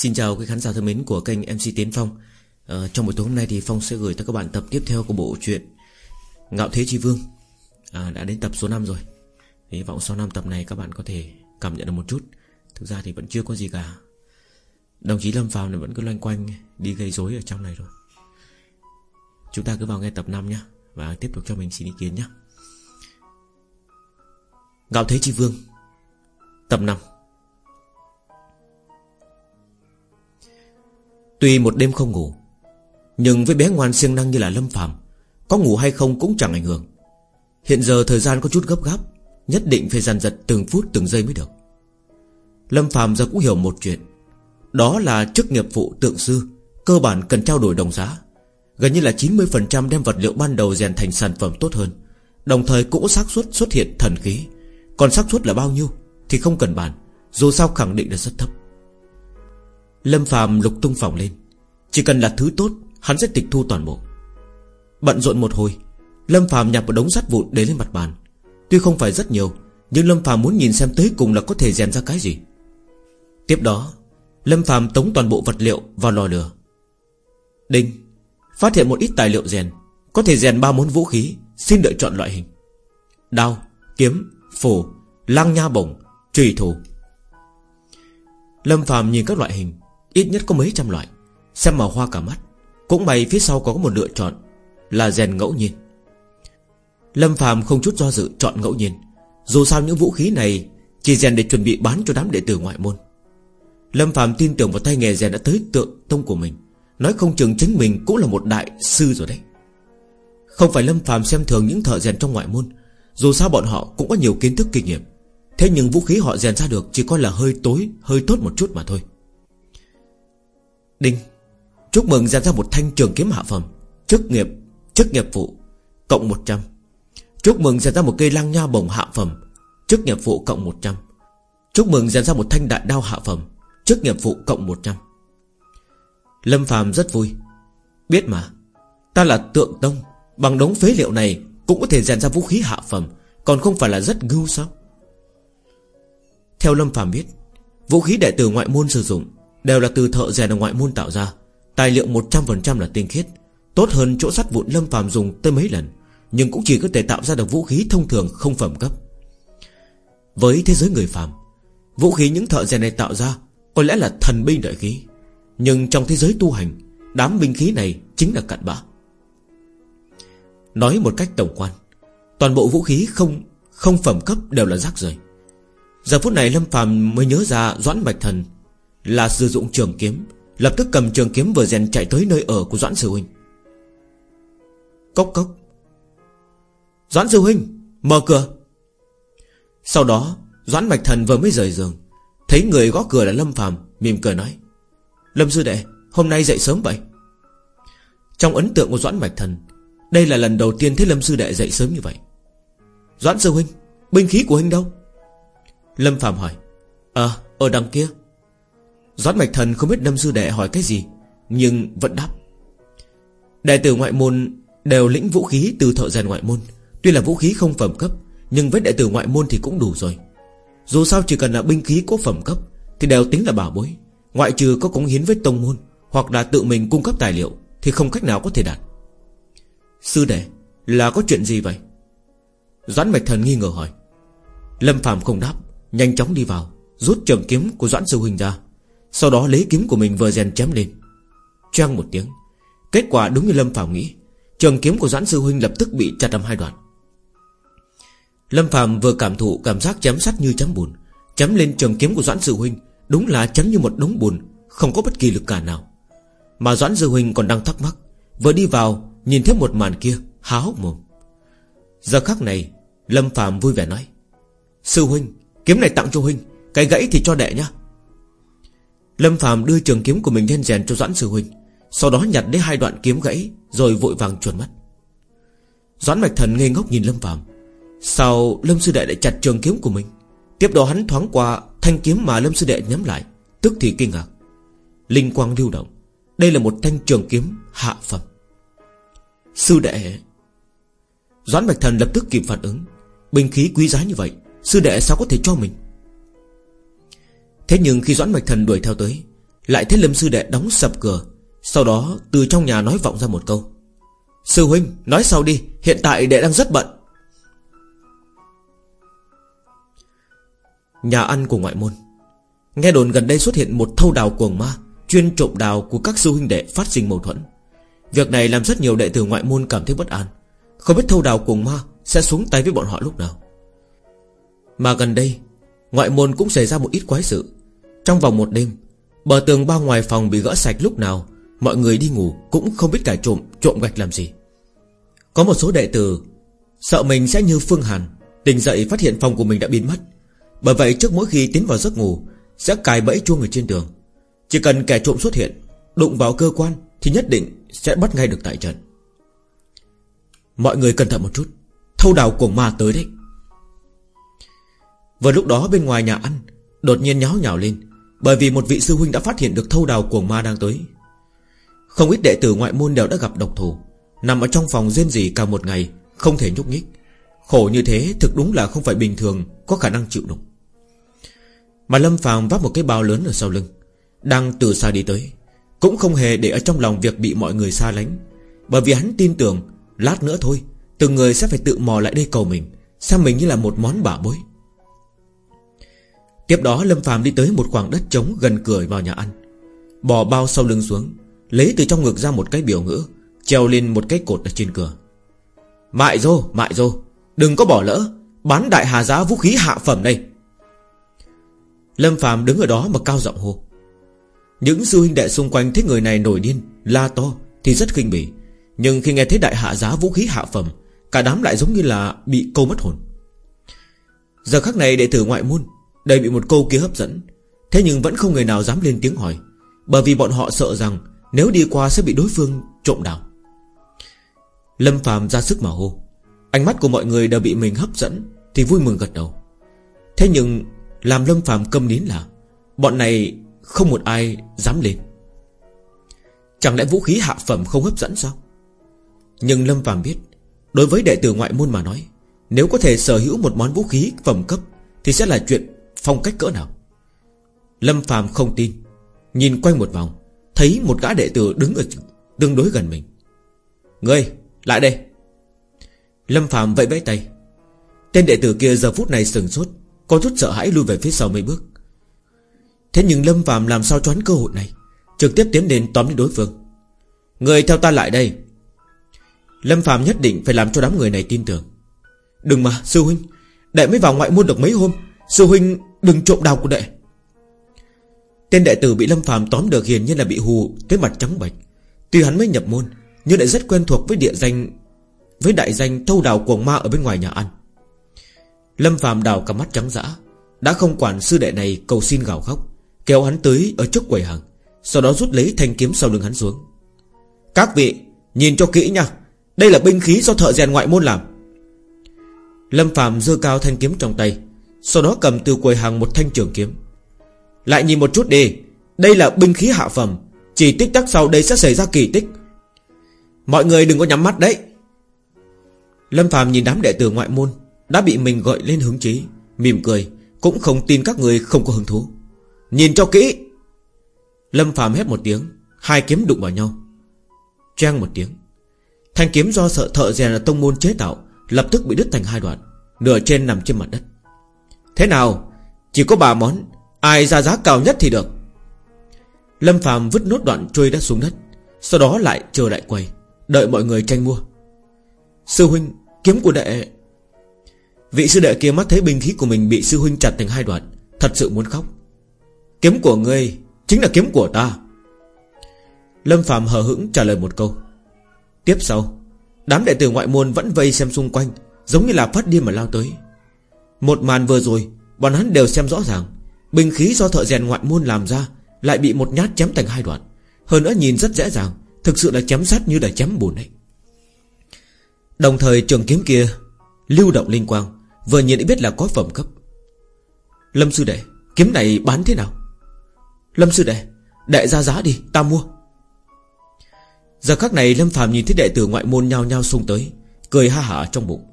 Xin chào quý khán giả thân mến của kênh MC Tiến Phong. À, Trong buổi tối hôm nay thì Phong sẽ gửi tới các bạn tập tiếp theo của bộ truyện Ngạo Thế Chi Vương. À, Đã đến tập số 5 rồi. Hy vọng sau 5 tập này các bạn có thể cảm nhận được một chút. Thực ra thì vẫn chưa có gì cả. Đồng chí Lâm Phàm vẫn cứ loanh quanh Đi gây rối ở trong này rồi. Chúng ta cứ vào nghe tập 5 nhé Và tiếp tục cho mình xin ý kiến nhé Ngạo Thế Chi Vương Tập 5 Tuy một đêm không ngủ, Nhưng với bé ngoan siêng năng như là Lâm Phạm Có ngủ hay không cũng chẳng ảnh hưởng. Hiện giờ thời gian có chút gấp gáp, Nhất định phải dàn dật từng phút từng giây mới được. Lâm Phạm giờ cũng hiểu một chuyện, Đó là chức nghiệp vụ tượng sư, Cơ bản cần trao đổi đồng giá, Gần như là 90% đem vật liệu ban đầu rèn thành sản phẩm tốt hơn, Đồng thời cũng xác suất xuất hiện thần khí, Còn xác suất là bao nhiêu Thì không cần bàn, Dù sao khẳng định là rất thấp. Lâm Phạm lục tung phòng lên. Chỉ cần là thứ tốt Hắn sẽ tịch thu toàn bộ. Bận rộn một hồi Lâm Phạm nhặt một đống sắt vụn để lên mặt bàn. Tuy không phải rất nhiều Nhưng Lâm Phạm muốn nhìn xem tới cùng là có thể rèn ra cái gì. Tiếp đó Lâm Phạm tống toàn bộ vật liệu vào lò lửa. Đinh Phát hiện một ít tài liệu rèn Có thể rèn ba món vũ khí Xin đợi chọn loại hình. Đao, kiếm, phổ, lăng nha bổng, trùy thủ. Lâm Phạm nhìn các loại hình Ít nhất có mấy trăm loại. Xem màu hoa cả mắt. Cũng may phía sau có một lựa chọn Là rèn ngẫu nhiên. Lâm Phạm không chút do dự chọn ngẫu nhiên. Dù sao những vũ khí này Chỉ rèn để chuẩn bị bán cho đám đệ tử ngoại môn. Lâm Phạm tin tưởng vào tay nghề rèn đã tới tượng tông của mình. Nói không chừng chính mình cũng là một đại sư rồi đấy. Không phải Lâm Phạm xem thường những thợ rèn trong ngoại môn. Dù sao bọn họ cũng có nhiều kiến thức kinh nghiệm. Thế nhưng vũ khí họ rèn ra được Chỉ coi là hơi tối, hơi tốt một chút mà thôi. Đinh. Chúc mừng rèn ra một thanh trường kiếm hạ phẩm. Chức nghiệp, chức nghiệp phụ Cộng 100 Chúc mừng rèn ra một cây lăng nha bồng hạ phẩm. Chức nghiệp phụ cộng 100 Chúc mừng rèn ra một thanh đại đao hạ phẩm. Chức nghiệp phụ cộng 100 Lâm phàm rất vui. Biết mà Ta là tượng tông Bằng đống phế liệu này Cũng có thể rèn ra vũ khí hạ phẩm Còn không phải là rất ngưu sao? Theo Lâm phàm biết Vũ khí đệ tử ngoại môn sử dụng Đều là từ thợ rèn ở ngoại môn tạo ra. Tài liệu 100% là tinh khiết, Tốt hơn chỗ sắt vụn Lâm phàm dùng tới mấy lần, Nhưng cũng chỉ có thể tạo ra được vũ khí thông thường không phẩm cấp. Với thế giới người phàm, Vũ khí những thợ rèn này tạo ra Có lẽ là thần binh đại khí, Nhưng trong thế giới tu hành, Đám binh khí này chính là cặn bã. Nói một cách tổng quan, Toàn bộ vũ khí không không phẩm cấp đều là rác rời. Giờ phút này Lâm phàm mới nhớ ra Doãn Bạch Thần là sử dụng trường kiếm, Lập tức cầm trường kiếm vừa rèn chạy tới nơi ở của Doãn Sư Huynh. Cốc cốc. Doãn Sư Huynh, Mở cửa. Sau đó, Doãn Bạch Thần vừa mới rời giường, Thấy người gõ cửa là Lâm Phàm, Mỉm cười nói, Lâm Sư Đệ, hôm nay dậy sớm vậy? Trong ấn tượng của Doãn Bạch Thần, Đây là lần đầu tiên thấy Lâm Sư Đệ dậy sớm như vậy. Doãn Sư Huynh, Binh khí của Huynh đâu? Lâm Phạm hỏi Ờ ở đằng kia. Doãn mạch Thần không biết Lâm Sư Đệ hỏi cái gì, Nhưng vẫn đáp. Đệ tử ngoại môn đều lĩnh vũ khí từ thợ rèn ngoại môn. Tuy là vũ khí không phẩm cấp, Nhưng với đệ tử ngoại môn thì cũng đủ rồi. Dù sao chỉ cần là binh khí có phẩm cấp Thì đều tính là bảo bối. Ngoại trừ có cống hiến với tông môn Hoặc là tự mình cung cấp tài liệu Thì không cách nào có thể đạt. Sư đệ, là có chuyện gì vậy? Doãn mạch Thần nghi ngờ hỏi. Lâm Phạm không đáp, Nhanh chóng đi vào, Rút trường kiếm của Doãn Sư Huynh ra. Sau đó lấy kiếm của mình vừa rèn chém lên. Choang một tiếng. Kết quả đúng như Lâm Phạm nghĩ. Trường kiếm của Doãn Sư Huynh lập tức bị chặt làm hai đoạn. Lâm Phạm vừa cảm thụ cảm giác chém sắt như chém bùn, Chém lên trường kiếm của Doãn Sư Huynh, Đúng là chém như một đống bùn, Không có bất kỳ lực cả nào. Mà Doãn Sư Huynh còn đang thắc mắc, Vừa đi vào, nhìn thấy một màn kia, Há hốc mồm. Giờ khắc này, Lâm Phạm vui vẻ nói, Sư Huynh, Kiếm này tặng cho Huynh, Cái gãy thì cho đệ nhá. Lâm Phạm đưa trường kiếm của mình lên rèn cho Doãn Sư Huynh, Sau đó nhặt đến hai đoạn kiếm gãy Rồi vội vàng chuẩn mất. Doãn Mạch Thần ngây ngốc nhìn Lâm Phạm Sao Lâm Sư Đệ lại chặt trường kiếm của mình? Tiếp đó hắn thoáng qua Thanh kiếm mà Lâm Sư Đệ nhắm lại, Tức thì kinh ngạc. Linh quang lưu động, Đây là một thanh trường kiếm hạ phẩm. Sư Đệ. Doãn Mạch Thần lập tức kịp phản ứng. Bình khí quý giá như vậy, Sư đệ sao có thể cho mình? Thế nhưng khi Doãn Mạch Thần đuổi theo tới, Lại thấy Lâm Sư Đệ đóng sập cửa, Sau đó từ trong nhà nói vọng ra một câu. Sư huynh, nói sau đi, Hiện tại đệ đang rất bận. Nhà ăn của ngoại môn. Nghe đồn gần đây xuất hiện một thâu đào cuồng ma, Chuyên trộm đào của các sư huynh đệ phát sinh mâu thuẫn. Việc này làm rất nhiều đệ tử ngoại môn cảm thấy bất an, Không biết thâu đào cuồng ma Sẽ xuống tay với bọn họ lúc nào. Mà gần đây, Ngoại môn cũng xảy ra một ít quái sự. Trong vòng một đêm, Bờ tường bao ngoài phòng bị gỡ sạch lúc nào, Mọi người đi ngủ cũng không biết cả trộm Trộm gạch làm gì. Có một số đệ tử, Sợ mình sẽ như Phương Hàn, Tỉnh dậy phát hiện phòng của mình đã biến mất. Bởi vậy trước mỗi khi tiến vào giấc ngủ, Sẽ cài bẫy chuông ở trên tường. Chỉ cần kẻ trộm xuất hiện, Đụng vào cơ quan thì nhất định sẽ bắt ngay được tại trận. Mọi người cẩn thận một chút, Thâu đào cuồng ma tới đấy. Vừa lúc đó bên ngoài nhà ăn, Đột nhiên nháo nhào lên. Bởi vì một vị sư huynh đã phát hiện được thâu đào cuồng ma đang tới. Không ít đệ tử ngoại môn đều đã gặp độc thủ Nằm ở trong phòng riêng gì cả một ngày, Không thể nhúc nhích. Khổ như thế thực đúng là không phải bình thường, Có khả năng chịu đựng. Mà Lâm phàm vác một cái bao lớn ở sau lưng, Đang từ xa đi tới. Cũng không hề để ở trong lòng việc bị mọi người xa lánh, Bởi vì hắn tin tưởng, Lát nữa thôi, Từng người sẽ phải tự mò lại đây cầu mình, Xem mình như là một món bả bối. Tiếp đó Lâm phàm đi tới một khoảng đất trống gần cửa vào nhà ăn. Bỏ bao sau lưng xuống Lấy từ trong ngực ra một cái biểu ngữ Treo lên một cái cột ở trên cửa. Mại dô, mại dô Đừng có bỏ lỡ Bán đại hà giá vũ khí hạ phẩm đây. Lâm phàm đứng ở đó mà cao giọng hô. Những sư huynh đệ xung quanh thấy người này nổi điên La to thì rất kinh bỉ. Nhưng khi nghe thấy đại hạ giá vũ khí hạ phẩm Cả đám lại giống như là bị câu mất hồn. Giờ khắc này đệ tử ngoại môn đây bị một câu kia hấp dẫn. Thế nhưng vẫn không người nào dám lên tiếng hỏi. Bởi vì bọn họ sợ rằng Nếu đi qua sẽ bị đối phương trộm đào Lâm phàm ra sức mà hô. Ánh mắt của mọi người đều bị mình hấp dẫn, Thì vui mừng gật đầu. Thế nhưng làm Lâm phàm câm nín là Bọn này không một ai dám lên. Chẳng lẽ vũ khí hạ phẩm không hấp dẫn sao? Nhưng Lâm phàm biết, Đối với đệ tử ngoại môn mà nói, Nếu có thể sở hữu một món vũ khí phẩm cấp Thì sẽ là chuyện phong cách cỡ nào? Lâm phàm không tin, Nhìn quanh một vòng, Thấy một gã đệ tử đứng ở tương đối gần mình. Ngươi, lại đây. Lâm phàm vẫy vẫy tay. Tên đệ tử kia giờ phút này sừng sốt, Có chút sợ hãi lui về phía sau mấy bước. Thế nhưng Lâm phàm làm sao choán cơ hội này, Trực tiếp tiến đến tóm lấy đối phương. Người theo ta lại đây. Lâm phàm nhất định phải làm cho đám người này tin tưởng. Đừng mà, sư huynh Đệ mới vào ngoại môn được mấy hôm, Sư huynh đừng trộm đào của đệ. Tên đệ tử bị Lâm phàm tóm được hiền như là bị hù Tới mặt trắng bệch. Tuy hắn mới nhập môn, Nhưng lại rất quen thuộc với địa danh, Với đại danh thâu đào cuồng ma ở bên ngoài nhà ăn. Lâm phàm đào cả mắt trắng dã, Đã không quản sư đệ này cầu xin gào khóc, Kéo hắn tới ở trước quầy hàng, Sau đó rút lấy thanh kiếm sau lưng hắn xuống. Các vị, Nhìn cho kỹ nha, Đây là binh khí do thợ rèn ngoại môn làm. Lâm phàm giơ cao thanh kiếm trong tay sau đó cầm từ quầy hàng một thanh trường kiếm. Lại nhìn một chút đi, Đây là binh khí hạ phẩm, Chỉ tích tắc sau đây sẽ xảy ra kỳ tích. Mọi người đừng có nhắm mắt đấy. Lâm phàm nhìn đám đệ tử ngoại môn, Đã bị mình gọi lên hứng chí, Mỉm cười, Cũng không tin các người không có hứng thú. Nhìn cho kỹ. Lâm phàm hét một tiếng, Hai kiếm đụng vào nhau. Trang một tiếng, Thanh kiếm do sợ thợ rèn là tông môn chế tạo, Lập tức bị đứt thành hai đoạn, Nửa trên nằm trên mặt đất. Thế nào? Chỉ có ba món. Ai ra giá cao nhất thì được. Lâm phàm vứt nốt đoạn trôi đất xuống đất, Sau đó lại chờ lại quầy, Đợi mọi người tranh mua. Sư huynh, kiếm của đệ. Vị sư đệ kia mắt thấy binh khí của mình Bị sư huynh chặt thành hai đoạn, Thật sự muốn khóc. Kiếm của ngươi chính là kiếm của ta. Lâm Phạm hờ hững trả lời một câu. Tiếp sau, Đám đệ tử ngoại môn vẫn vây xem xung quanh, Giống như là phát điên mà lao tới. Một màn vừa rồi, Bọn hắn đều xem rõ ràng. Bình khí do thợ rèn ngoại môn làm ra Lại bị một nhát chém thành hai đoạn. Hơn nữa nhìn rất dễ dàng, Thực sự là chém sát như là chém bùn ấy. Đồng thời trường kiếm kia Lưu động linh quang, Vừa nhìn đã biết là có phẩm cấp. Lâm sư đệ, Kiếm này bán thế nào? Lâm sư đệ Đệ ra giá đi, ta mua. Giờ khắc này Lâm Phạm nhìn thấy đệ tử ngoại môn nhao nhao xung tới, Cười ha hả trong bụng.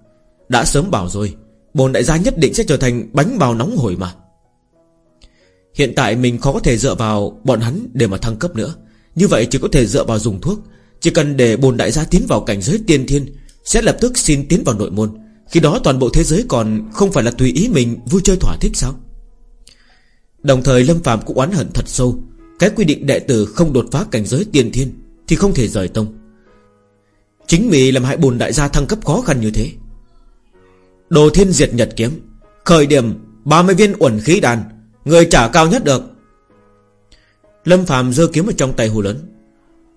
Đã sớm bảo rồi Bồn đại gia nhất định sẽ trở thành bánh bào nóng hổi mà. Hiện tại mình khó có thể dựa vào bọn hắn để mà thăng cấp nữa. Như vậy chỉ có thể dựa vào dùng thuốc. Chỉ cần để bồn đại gia tiến vào cảnh giới tiên thiên, Sẽ lập tức xin tiến vào nội môn. Khi đó toàn bộ thế giới còn không phải là tùy ý mình vui chơi thỏa thích sao? Đồng thời Lâm phàm cũng oán hận thật sâu. Cái quy định đệ tử không đột phá cảnh giới tiên thiên Thì không thể rời tông. Chính vì làm hại bồn đại gia thăng cấp khó khăn như thế Đồ thiên diệt nhật kiếm. Khởi điểm 30 viên uẩn khí đàn Người trả cao nhất được. Lâm Phạm giơ kiếm ở trong tay hù lớn.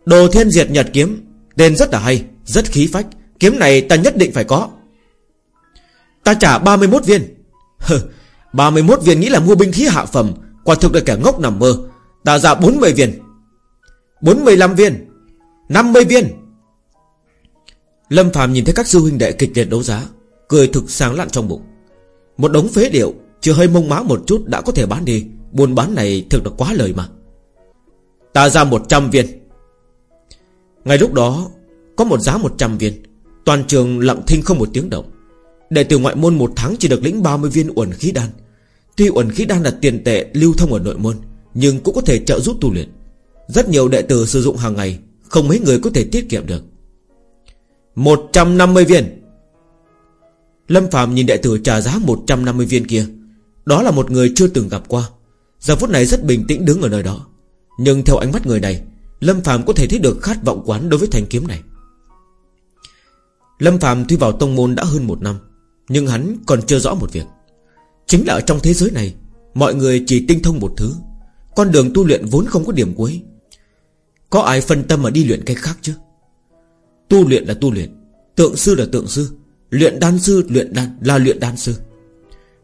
Đồ thiên diệt nhật kiếm, Tên rất là hay, Rất khí phách. Kiếm này ta nhất định phải có. Ta trả 31 viên. Hừ 31 viên nghĩ là mua binh khí hạ phẩm, Quả thực là kẻ ngốc nằm mơ. Ta ra 40 viên. 45 viên. 50 viên. Lâm Phạm nhìn thấy các sư huynh đệ kịch liệt đấu giá. Cười thực sáng lặn trong bụng. Một đống phế liệu Chưa hơi mông má một chút đã có thể bán đi, Buôn bán này thực là quá lời mà. Ta ra 100 viên. Ngay lúc đó, Có một giá 100 viên. Toàn trường lặng thinh không một tiếng động. Đệ tử ngoại môn một tháng chỉ được lĩnh 30 viên uẩn khí đan. Tuy uẩn khí đan là tiền tệ lưu thông ở nội môn, Nhưng cũng có thể trợ giúp tu luyện. Rất nhiều đệ tử sử dụng hàng ngày, Không mấy người có thể tiết kiệm được. 150 viên. Lâm Phạm nhìn đệ tử trả giá 150 viên kia. Đó là một người chưa từng gặp qua. Giờ phút này rất bình tĩnh đứng ở nơi đó. Nhưng theo ánh mắt người này, Lâm Phạm có thể thấy được khát vọng quán đối với thanh kiếm này. Lâm Phạm tuy vào tông môn đã hơn một năm, Nhưng hắn còn chưa rõ một việc. Chính là ở trong thế giới này, Mọi người chỉ tinh thông một thứ. Con đường tu luyện vốn không có điểm cuối. Có ai phân tâm mà đi luyện cái khác chứ? Tu luyện là tu luyện, Tượng sư là tượng sư. Luyện đan sư, luyện đan, là luyện đan sư.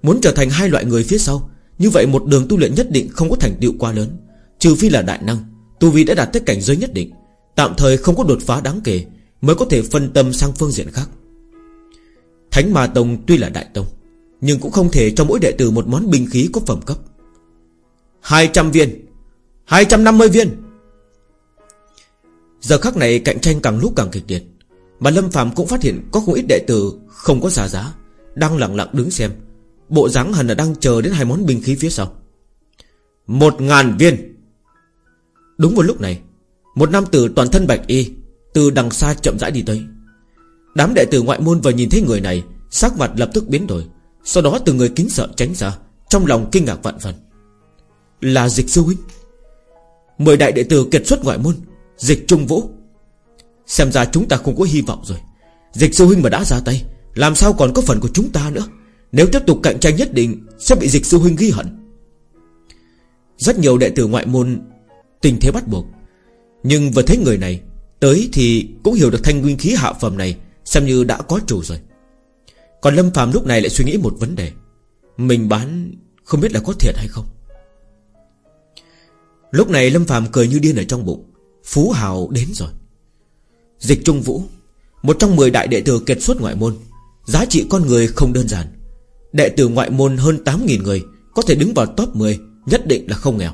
Muốn trở thành hai loại người phía sau, Như vậy một đường tu luyện nhất định không có thành tựu quá lớn. Trừ phi là đại năng, Tu vi đã đạt tới cảnh giới nhất định, Tạm thời không có đột phá đáng kể, Mới có thể phân tâm sang phương diện khác. Thánh Ma Tông tuy là đại tông, Nhưng cũng không thể cho mỗi đệ tử một món binh khí có phẩm cấp. 200 viên 250 viên. Giờ khắc này cạnh tranh càng lúc càng kịch liệt. Mà Lâm Phạm cũng phát hiện Có không ít đệ tử không có giá giá, Đang lặng lặng đứng xem. Bộ dáng hẳn là đang chờ đến hai món binh khí phía sau. Một ngàn viên. Đúng vào lúc này, Một nam tử toàn thân bạch y Từ đằng xa chậm rãi đi tới. Đám đệ tử ngoại môn vừa nhìn thấy người này, Sắc mặt lập tức biến đổi, Sau đó từ người kính sợ tránh ra, Trong lòng kinh ngạc vạn phần. Là dịch sư huynh. Mười đại đệ tử kiệt xuất ngoại môn, Dịch trung vũ. Xem ra chúng ta không có hy vọng rồi. Dịch sư huynh mà đã ra tay, Làm sao còn có phần của chúng ta nữa? Nếu tiếp tục cạnh tranh nhất định, Sẽ bị dịch sư huynh ghi hận. Rất nhiều đệ tử ngoại môn Tình thế bắt buộc. Nhưng vừa thấy người này, Tới thì cũng hiểu được thanh nguyên khí hạ phẩm này, Xem như đã có chủ rồi. Còn Lâm phàm lúc này lại suy nghĩ một vấn đề. Mình bán không biết là có thiệt hay không. Lúc này Lâm phàm cười như điên ở trong bụng. Phú Hào đến rồi. Dịch Trung Vũ, Một trong 10 đại đệ tử kiệt xuất ngoại môn, Giá trị con người không đơn giản. Đệ tử ngoại môn hơn 8.000 người, Có thể đứng vào top 10 Nhất định là không nghèo.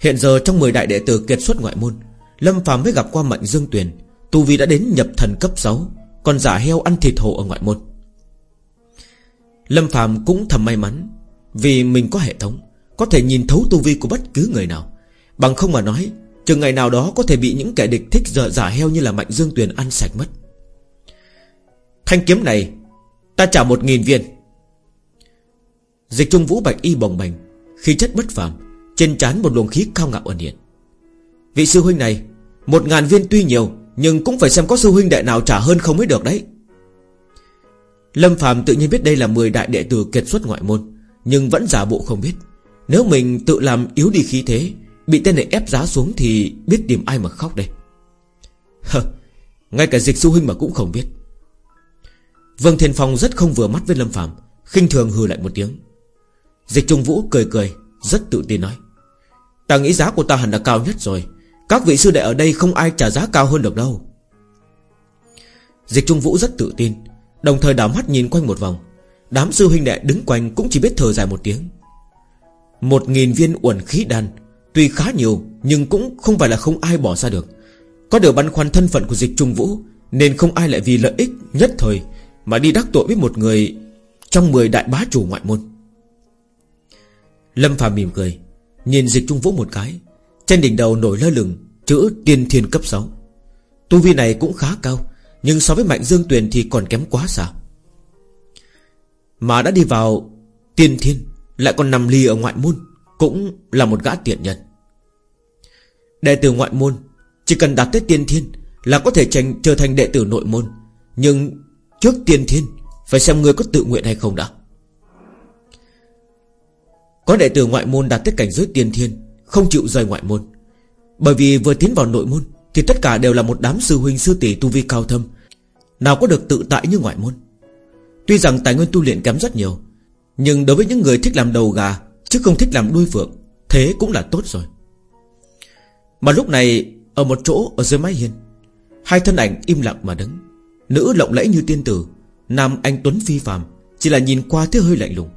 Hiện giờ trong 10 đại đệ tử kiệt xuất ngoại môn, Lâm Phạm mới gặp qua Mạnh Dương Tuyền, Tu Vi đã đến nhập thần cấp 6 Còn giả heo ăn thịt hồ ở ngoại môn. Lâm Phạm cũng thầm may mắn, Vì mình có hệ thống, Có thể nhìn thấu tu vi của bất cứ người nào, Bằng không mà nói Chừng ngày nào đó có thể bị những kẻ địch thích dở giả heo như là Mạnh Dương Tuyền ăn sạch mất. Thanh kiếm này, Ta trả một nghìn viên. Dịch trung vũ bạch y bồng bềnh Khi chất bất phàm, Trên trán một luồng khí cao ngạo ẩn hiện. Vị sư huynh này, Một ngàn viên tuy nhiều, Nhưng cũng phải xem có sư huynh đệ nào trả hơn không mới được đấy. Lâm Phạm tự nhiên biết đây là 10 đại đệ tử kiệt xuất ngoại môn, Nhưng vẫn giả bộ không biết. Nếu mình tự làm yếu đi khí thế Bị tên này ép giá xuống thì biết tìm ai mà khóc đây. Hờ Ngay cả dịch sư huynh mà cũng không biết. Vương Thiên Phong rất không vừa mắt với Lâm Phạm khinh thường hừ lại một tiếng. Dịch Trung Vũ cười cười, Rất tự tin nói, Ta nghĩ giá của ta hẳn là cao nhất rồi. Các vị sư đệ ở đây không ai trả giá cao hơn được đâu. Dịch Trung Vũ rất tự tin, Đồng thời đảo mắt nhìn quanh một vòng. Đám sư huynh đệ đứng quanh cũng chỉ biết thở dài một tiếng. Một nghìn viên uẩn khí đan Tuy khá nhiều, Nhưng cũng không phải là không ai bỏ ra được. Có điều băn khoăn thân phận của dịch trung vũ, Nên không ai lại vì lợi ích nhất thời Mà đi đắc tội với một người Trong 10 đại bá chủ ngoại môn. Lâm phàm mỉm cười, Nhìn dịch trung vũ một cái. Trên đỉnh đầu nổi lơ lửng Chữ tiên thiên cấp 6 Tu vi này cũng khá cao, Nhưng so với Mạnh Dương Tuyền thì còn kém quá xa. Mà đã đi vào Tiên thiên, Lại còn nằm ly ở ngoại môn, Cũng là một gã tiện nhân. Đệ tử ngoại môn. Chỉ cần đạt tới tiên thiên Là có thể tranh, trở thành đệ tử nội môn. Nhưng trước tiên thiên Phải xem người có tự nguyện hay không đã. Có đệ tử ngoại môn đạt tới cảnh giới tiên thiên Không chịu rời ngoại môn. Bởi vì vừa tiến vào nội môn Thì tất cả đều là một đám sư huynh sư tỷ tu vi cao thâm Nào có được tự tại như ngoại môn. Tuy rằng tài nguyên tu luyện kém rất nhiều Nhưng đối với những người thích làm đầu gà Chứ không thích làm đuôi phượng Thế cũng là tốt rồi. Mà lúc này, Ở một chỗ ở dưới mái hiên, Hai thân ảnh im lặng mà đứng. Nữ lộng lẫy như tiên tử, Nam anh Tuấn phi phàm, Chỉ là nhìn qua thế hơi lạnh lùng.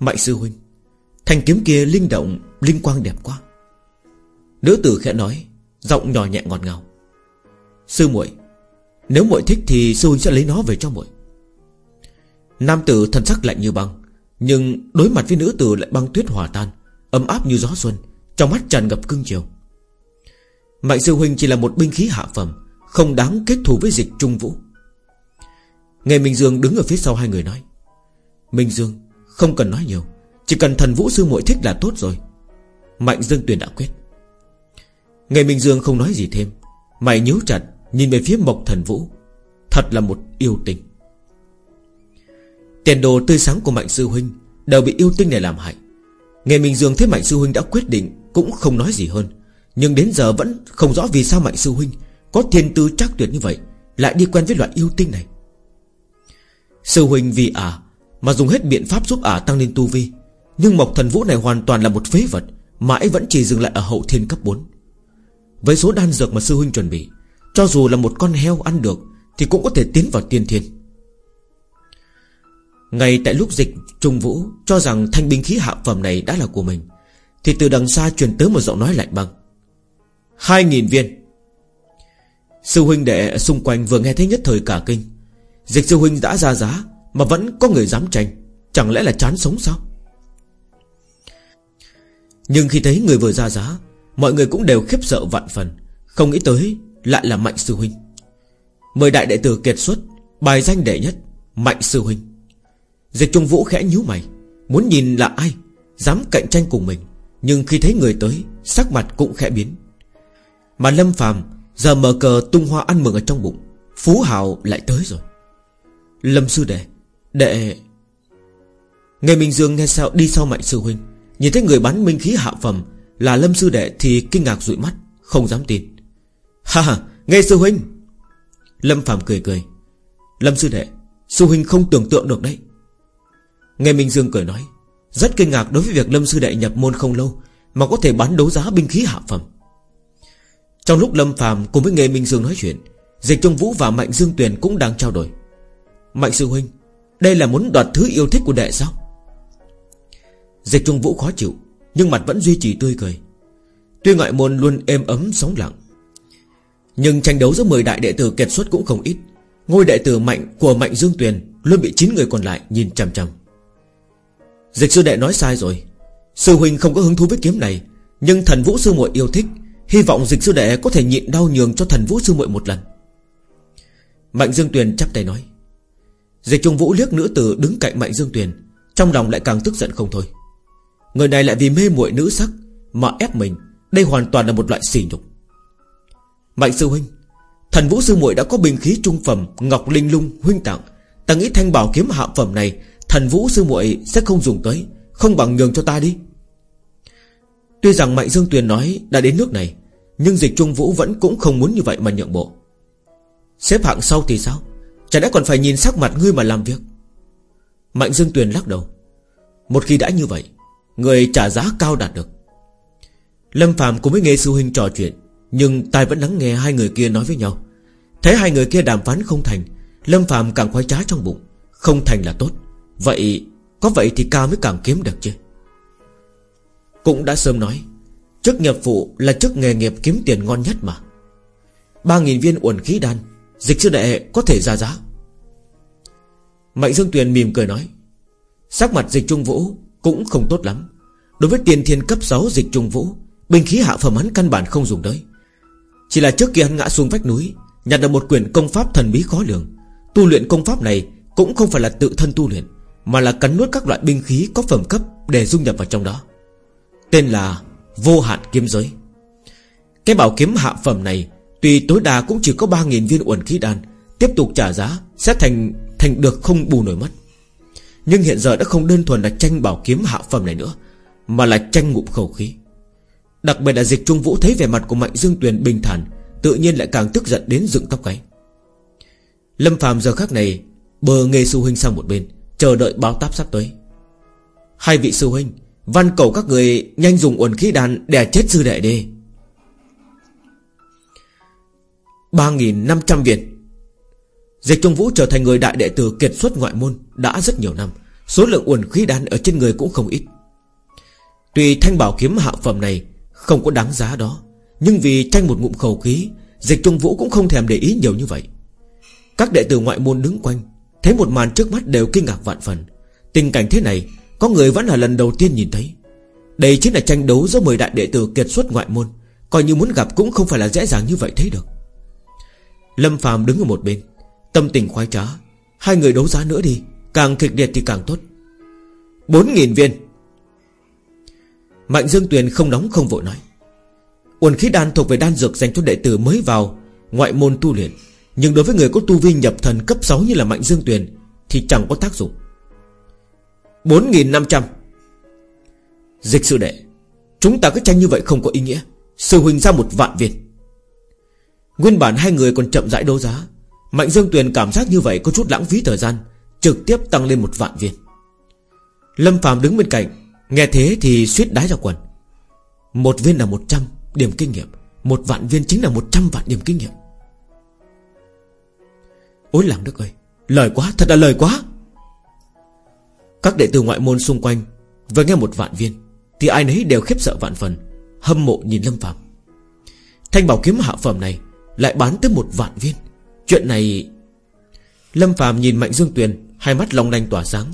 Mạnh sư huynh, Thanh kiếm kia linh động, Linh quang đẹp quá. Nữ tử khẽ nói, Giọng nhỏ nhẹ ngọt ngào. Sư muội, Nếu muội thích thì sư huynh sẽ lấy nó về cho muội. Nam tử thần sắc lạnh như băng, Nhưng đối mặt với nữ tử lại băng tuyết hòa tan, Ấm áp như gió xuân trong mắt tràn ngập cưng chiều. Mạnh sư huynh chỉ là một binh khí hạ phẩm, Không đáng kết thù với dịch trung vũ. Nghe Minh Dương đứng ở phía sau hai người nói, Minh Dương, Không cần nói nhiều, Chỉ cần thần vũ sư muội thích là tốt rồi. Mạnh Dương Tuyền đã quyết. Nghe Minh Dương không nói gì thêm, Mày nhíu chặt, Nhìn về phía Mộc Thần Vũ. Thật là một yêu tình Tiền đồ tươi sáng của Mạnh Sư Huynh Đều bị yêu tinh này làm hại. Nghe Minh Dương thấy Mạnh Sư Huynh đã quyết định cũng không nói gì hơn. Nhưng đến giờ vẫn không rõ vì sao Mạnh Sư Huynh Có thiên tư chắc tuyệt như vậy Lại đi quen với loại yêu tinh này. Sư Huynh vì ả à, Mà dùng hết biện pháp giúp ả à tăng lên tu vi Nhưng Mộc Thần Vũ này hoàn toàn là một phế vật Mãi vẫn chỉ dừng lại ở hậu thiên cấp 4 Với số đan dược mà Sư Huynh chuẩn bị Cho dù là một con heo ăn được Thì cũng có thể tiến vào tiên thiên. Ngay tại lúc dịch Trung Vũ cho rằng thanh binh khí hạ phẩm này đã là của mình thì từ đằng xa truyền tới một giọng nói lạnh băng. Hai nghìn viên. Sư huynh đệ xung quanh vừa nghe thấy nhất thời cả kinh. Dịch sư huynh đã ra giá, Mà vẫn có người dám tranh. Chẳng lẽ là chán sống sao? Nhưng khi thấy người vừa ra giá, Mọi người cũng đều khiếp sợ vạn phần. Không nghĩ tới lại là Mạnh Sư Huynh. Mời đại đệ tử kiệt xuất, Bài danh đệ nhất, Mạnh Sư Huynh. Dịch Trung Vũ khẽ nhíu mày, Muốn nhìn là ai, Dám cạnh tranh cùng mình. Nhưng khi thấy người tới, Sắc mặt cũng khẽ biến. Mà Lâm Phàm Giờ mở cờ tung hoa ăn mừng ở trong bụng, Phú Hào lại tới rồi. Lâm Sư Đệ Đệ Ngày Minh Dương nghe sao đi sau Mạnh Sư Huynh, Nhìn thấy người bắn minh khí hạ phẩm Là Lâm Sư Đệ thì kinh ngạc rụi mắt, Không dám tin. Ha ha, nghe Sư Huynh. Lâm Phàm cười cười. Lâm Sư Đệ, Sư Huynh không tưởng tượng được đấy. Nghe Minh Dương cười nói. Rất kinh ngạc đối với việc Lâm Sư Đệ nhập môn không lâu, Mà có thể bán đấu giá binh khí hạ phẩm. Trong lúc Lâm Phàm cùng với Nghe Minh Dương nói chuyện, Dịch Trung Vũ và Mạnh Dương Tuyền cũng đang trao đổi. Mạnh Sư Huynh, Đây là muốn đoạt thứ yêu thích của đệ sao? Dịch Trung Vũ khó chịu, Nhưng mặt vẫn duy trì tươi cười. Tuy ngoại môn luôn êm ấm, sóng lặng, Nhưng tranh đấu giữa 10 đại đệ tử kiệt xuất cũng không ít. Ngôi đệ tử mạnh của Mạnh Dương Tuyền Luôn bị 9 người còn lại nhìn chằm chằm. Dịch sư đệ nói sai rồi. Sư huynh không có hứng thú với kiếm này, Nhưng thần vũ sư muội yêu thích. Hy vọng dịch sư đệ có thể nhịn đau nhường cho thần vũ sư muội một lần. Mạnh Dương Tuyền chắp tay nói. Dịch Trung Vũ liếc nữ tử đứng cạnh Mạnh Dương Tuyền, Trong lòng lại càng tức giận không thôi. Người này lại vì mê muội nữ sắc Mà ép mình. Đây hoàn toàn là một loại sỉ nhục. Mạnh sư huynh, Thần vũ sư muội đã có bình khí trung phẩm Ngọc Linh Lung huynh tặng Ta nghĩ thanh bảo kiếm hạ phẩm này Thần vũ sư muội sẽ không dùng tới, Không bằng nhường cho ta đi. Tuy rằng Mạnh Dương Tuyền nói đã đến nước này, Nhưng dịch trung vũ vẫn cũng không muốn như vậy mà nhượng bộ. Xếp hạng sau thì sao? Chả đã còn phải nhìn sắc mặt ngươi mà làm việc? Mạnh Dương Tuyền lắc đầu. Một khi đã như vậy, Người trả giá cao đạt được. Lâm Phạm cùng với nghe sư huynh trò chuyện, Nhưng tai vẫn lắng nghe hai người kia nói với nhau. Thấy hai người kia đàm phán không thành, Lâm Phạm càng khoái trá trong bụng, Không thành là tốt. Vậy, Có vậy thì cao mới càng kiếm được chứ. Cũng đã sớm nói, Chức nghiệp vụ là chức nghề nghiệp kiếm tiền ngon nhất mà. Ba nghìn viên uẩn khí đan, Dịch sư đệ có thể ra giá. Mạnh Dương Tuyền mỉm cười nói, Sắc mặt dịch trung vũ Cũng không tốt lắm. Đối với tiền thiên cấp 6 dịch trung vũ, Binh khí hạ phẩm hắn căn bản không dùng tới. Chỉ là trước kia hắn ngã xuống vách núi, Nhặt được một quyển công pháp thần bí khó lường. Tu luyện công pháp này Cũng không phải là tự thân tu luyện. Mà là cắn nuốt các loại binh khí có phẩm cấp Để dung nhập vào trong đó. Tên là Vô hạn kiếm giới. Cái bảo kiếm hạ phẩm này, Tuy tối đa cũng chỉ có 3.000 viên uẩn khí đan, Tiếp tục trả giá Sẽ thành thành được không bù nổi mất. Nhưng hiện giờ đã không đơn thuần là tranh bảo kiếm hạ phẩm này nữa, Mà là tranh ngụm khẩu khí. Đặc biệt là dịch trung vũ thấy vẻ mặt của Mạnh Dương Tuyền bình thản, Tự nhiên lại càng tức giận đến dựng tóc gáy. Lâm phàm giờ khắc này Bờ nghề sư huynh sang một bên. Chờ đợi báo táp sắp tới. Hai vị sư huynh, Văn cầu các người nhanh dùng uẩn khí đàn Để chết sư đệ đi. 3.500 viên. Dịch Trung Vũ trở thành người đại đệ tử kiệt xuất ngoại môn Đã rất nhiều năm. Số lượng uẩn khí đan ở trên người cũng không ít. Tuy thanh bảo kiếm hạ phẩm này Không có đáng giá đó, Nhưng vì tranh một ngụm khẩu khí, Dịch Trung Vũ cũng không thèm để ý nhiều như vậy. Các đệ tử ngoại môn đứng quanh Thấy một màn trước mắt đều kinh ngạc vạn phần. Tình cảnh thế này, Có người vẫn là lần đầu tiên nhìn thấy. Đây chính là tranh đấu giữa 10 đại đệ tử kiệt xuất ngoại môn. Coi như muốn gặp cũng không phải là dễ dàng như vậy thấy được. Lâm Phàm đứng ở một bên, Tâm tình khoái trá. Hai người đấu giá nữa đi, Càng kịch liệt thì càng tốt. 4.000 viên. Mạnh Dương Tuyền không nóng không vội nói. Uẩn khí đan thuộc về đan dược dành cho đệ tử mới vào Ngoại môn tu luyện. Nhưng đối với người có tu vi nhập thần cấp 6 như là Mạnh Dương Tuyền, Thì chẳng có tác dụng. 4.500 Dịch sư đệ, Chúng ta cứ tranh như vậy không có ý nghĩa. Sư huynh ra một vạn viên. Nguyên bản hai người còn chậm rãi đấu giá. Mạnh Dương Tuyền cảm giác như vậy có chút lãng phí thời gian, Trực tiếp tăng lên một vạn viên. Lâm Phạm đứng bên cạnh, Nghe thế thì suýt đái ra quần. Một viên là 100 điểm kinh nghiệm, Một vạn viên chính là 100 vạn điểm kinh nghiệm. Ôi làng đức ơi, Lời quá, thật là lời quá. Các đệ tử ngoại môn xung quanh Vừa nghe một vạn viên, Thì ai nấy đều khiếp sợ vạn phần, Hâm mộ nhìn Lâm Phạm Thanh bảo kiếm hạ phẩm này Lại bán tới một vạn viên. Chuyện này, Lâm Phạm nhìn Mạnh Dương Tuyền, Hai mắt long lanh tỏa sáng.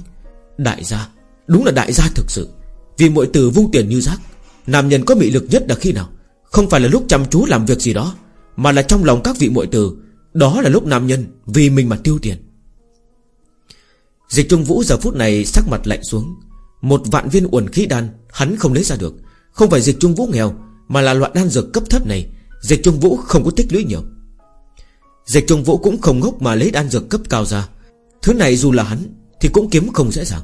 Đại gia, Đúng là đại gia thực sự. Vì mọi từ vung tiền như rác, Nam nhân có mị lực nhất là khi nào? Không phải là lúc chăm chú làm việc gì đó, Mà là trong lòng các vị mọi từ đó là lúc nam nhân vì mình mà tiêu tiền. Dịch Trung Vũ giờ phút này sắc mặt lạnh xuống. Một vạn viên uẩn khí đan Hắn không lấy ra được. Không phải dịch Trung Vũ nghèo, Mà là loại đan dược cấp thấp này, Dịch Trung Vũ không có tích lũy nhiều. Dịch Trung Vũ cũng không ngốc mà lấy đan dược cấp cao ra. Thứ này dù là hắn Thì cũng kiếm không dễ dàng.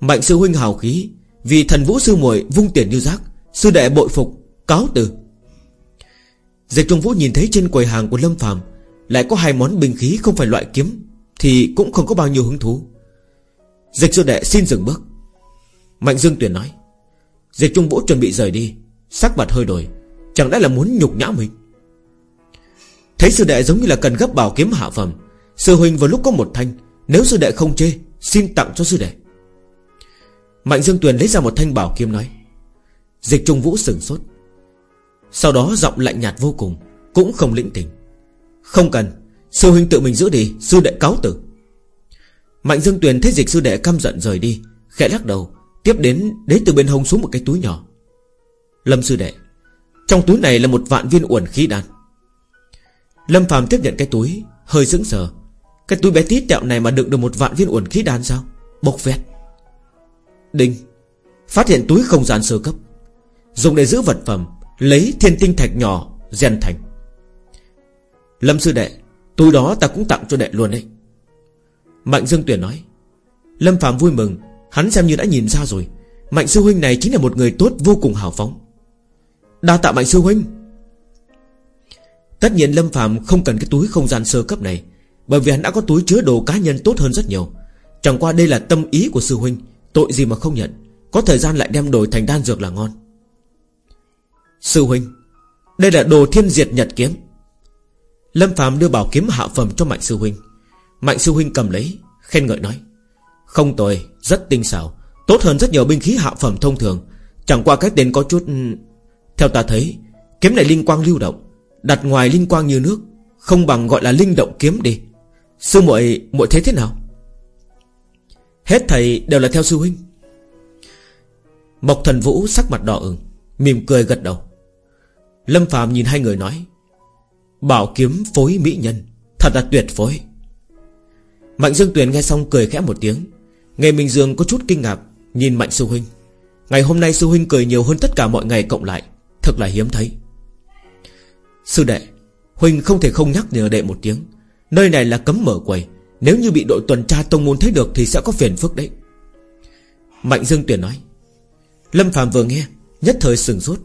Mạnh sư huynh hào khí, Vì thần vũ sư muội vung tiền như rác, Sư đệ bội phục, Cáo từ. Dịch Trung Vũ nhìn thấy trên quầy hàng của Lâm Phàm Lại có hai món binh khí không phải loại kiếm Thì cũng không có bao nhiêu hứng thú. Dịch sư đệ xin dừng bước. Mạnh Dương Tuyền nói, Dịch Trung Vũ chuẩn bị rời đi, Sắc mặt hơi đổi, Chẳng lẽ là muốn nhục nhã mình? Thấy sư đệ giống như là cần gấp bảo kiếm hạ phẩm, Sư huynh vào lúc có một thanh, Nếu sư đệ không chê, Xin tặng cho sư đệ. Mạnh Dương Tuyền lấy ra một thanh bảo kiếm nói, Dịch Trung Vũ sừng sốt. Sau đó giọng lạnh nhạt vô cùng, Cũng không lĩnh tình. Không cần, Sư huynh tự mình giữ đi, Sư đệ cáo tử. Mạnh Dương Tuyền thấy dịch sư đệ căm giận rời đi, Khẽ lắc đầu, Tiếp đến lấy từ bên hông xuống một cái túi nhỏ. Lâm sư đệ, Trong túi này là một vạn viên uẩn khí đan. Lâm Phạm tiếp nhận cái túi, Hơi sững sờ. Cái túi bé tí tẹo này mà đựng được một vạn viên uẩn khí đan sao? Bộc vẹt Đinh, Phát hiện túi không gian sơ cấp, Dùng để giữ vật phẩm Lấy thiên tinh thạch nhỏ rèn thành. Lâm sư đệ Túi đó ta cũng tặng cho đệ luôn đấy. Mạnh Dương Tuyển nói, Lâm Phạm vui mừng, Hắn xem như đã nhìn ra rồi. Mạnh sư huynh này chính là một người tốt vô cùng hào phóng. Đa tạ Mạnh sư huynh. Tất nhiên Lâm Phạm không cần cái túi không gian sơ cấp này, Bởi vì hắn đã có túi chứa đồ cá nhân tốt hơn rất nhiều. Chẳng qua đây là tâm ý của sư huynh, Tội gì mà không nhận. Có thời gian lại đem đổi thành đan dược là ngon. Sư huynh Đây là đồ thiên diệt nhật kiếm. Lâm Phạm đưa bảo kiếm hạ phẩm cho Mạnh sư huynh. Mạnh sư huynh cầm lấy Khen ngợi nói Không tồi, rất tinh xảo Tốt hơn rất nhiều binh khí hạ phẩm thông thường. Chẳng qua cái tên có chút Theo ta thấy Kiếm này linh quang lưu động Đặt ngoài linh quang như nước Không bằng gọi là linh động kiếm đi. Sư muội muội thế thế nào? Hết thầy đều là theo sư huynh. Mộc thần vũ sắc mặt đỏ ửng Mỉm cười gật đầu. Lâm Phạm nhìn hai người nói, Bảo kiếm phối mỹ nhân, Thật là tuyệt phối. Mạnh Dương Tuyền nghe xong cười khẽ một tiếng. Ngày Minh Dương có chút kinh ngạc, Nhìn Mạnh Sư Huynh. Ngày hôm nay Sư Huynh cười nhiều hơn tất cả mọi ngày cộng lại, Thật là hiếm thấy. Sư đệ, Huynh không thể không nhắc nhở đệ một tiếng. Nơi này là cấm mở quầy, Nếu như bị đội tuần tra tông môn thấy được Thì sẽ có phiền phức đấy. Mạnh Dương Tuyền nói. Lâm Phạm vừa nghe, Nhất thời sừng sốt.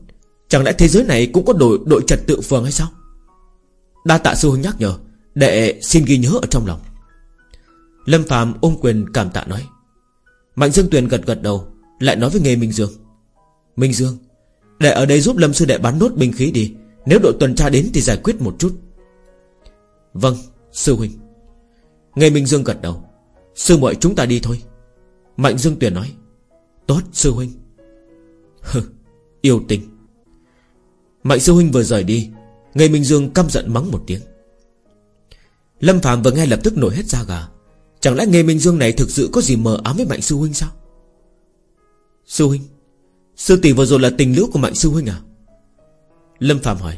Chẳng lẽ thế giới này cũng có đội đội trật tự phường hay sao? Đa tạ sư huynh nhắc nhở, Đệ xin ghi nhớ ở trong lòng. Lâm phàm ôm quyền cảm tạ nói. Mạnh Dương Tuyền gật gật đầu, Lại nói với nghề Minh Dương. Minh Dương, Đệ ở đây giúp Lâm Sư Đệ bắn nốt binh khí đi, Nếu đội tuần tra đến thì giải quyết một chút. Vâng Sư Huynh. Nghề Minh Dương gật đầu. Sư muội chúng ta đi thôi. Mạnh Dương Tuyền nói. Tốt, Sư Huynh. Hừ, Yêu tình. Mạnh Sư Huynh vừa rời đi Ngày Minh Dương căm giận mắng một tiếng. Lâm Phạm vừa nghe lập tức nổi hết da gà. Chẳng lẽ nghề Minh Dương này thực sự có gì mờ ám với Mạnh Sư Huynh sao? Sư Huynh, Sư tỷ vừa rồi là tình lữ của Mạnh Sư Huynh à? Lâm Phạm hỏi.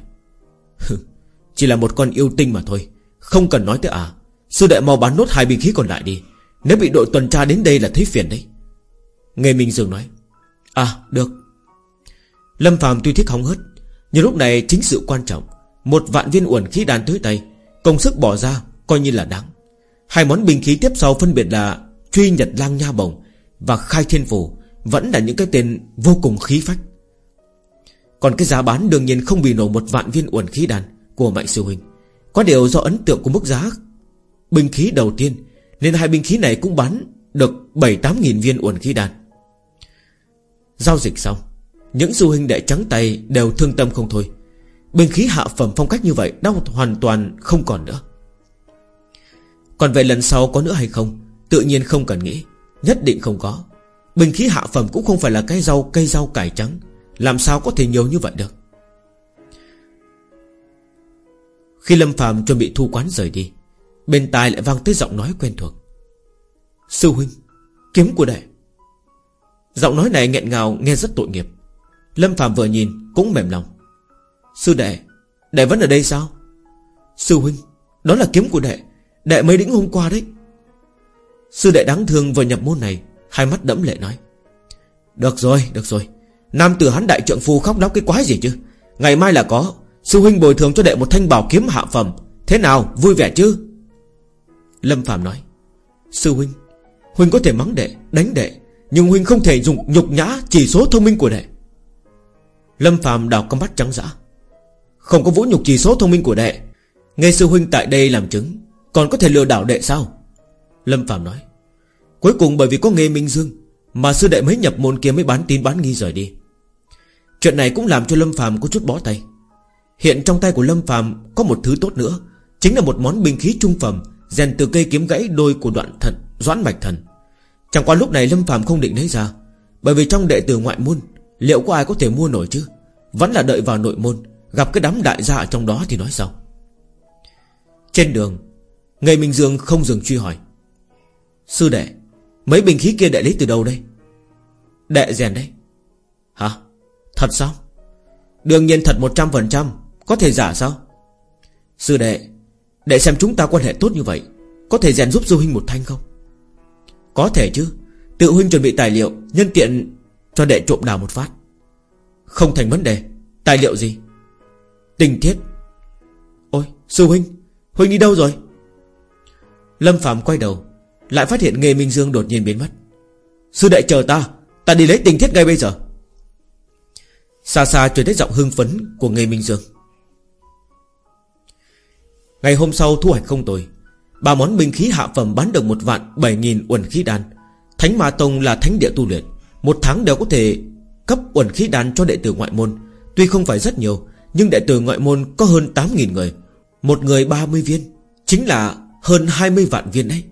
Chỉ là một con yêu tinh mà thôi, Không cần nói tới à. Sư đệ mau bán nốt hai bình khí còn lại đi, Nếu bị đội tuần tra đến đây là thấy phiền đấy. Nghề Minh Dương nói. À được. Lâm Phạm tuy thích hóng hớt nhưng lúc này chính sự quan trọng, Một vạn viên uẩn khí đan tới tay, Công sức bỏ ra coi như là đáng. Hai món binh khí tiếp sau phân biệt là Truy Nhật Lang Nha Bồng Và Khai Thiên Phủ Vẫn là những cái tên vô cùng khí phách. Còn cái giá bán đương nhiên không bị nổi một vạn viên uẩn khí đan Của Mạnh Sư Huynh. Có điều do ấn tượng của mức giá Binh khí đầu tiên, Nên hai binh khí này cũng bán được 7-8 nghìn viên uẩn khí đan. Giao dịch xong những sư huynh đệ trắng tay đều thương tâm không thôi. Binh khí hạ phẩm phong cách như vậy Đã hoàn toàn không còn nữa. Còn về lần sau có nữa hay không, Tự nhiên không cần nghĩ. Nhất định không có. Bình khí hạ phẩm cũng không phải là cái rau cây rau cải trắng. Làm sao có thể nhiều như vậy được? Khi Lâm phàm chuẩn bị thu quán rời đi, Bên tai lại vang tới giọng nói quen thuộc. Sư huynh, Kiếm của đệ. Giọng nói này nghẹn ngào, nghe rất tội nghiệp. Lâm phạm vừa nhìn cũng mềm lòng. Sư đệ Đệ vẫn ở đây sao? Sư huynh, Đó là kiếm của đệ. Đệ mới đĩnh hôm qua đấy. Sư đệ đáng thương vừa nhập môn này, Hai mắt đẫm lệ nói. Được rồi được rồi. Nam tử hắn đại trượng phu khóc lóc cái quái gì chứ? Ngày mai là có. Sư huynh bồi thường cho đệ một thanh bảo kiếm hạ phẩm. Thế nào, vui vẻ chứ? Lâm Phạm nói. Sư huynh Huynh có thể mắng đệ, đánh đệ, Nhưng huynh không thể dùng nhục nhã chỉ số thông minh của đệ. Lâm Phạm đào con mắt trắng dã. Không có vũ nhục chỉ số thông minh của đệ. Nghe sư huynh tại đây làm chứng, Còn có thể lừa đảo đệ sao? Lâm Phạm nói. Cuối cùng bởi vì có nghề Minh Dương, Mà sư đệ mới nhập môn kia mới bán tin bán nghi rời đi. Chuyện này cũng làm cho Lâm Phạm có chút bó tay. Hiện trong tay của Lâm Phạm Có một thứ tốt nữa, Chính là một món binh khí trung phẩm, Rèn từ cây kiếm gãy đôi của đoạn thận Doãn mạch thần. Chẳng qua lúc này Lâm Phạm không định lấy ra, Bởi vì trong đệ tử ngoại môn, Liệu có ai có thể mua nổi chứ? Vẫn là đợi vào nội môn, Gặp cái đám đại gia ở trong đó thì nói sau. Trên đường Ngày Minh Dương không dừng truy hỏi. Sư đệ, Mấy bình khí kia đệ lấy từ đâu đây? Đệ rèn đấy. Hả? Thật sao? Đương nhiên thật 100% Có thể giả sao? Sư đệ Đệ xem chúng ta quan hệ tốt như vậy, Có thể rèn giúp Du Huynh một thanh không? Có thể chứ. Tự Huynh chuẩn bị tài liệu, Nhân tiện cho đệ trộm đào một phát. Không thành vấn đề. Tài liệu gì? Tình thiết Ôi, Sư Huynh Huynh đi đâu rồi? Lâm Phạm quay đầu, lại phát hiện Nghề Minh Dương đột nhiên biến mất. Sư đệ chờ ta Ta đi lấy tình thiết ngay bây giờ. Xa xa truyền đến giọng hưng phấn của Nghề Minh Dương. Ngày hôm sau thu hoạch không tồi, Ba món binh khí hạ phẩm bán được một vạn bảy nghìn uẩn khí đan. Thánh Ma Tông là thánh địa tu luyện, Một tháng đều có thể cấp uẩn khí đan cho đệ tử ngoại môn. Tuy không phải rất nhiều, Nhưng đệ tử ngoại môn có hơn 8.000 người. Một người 30 viên, Chính là hơn 20 vạn viên đấy.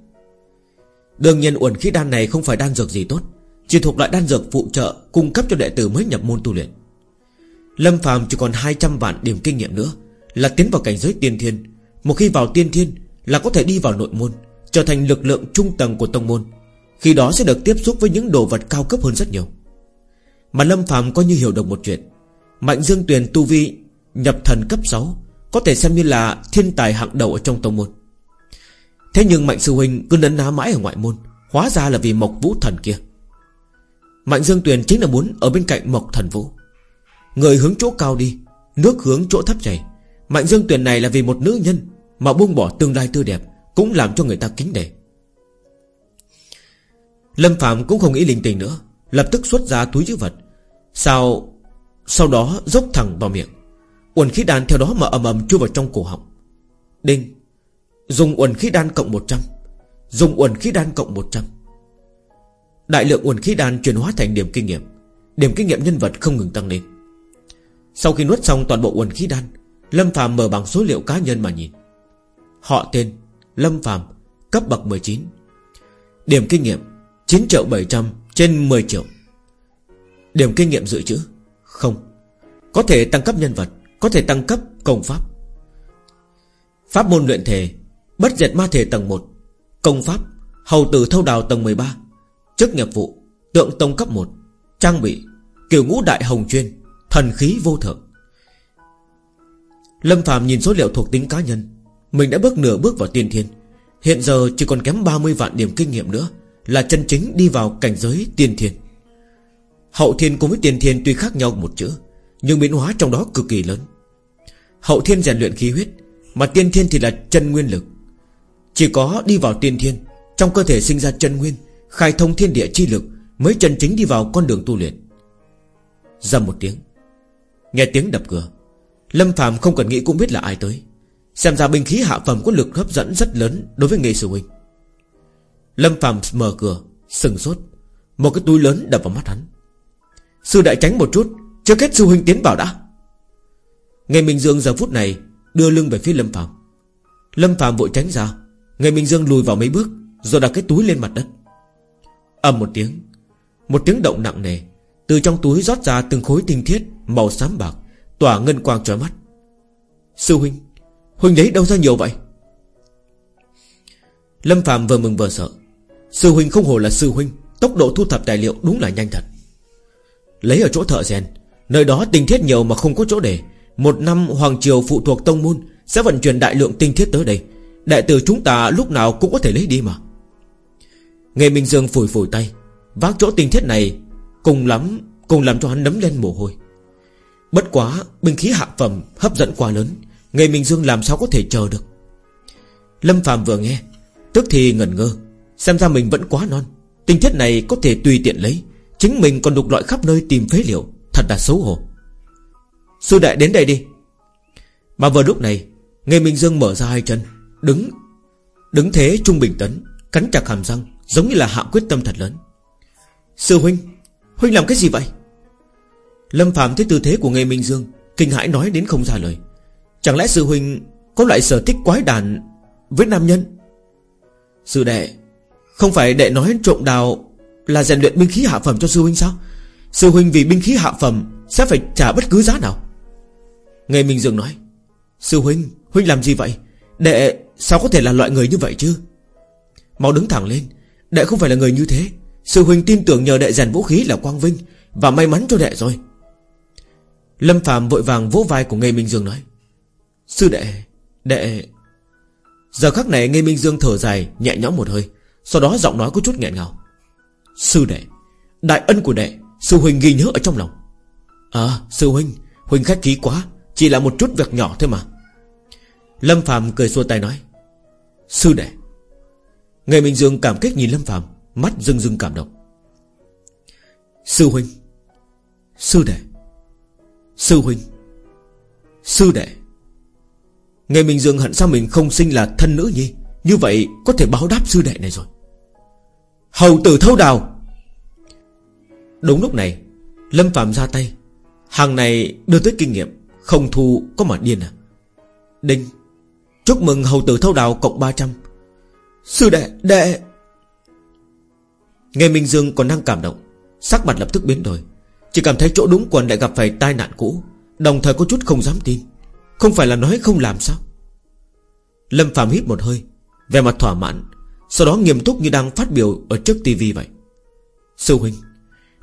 Đương nhiên uẩn khí đan này không phải đan dược gì tốt, Chỉ thuộc loại đan dược phụ trợ Cung cấp cho đệ tử mới nhập môn tu luyện. Lâm phàm chỉ còn 200 vạn điểm kinh nghiệm nữa, Là tiến vào cảnh giới tiên thiên. Một khi vào tiên thiên Là có thể đi vào nội môn, Trở thành lực lượng trung tầng của tông môn. Khi đó sẽ được tiếp xúc với những đồ vật cao cấp hơn rất nhiều. Mà Lâm Phạm coi như hiểu được một chuyện. Mạnh Dương Tuyền tu vi nhập thần cấp 6 Có thể xem như là thiên tài hạng đầu ở trong tông môn. Thế nhưng Mạnh Sư Huynh cứ nấn ná mãi ở ngoại môn, Hóa ra là vì Mộc Vũ Thần kia. Mạnh Dương Tuyền chính là muốn ở bên cạnh Mộc Thần Vũ. Người hướng chỗ cao đi, Nước hướng chỗ thấp chảy. Mạnh Dương Tuyền này là vì một nữ nhân Mà buông bỏ tương lai tươi đẹp, Cũng làm cho người ta kính đề Lâm Phạm cũng không nghĩ linh tinh nữa. Lập tức xuất ra túi chữ vật. Sau Sau đó dốc thẳng vào miệng. Uẩn khí đan theo đó mà ầm ầm chui vào trong cổ họng. Đinh. Dùng uẩn khí đan cộng 100 Dùng uẩn khí đan cộng 100 Đại lượng uẩn khí đan chuyển hóa thành điểm kinh nghiệm. Điểm kinh nghiệm nhân vật không ngừng tăng lên. Sau khi nuốt xong toàn bộ uẩn khí đan, Lâm Phạm mở bằng số liệu cá nhân mà nhìn. Họ tên Lâm Phạm Cấp bậc 19 Điểm kinh nghiệm 9 triệu 700 trên 10 triệu. Điểm kinh nghiệm dự trữ? Không. Có thể tăng cấp nhân vật, Có thể tăng cấp công pháp. Pháp môn luyện thể, Bất diệt ma thể tầng 1 Công pháp, Hầu tử thâu đào tầng 13 Chức nghiệp vụ, Tượng tông cấp 1 Trang bị, Kiểu ngũ đại hồng chuyên, Thần khí vô thượng. Lâm Phạm nhìn số liệu thuộc tính cá nhân. Mình đã bước nửa bước vào tiên thiên. Hiện giờ chỉ còn kém 30 vạn điểm kinh nghiệm nữa. Là chân chính đi vào cảnh giới tiên thiên. Hậu thiên cùng với tiên thiên tuy khác nhau một chữ, Nhưng biến hóa trong đó cực kỳ lớn. Hậu thiên rèn luyện khí huyết, Mà tiên thiên thì là chân nguyên lực. Chỉ có đi vào tiên thiên, Trong cơ thể sinh ra chân nguyên, Khai thông thiên địa chi lực Mới chân chính đi vào con đường tu luyện. Dầm một tiếng, Nghe tiếng đập cửa. Lâm Phạm không cần nghĩ cũng biết là ai tới. Xem ra binh khí hạ phẩm có lực hấp dẫn rất lớn Đối với nghệ sư huynh Lâm Phạm mở cửa, Sừng sốt. Một cái túi lớn đập vào mắt hắn. Sư đại tránh một chút, Chưa kết sư huynh tiến vào đã. Ngày Minh Dương giờ phút này Đưa lưng về phía Lâm Phạm Lâm Phạm vội tránh ra Ngày Minh Dương lùi vào mấy bước, Rồi đặt cái túi lên mặt đất. Ầm một tiếng Một tiếng động nặng nề, Từ trong túi rót ra từng khối tinh thiết Màu xám bạc, Tỏa ngân quang trói mắt. Sư huynh Huynh lấy đâu ra nhiều vậy? Lâm Phạm vừa mừng vừa sợ. Sư huynh không hồ là sư huynh, Tốc độ thu thập tài liệu đúng là nhanh thật. Lấy ở chỗ thợ rèn, Nơi đó tinh thiết nhiều mà không có chỗ để. Một năm Hoàng Triều phụ thuộc Tông Môn, Sẽ vận chuyển đại lượng tinh thiết tới đây. Đại tử chúng ta lúc nào cũng có thể lấy đi mà. Nghe Minh Dương phủi phủi tay, Vác chỗ tinh thiết này Cùng lắm, Cùng làm cho hắn nấm lên mồ hôi. Bất quá, binh khí hạ phẩm hấp dẫn quá lớn Ngày Minh Dương làm sao có thể chờ được. Lâm Phạm vừa nghe, Tức thì ngẩn ngơ. Xem ra mình vẫn quá non. Tinh thiết này có thể tùy tiện lấy. Chính mình còn đục loại khắp nơi tìm phế liệu. Thật là xấu hổ. Sư đại đến đây đi. Mà vừa lúc này Nghe Minh Dương mở ra hai chân, Đứng Đứng thế trung bình tấn, Cắn chặt hàm răng, Giống như là hạ quyết tâm thật lớn. Sư huynh Huynh làm cái gì vậy? Lâm Phạm thấy tư thế của Nghe Minh Dương, Kinh hãi nói đến không ra lời. Chẳng lẽ sư huynh có loại sở thích quái đàn Với nam nhân? Sư đệ không phải đệ nói trộm đào Là rèn luyện binh khí hạ phẩm cho sư huynh sao? Sư huynh vì binh khí hạ phẩm Sẽ phải trả bất cứ giá nào. Nghe Minh Dương nói Sư huynh, huynh làm gì vậy? Đệ sao có thể là loại người như vậy chứ? Mau đứng thẳng lên Đệ không phải là người như thế. Sư huynh tin tưởng nhờ đệ rèn vũ khí là quang vinh Và may mắn cho đệ rồi. Lâm Phạm vội vàng vỗ vai của Nghe Minh Dương nói Sư đệ Đệ. Giờ khắc này Nghe Minh Dương thở dài Nhẹ nhõm một hơi. Sau đó giọng nói có chút nghẹn ngào. Sư đệ, Đại ân của đệ, Sư huynh ghi nhớ ở trong lòng. À sư huynh Huynh khách khí quá, Chỉ là một chút việc nhỏ thôi mà. Lâm Phạm cười xua tay nói, Sư đệ ngày Minh Dương cảm kích nhìn Lâm Phạm Mắt rưng rưng cảm động. Sư huynh, Sư đệ, Sư huynh, Sư đệ. Ngày Minh Dương hận sao mình không sinh là thân nữ nhi? Như vậy có thể báo đáp sư đệ này rồi. Hầu tử thâu đào. Đúng lúc này, Lâm Phạm ra tay. Hàng này đưa tới kinh nghiệm, Không thu có mà điên à. Đinh, Chúc mừng hầu tử thâu đào cộng 300 Sư đệ đệ. Nghe Minh Dương còn đang cảm động, Sắc mặt lập tức biến đổi. Chỉ cảm thấy chỗ đúng quần lại gặp phải tai nạn cũ, Đồng thời có chút không dám tin. Không phải là nói không làm sao? Lâm Phạm hít một hơi về mặt thỏa mãn, Sau đó nghiêm túc như đang phát biểu Ở trước tivi vậy. Sư huynh,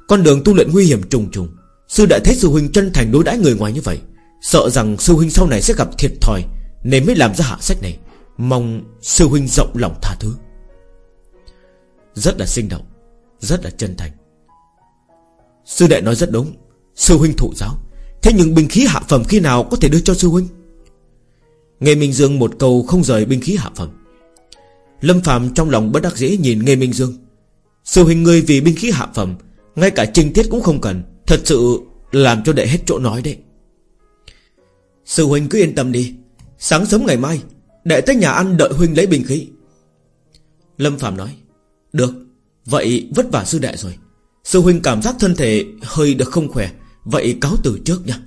Con đường tu luyện nguy hiểm trùng trùng. Sư đệ thấy sư huynh chân thành đối đãi người ngoài như vậy. Sợ rằng sư huynh sau này sẽ gặp thiệt thòi, Nên mới làm ra hạ sách này. Mong sư huynh rộng lòng tha thứ. Rất là sinh động, Rất là chân thành. Sư đệ nói rất đúng. Sư huynh thụ giáo. Thế nhưng binh khí hạ phẩm khi nào có thể đưa cho sư huynh? Nghe Minh Dương một câu không rời binh khí hạ phẩm. Lâm Phạm trong lòng bất đắc dĩ nhìn Nghe Minh Dương. Sư huynh ngươi vì binh khí hạ phẩm, Ngay cả trình thiết cũng không cần, Thật sự làm cho đệ hết chỗ nói đấy. Sư huynh cứ yên tâm đi, Sáng sớm ngày mai, Đệ tới nhà ăn đợi huynh lấy bình khí. Lâm Phạm nói, Được, Vậy vất vả sư đệ rồi. Sư huynh cảm giác thân thể hơi được không khỏe, Vậy cáo từ trước nha.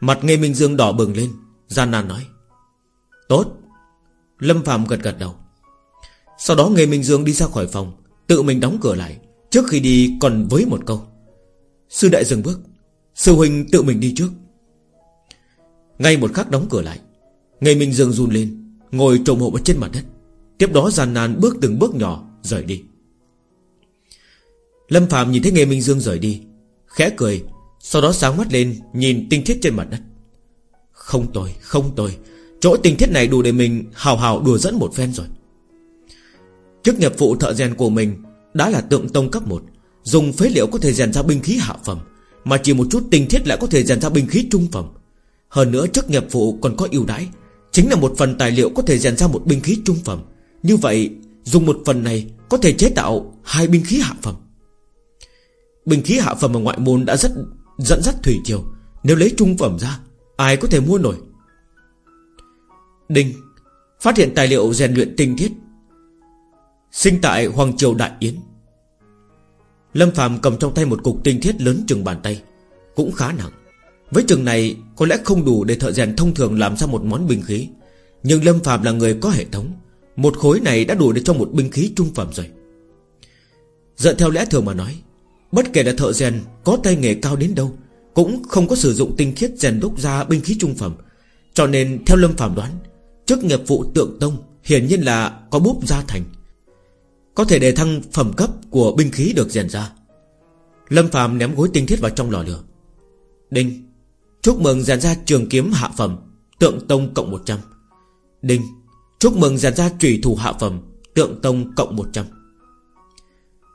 Mặt Nghe Minh Dương đỏ bừng lên, Gian nan nói, Tốt Lâm Phạm gật gật đầu. Sau đó người Minh Dương đi ra khỏi phòng, Tự mình đóng cửa lại, Trước khi đi còn với một câu. Sư đại dừng bước, Sư huynh tự mình đi trước. Ngay một khắc đóng cửa lại Nghe Minh Dương run lên, Ngồi trồm hộ trên mặt đất. Tiếp đó gian nan bước từng bước nhỏ, rời đi. Lâm Phạm nhìn thấy Nghe Minh Dương rời đi, Khẽ cười, Sau đó sáng mắt lên, Nhìn tinh thiết trên mặt đất. Không tồi không tồi Chỗ tình thiết này đủ để mình hào hào đùa dẫn một phen rồi. Chức nghiệp vụ thợ rèn của mình Đã là tượng tông cấp 1 Dùng phế liệu có thể rèn ra binh khí hạ phẩm, Mà chỉ một chút tình thiết lại có thể rèn ra binh khí trung phẩm. Hơn nữa, chức nghiệp vụ còn có ưu đãi, Chính là một phần tài liệu có thể rèn ra một binh khí trung phẩm. Như vậy, Dùng một phần này có thể chế tạo Hai binh khí hạ phẩm. Binh khí hạ phẩm ở ngoại môn đã rất, dẫn dắt thủy triều. Nếu lấy trung phẩm ra, Ai có thể mua nổi? Đinh, Phát hiện tài liệu rèn luyện tinh thiết. Sinh tại Hoàng Triều Đại Yến. Lâm Phạm cầm trong tay một cục tinh thiết lớn chừng bàn tay, Cũng khá nặng. Với chừng này, có lẽ không đủ để thợ rèn thông thường làm ra một món binh khí. Nhưng Lâm Phạm là người có hệ thống, Một khối này đã đủ để cho một binh khí trung phẩm rồi. Dựa theo lẽ thường mà nói, Bất kể là thợ rèn Có tay nghề cao đến đâu, Cũng không có sử dụng tinh khiết rèn đúc ra binh khí trung phẩm. Cho nên, theo Lâm Phạm đoán Chức nghiệp vụ tượng tông Hiển nhiên là có búp gia thành. Có thể đề thăng phẩm cấp của binh khí được rèn ra. Lâm phàm ném gối tinh thiết vào trong lò lửa. Đinh, Chúc mừng rèn ra trường kiếm hạ phẩm Tượng tông cộng 100 Đinh, Chúc mừng rèn ra trùy thủ hạ phẩm Tượng tông cộng 100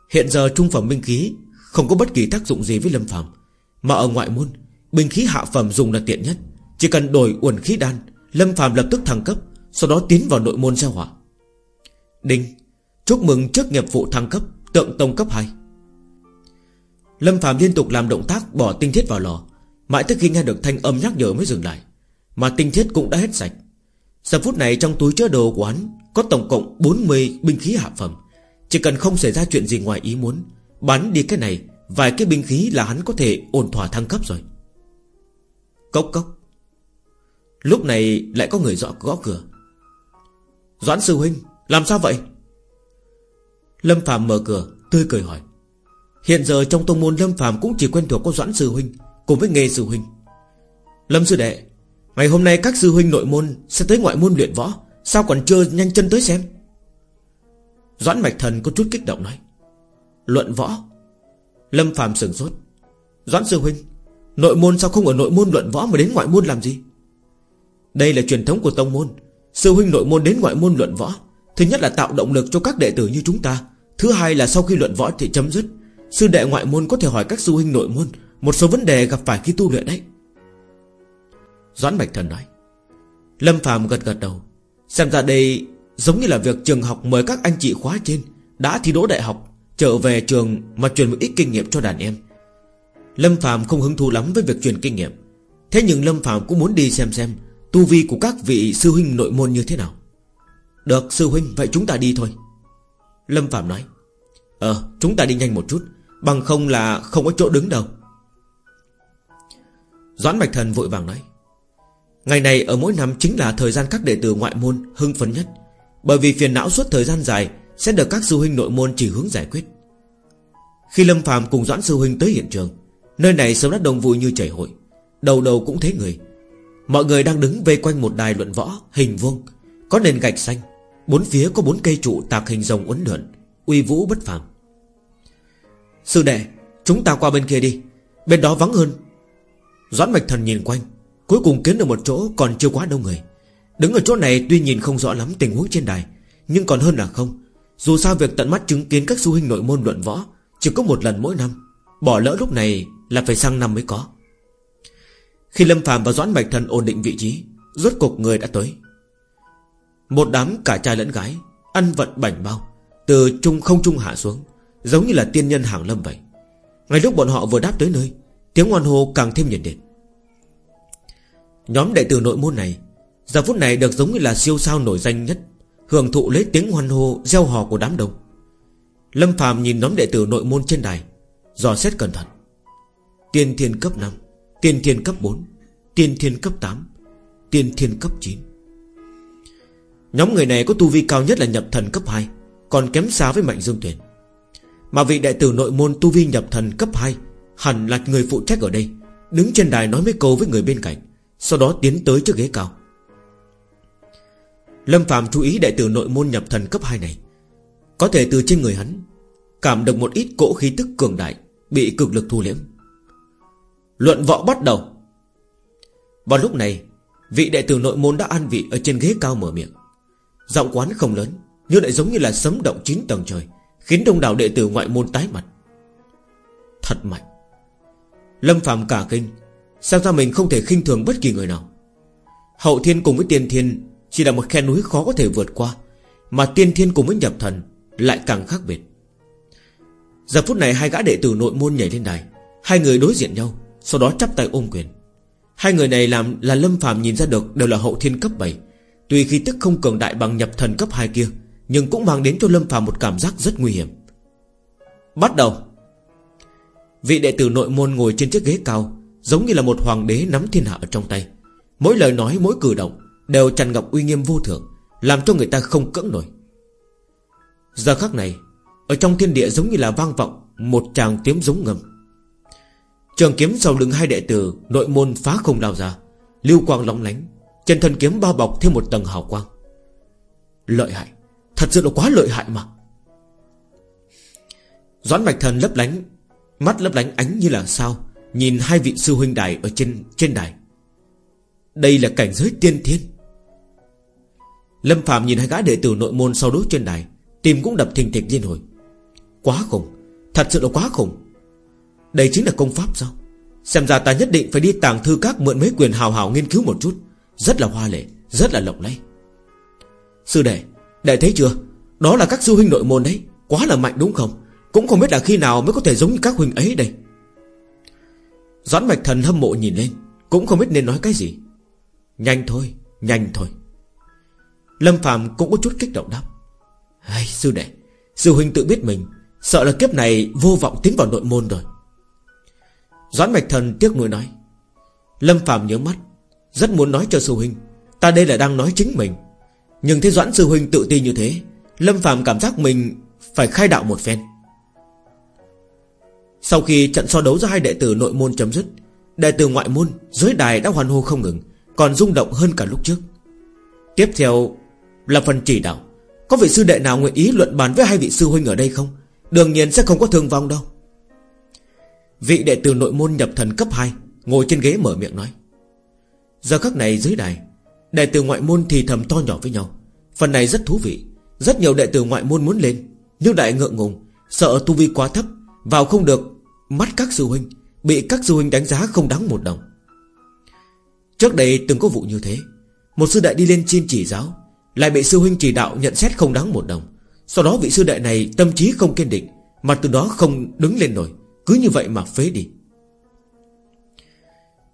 Hiện giờ trung phẩm binh khí không có bất kỳ tác dụng gì với Lâm phàm, Mà ở ngoại môn, Binh khí hạ phẩm dùng là tiện nhất, Chỉ cần đổi uẩn khí đan Lâm Phạm lập tức thăng cấp, Sau đó tiến vào nội môn gieo hỏa. Đinh, Chúc mừng trước nghiệp vụ thăng cấp, Tượng tông cấp 2 Lâm Phạm liên tục làm động tác bỏ tinh thiết vào lò, Mãi tới khi nghe được thanh âm nhắc nhở mới dừng lại, Mà tinh thiết cũng đã hết sạch. Giờ phút này trong túi chứa đồ của hắn Có tổng cộng 40 binh khí hạ phẩm, Chỉ cần không xảy ra chuyện gì ngoài ý muốn, Bắn đi cái này, Vài cái binh khí là hắn có thể ổn thỏa thăng cấp rồi. Cốc cốc. Lúc này lại có người dọ gõ cửa. Doãn sư huynh, Làm sao vậy? Lâm Phạm mở cửa, Tươi cười hỏi. Hiện giờ trong tông môn Lâm Phạm cũng chỉ quen thuộc có Doãn sư huynh Cùng với nghề sư huynh. Lâm sư đệ, Ngày hôm nay các sư huynh nội môn Sẽ tới ngoại môn luyện võ, Sao còn chưa nhanh chân tới xem? Doãn mạch thần có chút kích động nói. Luận võ. Lâm Phạm sửng sốt. Doãn sư huynh, Nội môn sao không ở nội môn luận võ mà đến ngoại môn làm gì? Đây là truyền thống của tông môn. Sư huynh nội môn đến ngoại môn luận võ. Thứ nhất là tạo động lực cho các đệ tử như chúng ta. Thứ hai là sau khi luận võ thì chấm dứt. Sư đệ ngoại môn có thể hỏi các sư huynh nội môn Một số vấn đề gặp phải khi tu luyện đấy. Doãn Bạch Thần nói. Lâm Phạm gật gật đầu. Xem ra đây giống như là việc trường học mời các anh chị khóa trên, Đã thi đỗ đại học, Trở về trường mà truyền một ít kinh nghiệm cho đàn em. Lâm Phạm không hứng thú lắm với việc truyền kinh nghiệm. Thế nhưng Lâm Phạm cũng muốn đi xem xem Tu vi của các vị sư huynh nội môn như thế nào? Được, sư huynh, Vậy chúng ta đi thôi. Lâm Phạm nói. Ờ chúng ta đi nhanh một chút, Bằng không là không có chỗ đứng đâu. Doãn Bạch Thần vội vàng nói. Ngày này ở mỗi năm chính là thời gian các đệ tử ngoại môn hưng phấn nhất, Bởi vì phiền não suốt thời gian dài Sẽ được các sư huynh nội môn chỉ hướng giải quyết. Khi Lâm Phạm cùng Doãn sư huynh tới hiện trường, Nơi này sớm đã đông vui như chảy hội, Đầu đầu cũng thấy người Mọi người đang đứng vây quanh một đài luận võ, Hình vuông. Có nền gạch xanh. Bốn phía có bốn cây trụ tạc hình rồng uốn lượn, Uy vũ bất phàm. Sư đệ, Chúng ta qua bên kia đi. Bên đó vắng hơn. Doãn Mạch Thần nhìn quanh, Cuối cùng kiến được một chỗ còn chưa quá đông người. Đứng ở chỗ này tuy nhìn không rõ lắm tình huống trên đài, Nhưng còn hơn là không. Dù sao việc tận mắt chứng kiến các du hình nội môn luận võ Chỉ có một lần mỗi năm. Bỏ lỡ lúc này là phải sang năm mới có. Khi Lâm phàm và Doãn Bạch Thần ổn định vị trí, Rốt cục người đã tới. Một đám cả trai lẫn gái Ăn vận bảnh bao, Từ trung không trung hạ xuống, Giống như là tiên nhân hàng lâm vậy. Ngay lúc bọn họ vừa đáp tới nơi, Tiếng hoan hô càng thêm nhiệt liệt Nhóm đệ tử nội môn này, Giờ phút này được giống như là siêu sao nổi danh nhất, Hưởng thụ lấy tiếng hoan hô, Gieo hò của đám đông. Lâm phàm nhìn nhóm đệ tử nội môn trên đài, Dò xét cẩn thận. Tiên thiên cấp 5 Tiên thiên cấp 4 Tiên thiên cấp 8 Tiên thiên cấp 9 Nhóm người này có tu vi cao nhất là nhập thần cấp 2 Còn kém xa với Mạnh Dương Tuyển Mà vị đại tử nội môn tu vi nhập thần cấp 2 Hẳn là người phụ trách ở đây, Đứng trên đài nói mấy câu với người bên cạnh, Sau đó tiến tới chiếc ghế cao. Lâm Phạm chú ý đại tử nội môn nhập thần cấp 2 này. Có thể từ trên người hắn, Cảm được một ít cỗ khí tức cường đại, Bị cực lực thu liễm. Luận võ bắt đầu. Vào lúc này, Vị đệ tử nội môn đã an vị Ở trên ghế cao mở miệng. Giọng quán không lớn, Nhưng lại giống như là sấm động chín tầng trời, Khiến đông đảo đệ tử ngoại môn tái mặt. Thật mạnh. Lâm phàm cả kinh Sao ra mình không thể khinh thường bất kỳ người nào. Hậu thiên cùng với tiên thiên Chỉ là một khe núi khó có thể vượt qua, Mà tiên thiên cùng với nhập thần Lại càng khác biệt. Giờ phút này hai gã đệ tử nội môn nhảy lên đài, Hai người đối diện nhau sau đó chắp tay ôm quyền. Hai người này làm, là Lâm Phạm nhìn ra được Đều là hậu thiên cấp 7 Tuy khí tức không cường đại bằng nhập thần cấp 2 kia, Nhưng cũng mang đến cho Lâm Phạm một cảm giác rất nguy hiểm. Bắt đầu. Vị đệ tử nội môn ngồi trên chiếc ghế cao, Giống như là một hoàng đế nắm thiên hạ ở trong tay. Mỗi lời nói, mỗi cử động Đều tràn ngập uy nghiêm vô thượng, Làm cho người ta không cưỡng nổi. Giờ khắc này, Ở trong thiên địa giống như là vang vọng Một tràng tiếng giống ngầm. Trường kiếm sau lưng hai đệ tử, Nội môn phá không đào ra. Lưu quang lóng lánh, Chân thân kiếm bao bọc thêm một tầng hào quang. Lợi hại, Thật sự là quá lợi hại mà. Doãn Bạch Thần lấp lánh, Mắt lấp lánh ánh như là sao, Nhìn hai vị sư huynh đài ở trên trên đài. Đây là cảnh giới tiên thiên. Lâm Phạm nhìn hai gã đệ tử nội môn sau đối trên đài, Tim cũng đập thình thịch liên hồi. Quá khủng, Thật sự là quá khủng. Đây chính là công pháp sao? Xem ra ta nhất định phải đi tàng thư các mượn mấy quyền hào hào nghiên cứu một chút. Rất là hoa lệ Rất là lộng lẫy. Sư đệ Đệ thấy chưa? Đó là các sư huynh nội môn đấy Quá là mạnh đúng không? Cũng không biết là khi nào mới có thể giống như các huynh ấy đây. Doãn mạch Thần hâm mộ nhìn lên Cũng không biết nên nói cái gì. Nhanh thôi, nhanh thôi. Lâm Phạm cũng có chút kích động đáp. Hay, Sư đệ Sư huynh tự biết mình Sợ là kiếp này vô vọng tiến vào nội môn rồi. Doãn Bạch Thần tiếc nuối nói. Lâm Phạm nhớ mắt, Rất muốn nói cho sư huynh, Ta đây là đang nói chính mình. Nhưng thấy Doãn sư huynh tự tin như thế, Lâm Phạm cảm giác mình Phải khai đạo một phen. Sau khi trận so đấu giữa hai đệ tử nội môn chấm dứt, Đệ tử ngoại môn Dưới đài đã hoàn hô không ngừng, Còn rung động hơn cả lúc trước. Tiếp theo là phần chỉ đạo. Có vị sư đệ nào nguyện ý luận bàn với hai vị sư huynh ở đây không? Đương nhiên sẽ không có thương vong đâu. Vị đệ tử nội môn nhập thần cấp 2 Ngồi trên ghế mở miệng nói. Giờ khắc này dưới đài, Đệ tử ngoại môn thì thầm to nhỏ với nhau. Phần này rất thú vị, Rất nhiều đệ tử ngoại môn muốn lên. Nhưng đại ngượng ngùng, Sợ tu vi quá thấp, Vào không được, Mắt các sư huynh, Bị các sư huynh đánh giá không đáng một đồng. Trước đây từng có vụ như thế, Một sư đệ đi lên chiên chỉ giáo, Lại bị sư huynh chỉ đạo nhận xét không đáng một đồng. Sau đó vị sư đệ này tâm trí không kiên định, Mà từ đó không đứng lên nổi. Cứ như vậy mà phế đi.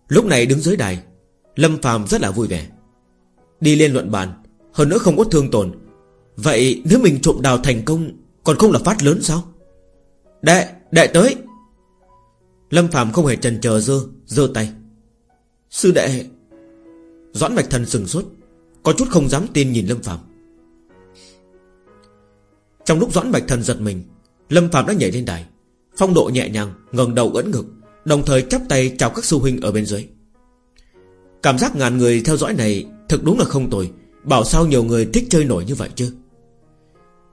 Lúc này đứng dưới đài Lâm phàm rất là vui vẻ. Đi lên luận bàn Hơn nữa không có thương tổn. Vậy nếu mình trộm đào thành công Còn không là phát lớn sao? Đệ, đệ tới. Lâm phàm không hề trần chờ dơ Dơ tay. Sư đệ Doãn Bạch Thần sừng sốt Có chút không dám tin nhìn Lâm phàm. Trong lúc Doãn Bạch Thần giật mình Lâm phàm đã nhảy lên đài. Phong độ nhẹ nhàng, ngẩng đầu ấn ngực, Đồng thời chắp tay chào các sư huynh ở bên dưới. Cảm giác ngàn người theo dõi này Thực đúng là không tồi, Bảo sao nhiều người thích chơi nổi như vậy chứ?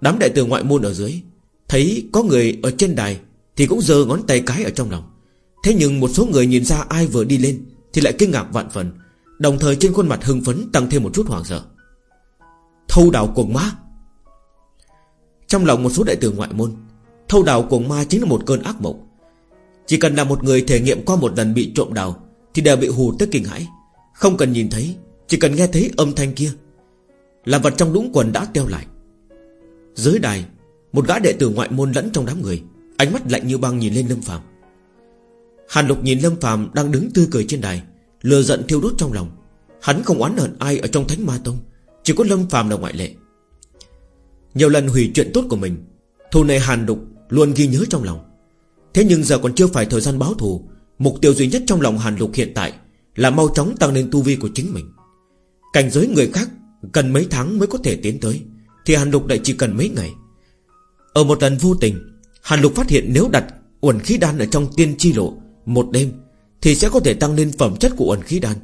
Đám đại tử ngoại môn ở dưới, Thấy có người ở trên đài Thì cũng giơ ngón tay cái ở trong lòng. Thế nhưng một số người nhìn ra ai vừa đi lên Thì lại kinh ngạc vạn phần, Đồng thời trên khuôn mặt hưng phấn tăng thêm một chút hoảng sợ. Thâu đào cuồng ma Trong lòng một số đại tử ngoại môn Thâu đào cuồng ma chính là một cơn ác mộng. Chỉ cần là một người thể nghiệm qua một lần bị trộm đào, Thì đều bị hù tới kinh hãi. Không cần nhìn thấy, Chỉ cần nghe thấy âm thanh kia, Là vật trong đũng quần đã teo lại. Dưới đài, Một gã đệ tử ngoại môn lẫn trong đám người, Ánh mắt lạnh như băng nhìn lên Lâm Phạm Hàn Lục nhìn Lâm Phạm đang đứng tươi cười trên đài Lừa giận thiêu đốt trong lòng. Hắn không oán hận ai ở trong Thánh Ma Tông, Chỉ có Lâm Phạm là ngoại lệ. Nhiều lần hủy chuyện tốt của mình, Thù này Hàn Lục luôn ghi nhớ trong lòng. Thế nhưng giờ còn chưa phải thời gian báo thù, Mục tiêu duy nhất trong lòng Hàn Lục hiện tại Là mau chóng tăng lên tu vi của chính mình. Cảnh giới người khác Cần mấy tháng mới có thể tiến tới, Thì Hàn Lục lại chỉ cần mấy ngày. Ở một lần vô tình, Hàn Lục phát hiện nếu đặt uẩn khí đan ở trong tiên chi lộ Một đêm, Thì sẽ có thể tăng lên phẩm chất của uẩn khí đan.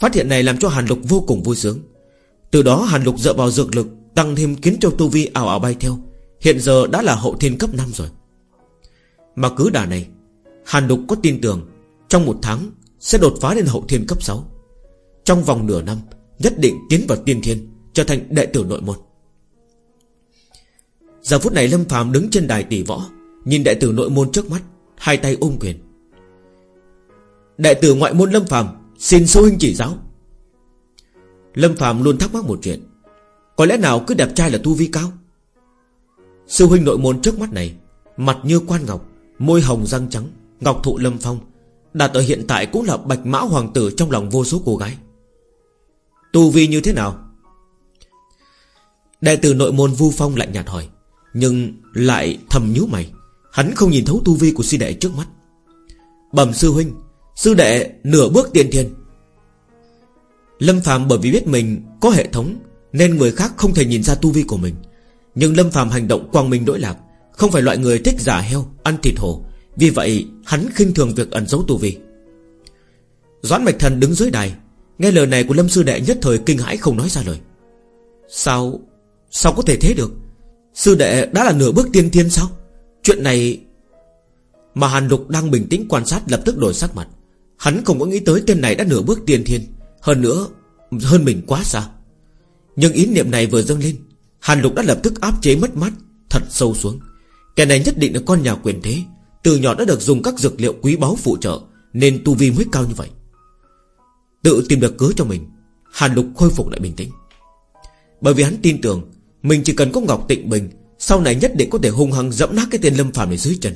Phát hiện này làm cho Hàn Lục vô cùng vui sướng. Từ đó Hàn Lục dựa vào dược lực Tăng thêm kiến cho tu vi ảo ảo bay theo. Hiện giờ đã là hậu thiên cấp 5 rồi. Mà cứ đà này, Hàn Đục có tin tưởng Trong một tháng sẽ đột phá lên hậu thiên cấp 6 Trong vòng nửa năm, Nhất định tiến vào tiên thiên, Trở thành đệ tử nội môn. Giờ phút này Lâm phàm đứng trên đài tỷ võ, Nhìn đệ tử nội môn trước mắt, Hai tay ôm quyền. Đệ tử ngoại môn Lâm phàm, Xin sư huynh chỉ giáo. Lâm phàm luôn thắc mắc một chuyện. Có lẽ nào cứ đẹp trai là tu vi cao Sư huynh nội môn trước mắt này, Mặt như quan ngọc, Môi hồng răng trắng, Ngọc thụ lâm phong Đạt ở hiện tại cũng là bạch mã hoàng tử Trong lòng vô số cô gái. Tu vi như thế nào? Đại tử nội môn Vu Phong lạnh nhạt hỏi, Nhưng lại thầm nhíu mày, Hắn không nhìn thấu tu vi của sư đệ trước mắt. Bẩm sư huynh, Sư đệ nửa bước tiên thiên. Lâm Phàm bởi vì biết mình có hệ thống Nên người khác không thể nhìn ra tu vi của mình. Nhưng Lâm Phạm hành động quang minh đối lạc, Không phải loại người thích giả heo, Ăn thịt hổ. Vì vậy, hắn khinh thường việc ẩn giấu tu vi. Doãn Mạch Thần đứng dưới đài, Nghe lời này của Lâm Sư Đệ nhất thời kinh hãi không nói ra lời. Sao Sao có thể thế được? Sư Đệ đã là nửa bước tiên thiên sao? Chuyện này Mà Hàn Lục đang bình tĩnh quan sát lập tức đổi sắc mặt. Hắn không có nghĩ tới tên này đã nửa bước tiên thiên, Hơn nữa, Hơn mình quá xa. Nhưng ý niệm này vừa dâng lên Hàn Lục đã lập tức áp chế mất mắt Thật sâu xuống. Kẻ này nhất định là con nhà quyền thế, Từ nhỏ đã được dùng các dược liệu quý báu phụ trợ, Nên tu vi mới cao như vậy. Tự tìm được cớ cho mình, Hàn Lục khôi phục lại bình tĩnh. Bởi vì hắn tin tưởng, Mình chỉ cần có Ngọc Tịnh Bình, Sau này nhất định có thể hung hăng dẫm nát cái tên Lâm Phàm này dưới chân.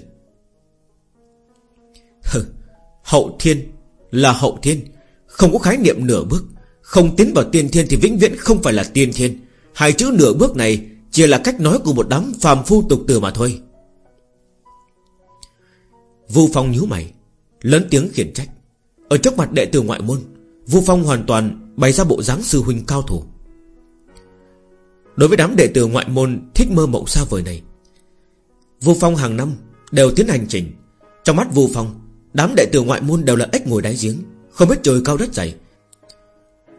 Hậu thiên Là hậu thiên, Không có khái niệm nửa bước, Không tiến vào tiên thiên thì vĩnh viễn không phải là tiên thiên. Hai chữ nửa bước này Chỉ là cách nói của một đám phàm phu tục từ mà thôi. Vu Phong nhíu mày, Lớn tiếng khiển trách. Ở trước mặt đệ tử ngoại môn, Vu Phong hoàn toàn bày ra bộ dáng sư huynh cao thủ. Đối với đám đệ tử ngoại môn Thích mơ mộng xa vời này, Vu Phong hàng năm đều tiến hành trình Trong mắt Vu Phong, Đám đệ tử ngoại môn đều là ếch ngồi đáy giếng, Không biết trời cao đất dày.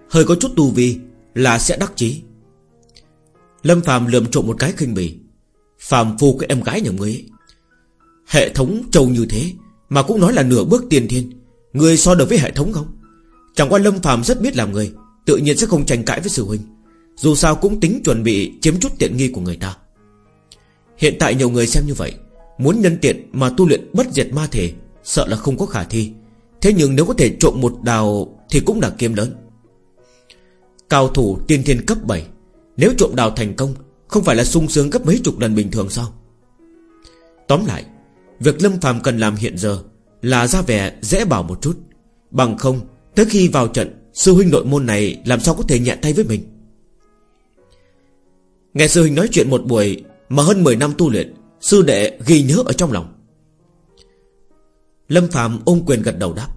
Hơi có chút tu vi là sẽ đắc chí. Lâm Phạm lượm trộm một cái khinh bỉ. Phạm phu cái em gái nhà ngươi Hệ thống trâu như thế, Mà cũng nói là nửa bước tiền thiên. Người so được với hệ thống không? Chẳng qua Lâm Phạm rất biết làm người, Tự nhiên sẽ không tranh cãi với sư huynh. Dù sao cũng tính chuẩn bị chiếm chút tiện nghi của người ta. Hiện tại nhiều người xem như vậy, Muốn nhân tiện mà tu luyện bất diệt ma thể, Sợ là không có khả thi. Thế nhưng nếu có thể trộm một đào Thì cũng là kiếm lớn. Cao thủ tiên thiên cấp 7 nếu trộm đào thành công, Không phải là sung sướng gấp mấy chục lần bình thường sao? Tóm lại, Việc Lâm phàm cần làm hiện giờ Là ra vẻ dễ bảo một chút. Bằng không, Tới khi vào trận, Sư huynh nội môn này làm sao có thể nhẹ tay với mình? Nghe sư huynh nói chuyện một buổi Mà hơn 10 năm tu luyện, Sư đệ ghi nhớ ở trong lòng. Lâm Phạm ôm quyền gật đầu đáp.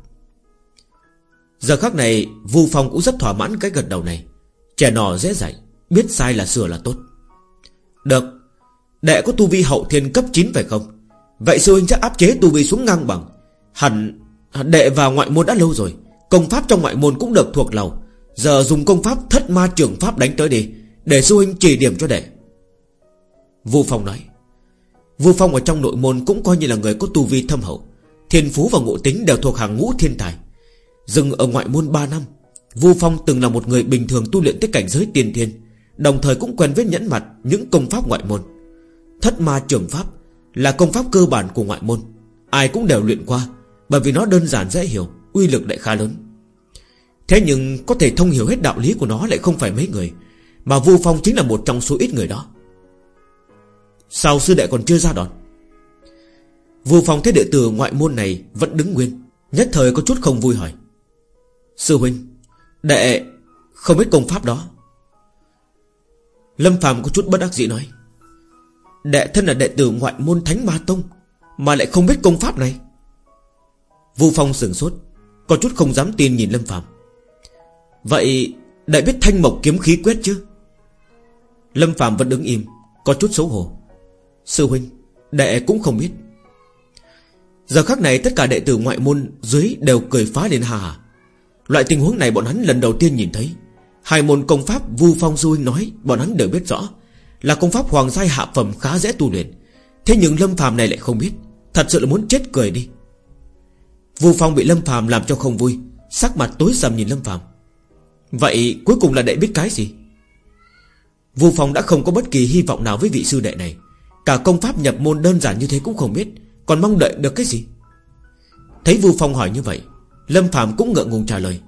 Giờ khắc này, Vu Phong cũng rất thỏa mãn cái gật đầu này. Trẻ nò dễ dạy. Biết sai là sửa là tốt. Được. Đệ có tu vi hậu thiên cấp 9 phải không? Vậy sư huynh sẽ áp chế tu vi xuống ngang bằng. Hẳn Đệ vào ngoại môn đã lâu rồi. Công pháp trong ngoại môn cũng được thuộc lầu. Giờ dùng công pháp thất ma trưởng pháp đánh tới đi, Để sư huynh chỉ điểm cho đệ. Vu Phong nói. Vu Phong ở trong nội môn cũng coi như là người có tu vi thâm hậu. Thiên phú và ngộ tính đều thuộc hàng ngũ thiên tài. Dừng ở ngoại môn 3 năm, Vu Phong từng là một người bình thường tu luyện tới cảnh giới tiên thiên. Đồng thời cũng quen với nhẫn mặt Những công pháp ngoại môn. Thất ma trường pháp Là công pháp cơ bản của ngoại môn, Ai cũng đều luyện qua, Bởi vì nó đơn giản dễ hiểu, Uy lực lại khá lớn. Thế nhưng có thể thông hiểu hết đạo lý của nó lại không phải mấy người, Mà Vu Phong chính là một trong số ít người đó. Sao sư đệ còn chưa ra đòn? Vu Phong thấy đệ tử ngoại môn này Vẫn đứng nguyên, Nhất thời có chút không vui hỏi. Sư huynh, Đệ không biết công pháp đó. Lâm Phạm có chút bất đắc dĩ nói, Đệ thân là đệ tử ngoại môn Thánh Ma Tông, Mà lại không biết công pháp này. Vu Phong sửng sốt, Có chút không dám tin nhìn Lâm Phạm Vậy đệ biết thanh mộc kiếm khí quyết chứ? Lâm Phạm vẫn đứng im, Có chút xấu hổ. Sư huynh, Đệ cũng không biết. Giờ khắc này tất cả đệ tử ngoại môn dưới đều cười phá lên hà hà Loại tình huống này bọn hắn lần đầu tiên nhìn thấy. Hai môn công pháp Vu Phong Du Huynh nói, Bọn hắn đều biết rõ, Là công pháp hoàng giai hạ phẩm khá dễ tu luyện. Thế nhưng Lâm phàm này lại không biết, Thật sự là muốn chết cười đi. Vu Phong bị Lâm phàm làm cho không vui, Sắc mặt tối sầm nhìn Lâm phàm. Vậy cuối cùng là đệ biết cái gì? Vu Phong đã không có bất kỳ hy vọng nào với vị sư đệ này. Cả công pháp nhập môn đơn giản như thế cũng không biết, Còn mong đợi được cái gì? Thấy Vu Phong hỏi như vậy, Lâm Phạm cũng ngượng ngùng trả lời.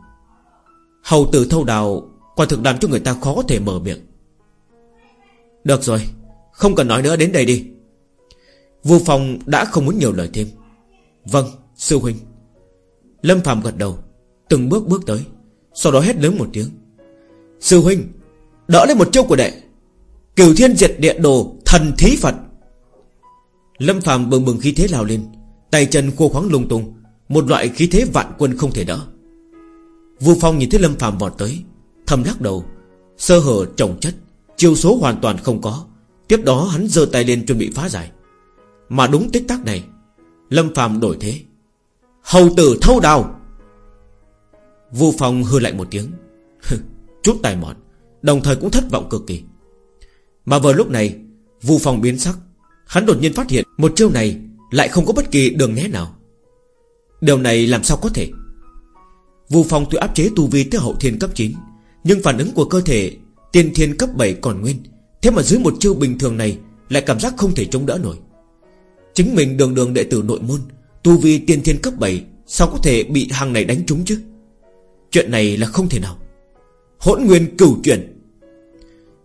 Hầu tử thâu đào Quả thực làm cho người ta khó có thể mở miệng. Được rồi, Không cần nói nữa, đến đây đi. Vu Phong đã không muốn nhiều lời thêm. Vâng sư huynh. Lâm Phạm gật đầu, Từng bước bước tới, Sau đó hét lớn một tiếng. Sư huynh, Đỡ lên một chiêu của đệ. Cửu thiên diệt địa đồ Thần thí Phật. Lâm Phạm bừng bừng khí thế lao lên, Tay chân khô khoáng lung tung, Một loại khí thế vạn quân không thể đỡ. Vu Phong nhìn thấy Lâm Phạm vọt tới Thầm lắc đầu. Sơ hở trồng chất, Chiêu số hoàn toàn không có. Tiếp đó hắn giơ tay lên chuẩn bị phá giải. Mà đúng tích tắc này, Lâm phàm đổi thế. Hầu tử thâu đào. Vu Phong hư lạnh một tiếng. Chút tài mọn, Đồng thời cũng thất vọng cực kỳ. Mà vừa lúc này, Vu Phong biến sắc. Hắn đột nhiên phát hiện Một chiêu này lại không có bất kỳ đường né nào. Điều này làm sao có thể? Vu Phong tuy áp chế tu vi tới hậu thiên cấp 9 nhưng phản ứng của cơ thể, Tiên thiên cấp 7 còn nguyên. Thế mà dưới một chiêu bình thường này, Lại cảm giác không thể chống đỡ nổi. Chính mình đường đường đệ tử nội môn, Tu vi tiên thiên cấp 7 Sao có thể bị hàng này đánh trúng chứ? Chuyện này là không thể nào. Hỗn nguyên cửu chuyển.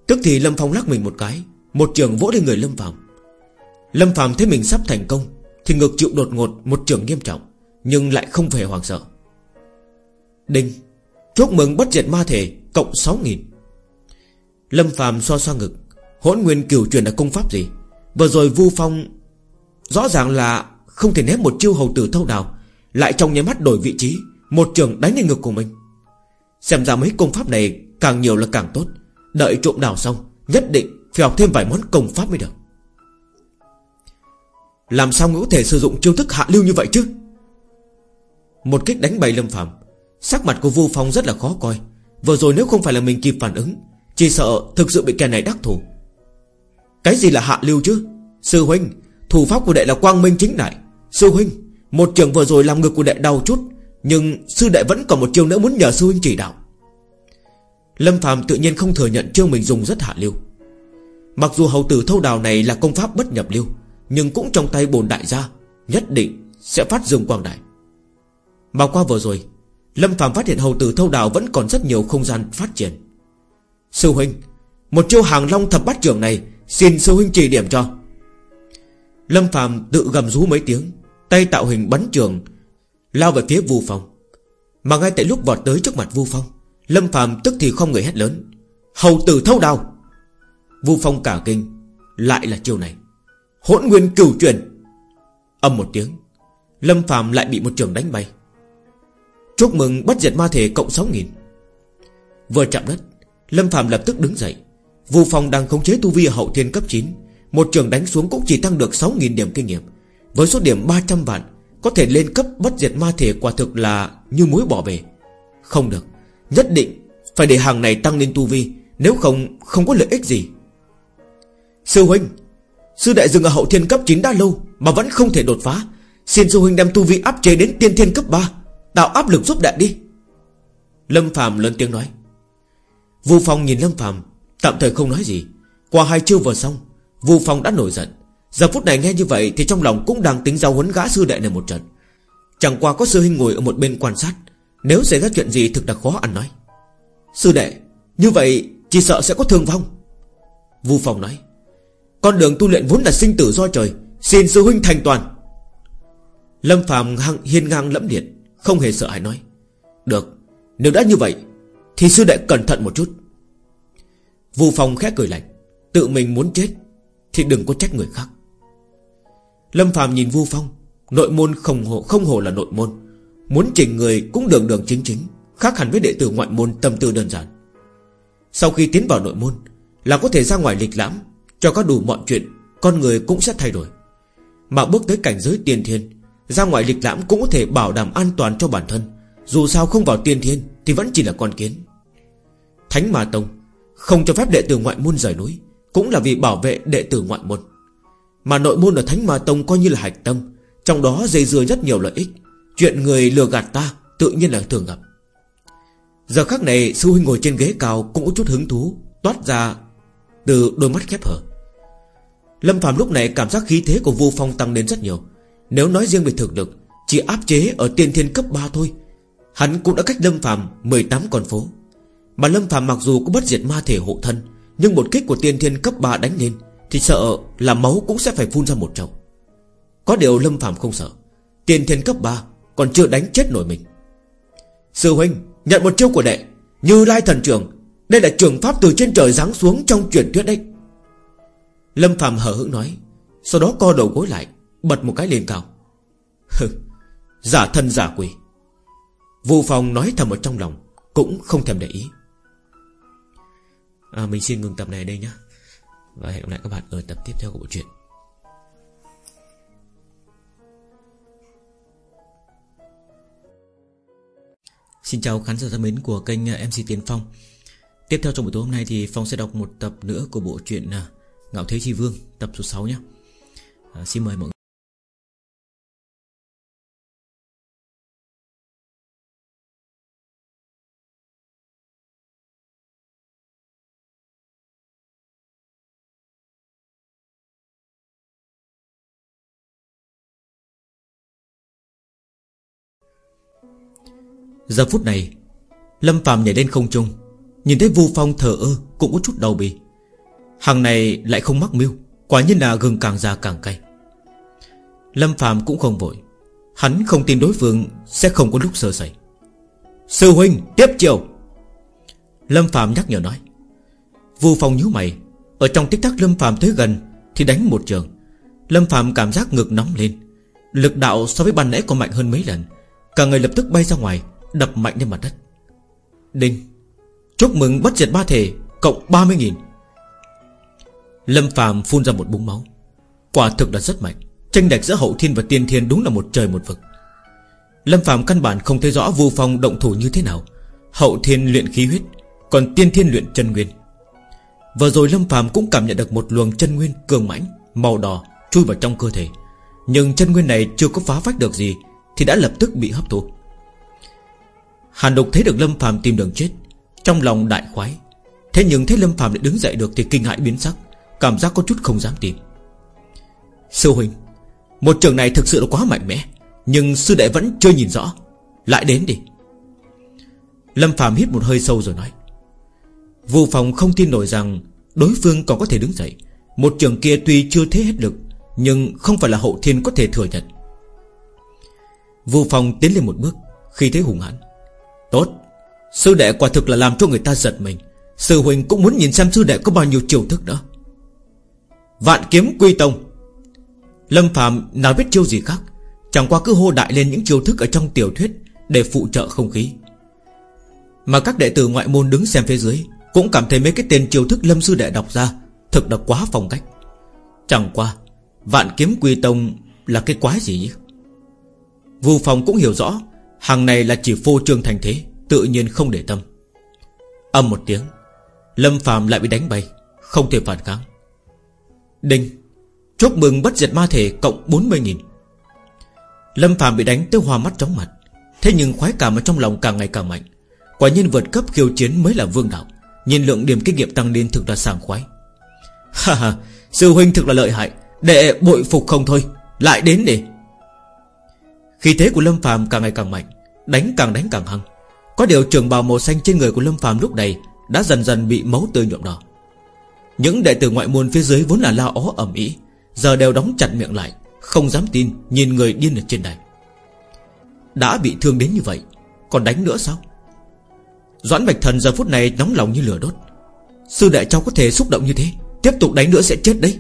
Tức thì Lâm Phong lắc mình một cái, Một trường vỗ lên người Lâm Phạm Lâm Phạm thấy mình sắp thành công, Thì ngược chịu đột ngột một trường nghiêm trọng, Nhưng lại không hề hoàng sợ. Đinh. Chúc mừng bất diệt ma thể Cộng 6.000 Lâm phàm xoa xoa ngực, Hỗn nguyên cửu truyền là công pháp gì? Vừa rồi Vu Phong Rõ ràng là không thể né một chiêu hầu tử thâu đào Lại trong nháy mắt đổi vị trí, Một trường đánh lên ngực của mình. Xem ra mấy công pháp này càng nhiều là càng tốt. Đợi trộm đào xong, Nhất định phải học thêm vài món công pháp mới được. Làm sao ngữ thể sử dụng chiêu thức hạ lưu như vậy chứ? Một kích đánh bay Lâm phàm, Sắc mặt của Vu Phong rất là khó coi. Vừa rồi nếu không phải là mình kịp phản ứng, Chỉ sợ thực sự bị kẻ này đắc thủ. Cái gì là hạ lưu chứ? Sư huynh, Thủ pháp của đệ là quang minh chính đại. Sư huynh, Một trường vừa rồi làm ngực của đệ đau chút, Nhưng sư đệ vẫn còn một chiêu nữa muốn nhờ sư huynh chỉ đạo. Lâm Phạm tự nhiên không thừa nhận chiêu mình dùng rất hạ lưu. Mặc dù hầu tử thâu đào này là công pháp bất nhập lưu, Nhưng cũng trong tay bồn đại gia, Nhất định sẽ phát dương quang đại. Mà qua vừa rồi Lâm Phạm phát hiện hầu tử thâu đào Vẫn còn rất nhiều không gian phát triển. Sư huynh, Một chiêu hàng long thập bát trưởng này, Xin sư huynh chỉ điểm cho. Lâm Phạm tự gầm rú mấy tiếng, Tay tạo hình bắn trường, Lao về phía Vu Phong. Mà ngay tại lúc vọt tới trước mặt Vu Phong, Lâm Phạm tức thì không người hét lớn, Hầu tử thâu đào! Vu Phong cả kinh, Lại là chiêu này, Hỗn nguyên cửu truyền. Âm một tiếng, Lâm Phạm lại bị một trường đánh bay. Chúc mừng bất diệt ma thể cộng 6.000 Vừa chạm đất, Lâm Phạm lập tức đứng dậy. Vu Phong đang khống chế tu vi hậu thiên cấp 9 Một trường đánh xuống cũng chỉ tăng được 6.000 điểm kinh nghiệm. Với số điểm 300 vạn, Có thể lên cấp bất diệt ma thể quả thực là Như muối bỏ bể. Không được, Nhất định phải để hàng này tăng lên tu vi, Nếu không không có lợi ích gì. Sư huynh, Sư đại dừng ở hậu thiên cấp 9 đã lâu Mà vẫn không thể đột phá. Xin sư huynh đem tu vi áp chế đến tiên thiên cấp 3 Tạo áp lực giúp đệ đi. Lâm Phạm lớn tiếng nói. Vu Phong nhìn Lâm Phạm Tạm thời không nói gì. Qua hai chiêu vừa xong, Vu Phong đã nổi giận. Giờ phút này nghe như vậy Thì trong lòng cũng đang tính giao huấn gã sư đệ này một trận. Chẳng qua có sư huynh ngồi ở một bên quan sát, Nếu xảy ra chuyện gì thực là khó ăn nói. Sư đệ, Như vậy chỉ sợ sẽ có thương vong. Vu Phong nói. Con đường tu luyện vốn là sinh tử do trời, Xin sư huynh thành toàn. Lâm Phạm hiên ngang lẫm liệt. Không hề sợ hãi nói. Được Nếu đã như vậy Thì sư đệ cẩn thận một chút. Vu Phong khẽ cười lạnh. Tự mình muốn chết Thì đừng có trách người khác. Lâm Phạm nhìn Vu Phong. Nội môn không hồ, không hồ là nội môn. Muốn chỉnh người cũng đường đường chính chính Khác hẳn với đệ tử ngoại môn tâm tư đơn giản. Sau khi tiến vào nội môn Là có thể ra ngoài lịch lãm Cho có đủ mọi chuyện Con người cũng sẽ thay đổi. Mà bước tới cảnh giới tiền thiên ra ngoài lịch lãm cũng có thể bảo đảm an toàn cho bản thân. Dù sao không vào tiên thiên Thì vẫn chỉ là con kiến. Thánh Ma Tông Không cho phép đệ tử ngoại môn rời núi, Cũng là vì bảo vệ đệ tử ngoại môn. Mà nội môn ở Thánh Ma Tông coi như là hạch tâm, Trong đó dây dưa rất nhiều lợi ích. Chuyện người lừa gạt ta Tự nhiên là thường gặp. Giờ khắc này, sư huynh ngồi trên ghế cao Cũng có chút hứng thú, Toát ra từ đôi mắt khép hở. Lâm Phạm lúc này cảm giác khí thế của Vu Phong tăng lên rất nhiều. Nếu nói riêng về thực lực, Chỉ áp chế ở tiên thiên cấp 3 thôi. Hắn cũng đã cách Lâm Phạm 18 con phố. Mà Lâm Phạm mặc dù có bất diệt ma thể hộ thân, Nhưng một kích của tiên thiên cấp 3 đánh lên Thì sợ là máu cũng sẽ phải phun ra một chậu. Có điều Lâm Phạm không sợ. Tiên thiên cấp 3 Còn chưa đánh chết nổi mình. Sư huynh, Nhận một chiêu của đệ, Như lai thần trường. Đây là trường pháp từ trên trời giáng xuống trong truyền thuyết đấy. Lâm Phạm hở hững nói, Sau đó co đầu gối lại. Bật một cái lên cao. Giả thân giả quỷ. Vô Phong nói thầm ở trong lòng Cũng không thèm để ý. À, Mình xin ngừng tập này đây nhé Và hẹn gặp lại các bạn ở tập tiếp theo của bộ truyện. Xin chào khán giả thân mến của kênh à, MC Tiến Phong. Tiếp theo trong buổi tối hôm nay thì Phong sẽ đọc một tập nữa của bộ truyện à, Ngạo Thế Chi Vương tập số 6 nhé à, Xin mời mọi người Giờ phút này, Lâm Phạm nhảy lên không trung, Nhìn thấy Vu Phong thở ơ Cũng có chút đau bì. Hàng này lại không mắc mưu, Quả nhiên là gừng càng già càng cay. Lâm Phạm cũng không vội, Hắn không tin đối phương Sẽ không có lúc sơ sẩy. Sư huynh, tiếp chiều! Lâm Phạm nhắc nhở nói. Vu Phong nhíu mày, Ở trong tích tắc Lâm Phạm tới gần Thì đánh một trường. Lâm Phạm cảm giác ngực nóng lên, Lực đạo so với ban nãy còn mạnh hơn mấy lần, Cả người lập tức bay ra ngoài Đập mạnh lên mặt đất. Đinh, Chúc mừng bất diệt ba thể, Cộng 30.000 Lâm phàm phun ra một búng máu. Quả thực là rất mạnh Tranh đạch giữa hậu thiên và tiên thiên đúng là một trời một vực. Lâm phàm căn bản không thấy rõ Vu Phong động thủ như thế nào. Hậu thiên luyện khí huyết, Còn tiên thiên luyện chân nguyên. Vừa rồi Lâm phàm cũng cảm nhận được một luồng chân nguyên cường mãnh, Màu đỏ chui vào trong cơ thể. Nhưng chân nguyên này chưa có phá vách được gì, Thì đã lập tức bị hấp thụ. Hàn Độc thấy được Lâm Phạm tìm đường chết, Trong lòng đại khoái. Thế nhưng thấy Lâm Phạm lại đứng dậy được Thì kinh hãi biến sắc, Cảm giác có chút không dám tìm Sư huynh, Một trường này thực sự là quá mạnh mẽ, Nhưng sư đệ vẫn chưa nhìn rõ. Lại đến đi. Lâm Phạm hít một hơi sâu rồi nói. Vu phòng không tin nổi rằng Đối phương còn có thể đứng dậy. Một trường kia tuy chưa thế hết lực, Nhưng không phải là hậu thiên có thể thừa nhận. Vu phòng tiến lên một bước, Khi thấy hùng hãn Tốt. Sư đệ quả thực là làm cho người ta giật mình. Sư huynh cũng muốn nhìn xem sư đệ có bao nhiêu chiêu thức nữa Vạn kiếm quy tông. Lâm phàm nào biết chiêu gì khác? Chẳng qua cứ hô đại lên những chiêu thức Ở trong tiểu thuyết Để phụ trợ không khí. Mà các đệ tử ngoại môn đứng xem phía dưới Cũng cảm thấy mấy cái tên chiêu thức Lâm Sư Đệ đọc ra Thực là quá phong cách. Chẳng qua, Vạn kiếm quy tông là cái quái gì nhỉ? Vu Phong cũng hiểu rõ Hàng này là chỉ phô trương thành thế, Tự nhiên không để tâm. Âm một tiếng, Lâm phàm lại bị đánh bay, Không thể phản kháng. Đinh, Chúc mừng bất diệt ma thể cộng 40.000 Lâm phàm bị đánh tới hoa mắt chóng mặt, Thế nhưng khoái cảm ở trong lòng càng ngày càng mạnh. Quả nhiên vượt cấp khiêu chiến mới là vương đạo, Nhìn lượng điểm kinh nghiệm tăng lên thực là sảng khoái. Ha ha, Sư huynh thực là lợi hại Đệ bội phục không thôi, Lại đến để khi thế của Lâm phàm càng ngày càng mạnh, Đánh càng đánh càng hăng. Có điều trường bào màu xanh trên người của Lâm phàm lúc này Đã dần dần bị máu tươi nhuộm đỏ. Những đệ tử ngoại môn phía dưới vốn là lao ó ẩm ý Giờ đều đóng chặt miệng lại, Không dám tin, Nhìn người điên ở trên đài. Đã bị thương đến như vậy, Còn đánh nữa sao? Doãn Bạch Thần giờ phút này nóng lòng như lửa đốt. Sư đệ cháu có thể xúc động như thế, Tiếp tục đánh nữa sẽ chết đấy.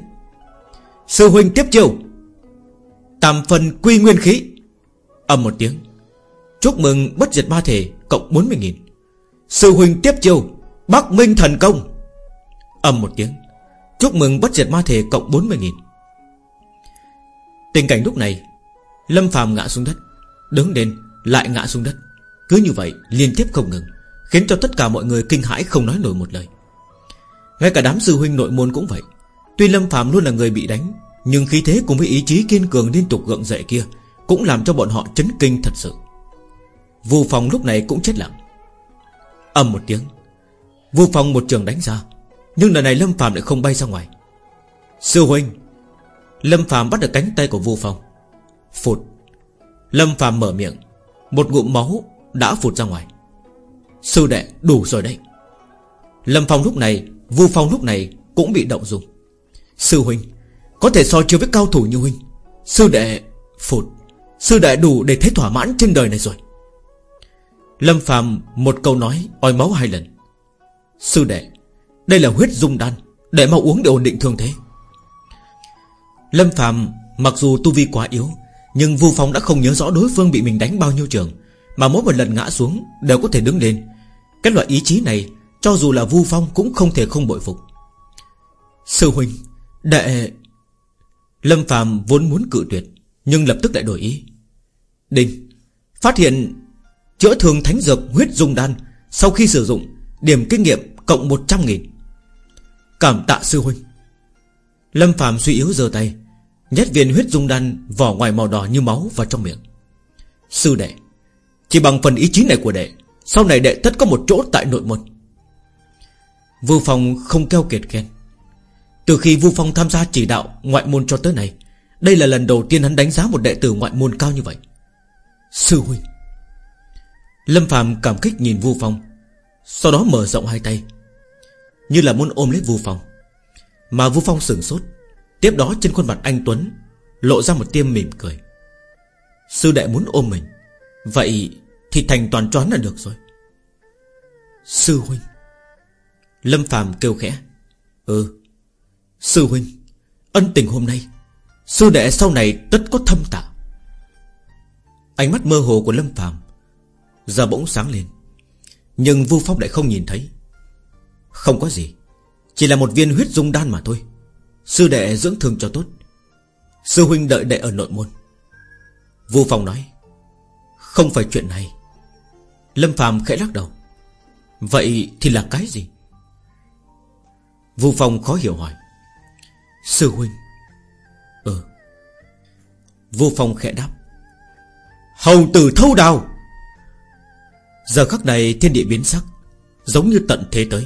Sư huynh tiếp chiêu. Tam phần quy nguyên khí. Âm một tiếng. Chúc mừng bất diệt ma thể Cộng 40.000 Sư huynh tiếp chiêu, Bắc Minh thần công. Âm một tiếng. Chúc mừng bất diệt ma thể cộng 40.000 Tình cảnh lúc này, Lâm phàm ngã xuống đất, Đứng lên, lại ngã xuống đất. Cứ như vậy, liên tiếp không ngừng, Khiến cho tất cả mọi người kinh hãi không nói nổi một lời. Ngay cả đám sư huynh nội môn cũng vậy. Tuy Lâm phàm luôn là người bị đánh, Nhưng khí thế cùng với ý chí kiên cường liên tục gượng dậy kia cũng làm cho bọn họ chấn kinh thật sự. Vu Phong lúc này cũng chết lặng. Ầm một tiếng, Vu Phong một trường đánh ra, Nhưng lần này Lâm phàm lại không bay ra ngoài. Sư huynh, Lâm phàm bắt được cánh tay của Vu Phong. Phụt, Lâm phàm mở miệng, Một ngụm máu đã phụt ra ngoài. Sư đệ, đủ rồi đấy. Lâm Phong lúc này, Vu Phong lúc này cũng bị động dùng Sư huynh, Có thể so chiếu với cao thủ như huynh. Sư đệ, Phụt. Sư đệ đủ để thấy thỏa mãn trên đời này rồi. Lâm Phạm một câu nói oi máu hai lần. Sư đệ, Đây là huyết dung đan, Để mau uống để ổn định thương thế. Lâm Phạm mặc dù tu vi quá yếu, Nhưng Vu Phong đã không nhớ rõ đối phương bị mình đánh bao nhiêu trường, Mà mỗi một lần ngã xuống Đều có thể đứng lên. Cái loại ý chí này, Cho dù là Vu Phong cũng không thể không bội phục. Sư huynh, Đệ Lâm Phạm vốn muốn cự tuyệt nhưng lập tức lại đổi ý. Đinh, Phát hiện Chữa thương thánh dược huyết dung đan Sau khi sử dụng Điểm kinh nghiệm cộng 100 nghìn. Cảm tạ sư huynh. Lâm phàm suy yếu giơ tay, Nhét viên huyết dung đan Vỏ ngoài màu đỏ như máu vào trong miệng. Sư đệ, Chỉ bằng phần ý chí này của đệ, Sau này đệ tất có một chỗ tại nội môn. Vưu Phong không keo kiệt khen. Từ khi Vu Phong tham gia chỉ đạo ngoại môn cho tới nay đây là lần đầu tiên hắn đánh giá một đệ tử ngoại môn cao như vậy. Sư huynh. Lâm Phạm cảm kích nhìn Vu Phong, Sau đó mở rộng hai tay, Như là muốn ôm lấy Vu Phong. Mà Vu Phong sửng sốt, Tiếp đó trên khuôn mặt anh Tuấn Lộ ra một tiêm mỉm cười. Sư đệ muốn ôm mình, Vậy thì thành toàn choán là được rồi. Sư huynh. Lâm Phạm kêu khẽ Ừ Sư huynh, Ân tình hôm nay Sư đệ sau này tất có thâm tạ. Ánh mắt mơ hồ của Lâm Phạm Giờ bỗng sáng lên, Nhưng Vu Phong lại không nhìn thấy. Không có gì, Chỉ là một viên huyết dung đan mà thôi. Sư đệ dưỡng thương cho tốt. Sư huynh đợi đệ ở nội môn. Vu Phong nói, Không phải chuyện này. Lâm Phạm khẽ lắc đầu, Vậy thì là cái gì? Vu Phong khó hiểu hỏi, Sư huynh Vu Phong khẽ đáp. Hầu tử thâu đào. Giờ khắc này thiên địa biến sắc, Giống như tận thế tới.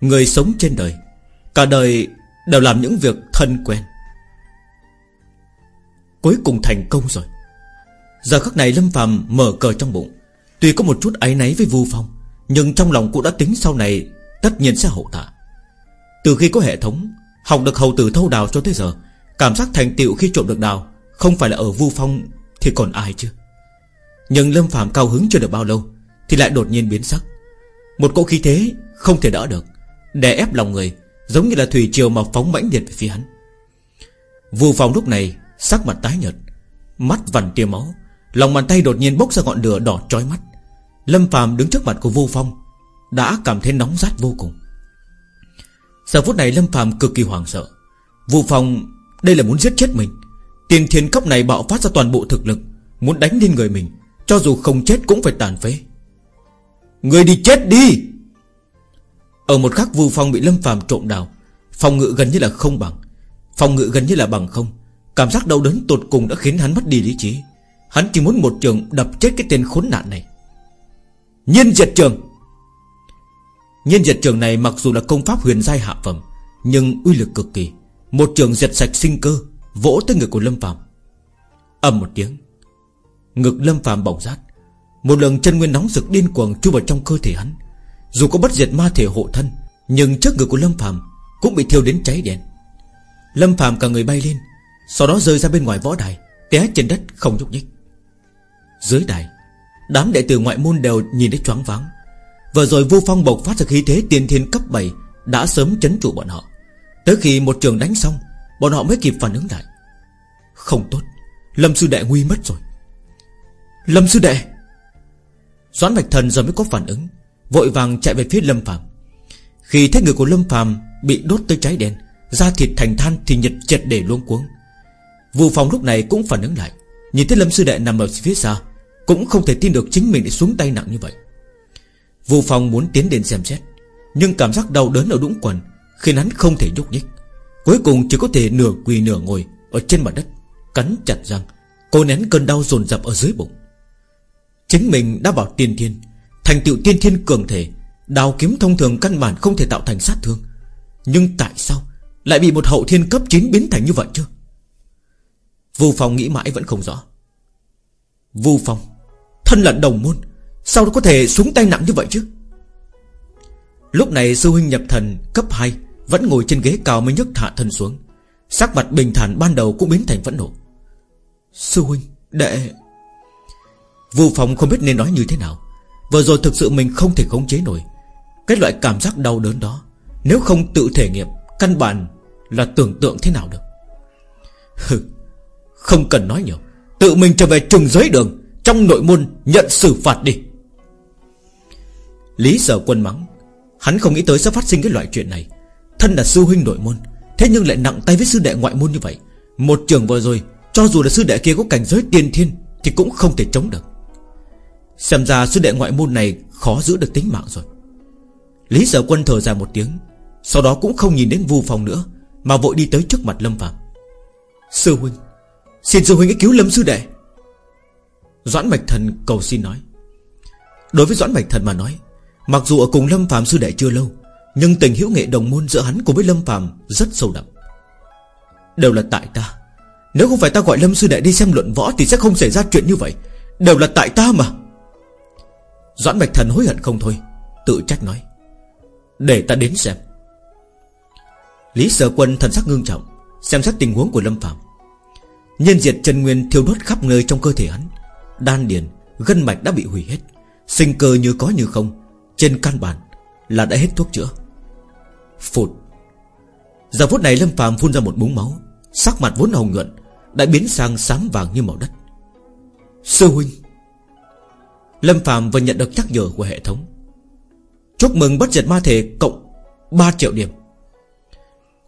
Người sống trên đời, Cả đời đều làm những việc thân quen. Cuối cùng thành công rồi. Giờ khắc này Lâm phàm mở cờ trong bụng. Tuy có một chút áy náy với Vu Phong, Nhưng trong lòng cũng đã tính sau này Tất nhiên sẽ hậu tạ Từ khi có hệ thống, Học được hầu tử thâu đào cho tới giờ, Cảm giác thành tựu khi trộm được đào không phải là ở Vu Phong Thì còn ai chứ? Nhưng Lâm Phạm cao hứng chưa được bao lâu thì lại đột nhiên biến sắc. Một cỗ khí thế không thể đỡ được, Đè ép lòng người, Giống như là thủy triều mà phóng mãnh liệt về phía hắn. Vu Phong lúc này Sắc mặt tái nhợt, Mắt vằn tia máu, Lòng bàn tay đột nhiên bốc ra ngọn lửa đỏ trói mắt. Lâm Phạm đứng trước mặt của Vu Phong Đã cảm thấy nóng rát vô cùng. Giờ phút này Lâm Phạm cực kỳ hoảng sợ. Vu Phong, đây là muốn giết chết mình. Tiền thiên cấp này bạo phát ra toàn bộ thực lực, Muốn đánh lên người mình, Cho dù không chết cũng phải tàn phế. Người đi chết đi! Ở một khắc Vu Phong bị Lâm Phàm trộm đào, Phòng ngự gần như là không bằng. Phòng ngự gần như là bằng không. Cảm giác đau đớn tột cùng đã khiến hắn mất đi lý trí. Hắn chỉ muốn một trường đập chết cái tên khốn nạn này. Nhiên diệt trường! Nhiên diệt trường này mặc dù là công pháp huyền giai hạ phẩm, Nhưng uy lực cực kỳ. Một trường diệt sạch sinh cơ Vỗ tới ngực của Lâm phàm. Ầm một tiếng, Ngực Lâm phàm bỏng rát, Một lần chân nguyên nóng rực điên cuồng chui vào trong cơ thể hắn. Dù có bất diệt ma thể hộ thân, Nhưng trước ngực của Lâm phàm Cũng bị thiêu đến cháy đèn Lâm phàm cả người bay lên, Sau đó rơi ra bên ngoài võ đài, Té trên đất không nhúc nhích. Dưới đài, Đám đệ tử ngoại môn đều nhìn thấy choáng váng. Vừa rồi Vu Phong bộc phát ra khí thế tiên thiên cấp 7 Đã sớm chấn trụ bọn họ. Tới khi một trường đánh xong Bọn họ mới kịp phản ứng lại. Không tốt, Lâm sư đệ nguy mất rồi. Lâm sư đệ! Doãn Bạch Thần giờ mới có phản ứng, Vội vàng chạy về phía Lâm Phạm Khi thấy người của Lâm Phạm Bị đốt tới cháy đen, Da thịt thành than thì nhiệt chật để luống cuống. Vụ Phong lúc này cũng phản ứng lại, Nhìn thấy Lâm sư đệ nằm ở phía xa, Cũng không thể tin được chính mình để xuống tay nặng như vậy. Vụ Phong muốn tiến đến xem xét, Nhưng cảm giác đau đớn ở đũng quần Khiến hắn không thể nhúc nhích. Cuối cùng chỉ có thể nửa quỳ nửa ngồi Ở trên mặt đất, Cắn chặt răng Cô nén cơn đau dồn dập ở dưới bụng. Chính mình đã bảo tiên thiên, Thành tựu tiên thiên cường thể, Đào kiếm thông thường căn bản không thể tạo thành sát thương. Nhưng tại sao Lại bị một hậu thiên cấp 9 biến thành như vậy chứ? Vu Phong nghĩ mãi vẫn không rõ. Vu Phong, Thân là đồng môn, Sao có thể súng tay nặng như vậy chứ? Lúc này sư huynh nhập thần cấp 2 vẫn ngồi trên ghế cao mới nhấc hạ thân xuống. Sắc mặt bình thản ban đầu cũng biến thành phẫn nộ. Sư huynh, Đệ. Vu phòng không biết nên nói như thế nào. Vừa rồi thực sự mình không thể khống chế nổi. Cái loại cảm giác đau đớn đó, Nếu không tự thể nghiệm, Căn bản là tưởng tượng thế nào được. Hừ, Không cần nói nhiều. Tự mình trở về trùng giới đường, Trong nội môn nhận xử phạt đi. Lý sở quân mắng. Hắn không nghĩ tới sẽ phát sinh cái loại chuyện này. Thân là sư huynh nội môn, Thế nhưng lại nặng tay với sư đệ ngoại môn như vậy. Một trường vừa rồi, Cho dù là sư đệ kia có cảnh giới tiên thiên Thì cũng không thể chống được. Xem ra sư đệ ngoại môn này Khó giữ được tính mạng rồi. Lý sở quân thở dài một tiếng, Sau đó cũng không nhìn đến vu phòng nữa, Mà vội đi tới trước mặt Lâm Phạm Sư huynh, Xin sư huynh hãy cứu Lâm sư đệ. Doãn Bạch Thần cầu xin nói. Đối với Doãn Bạch Thần mà nói, Mặc dù ở cùng Lâm Phạm sư đệ chưa lâu nhưng tình hữu nghệ đồng môn giữa hắn cùng với Lâm Phạm Rất sâu đậm. Đều là tại ta. Nếu không phải ta gọi Lâm sư đệ đi xem luận võ Thì sẽ không xảy ra chuyện như vậy. Đều là tại ta mà. Doãn Bạch Thần hối hận không thôi, Tự trách nói. Để ta đến xem. Lý Sở Quân thần sắc ngưng trọng, Xem xét tình huống của Lâm Phạm Nhân diệt chân nguyên thiêu đốt khắp nơi trong cơ thể hắn, Đan điền, Gân mạch đã bị hủy hết, Sinh cơ như có như không, Trên căn bản là đã hết thuốc chữa. Phụt. Giờ phút này Lâm Phạm phun ra một búng máu, Sắc mặt vốn hồng nhuận, Đã biến sang xám vàng như màu đất. Sư huynh. Lâm Phạm vừa nhận được nhắc nhở của hệ thống. Chúc mừng bất diệt ma thể cộng 3 triệu điểm.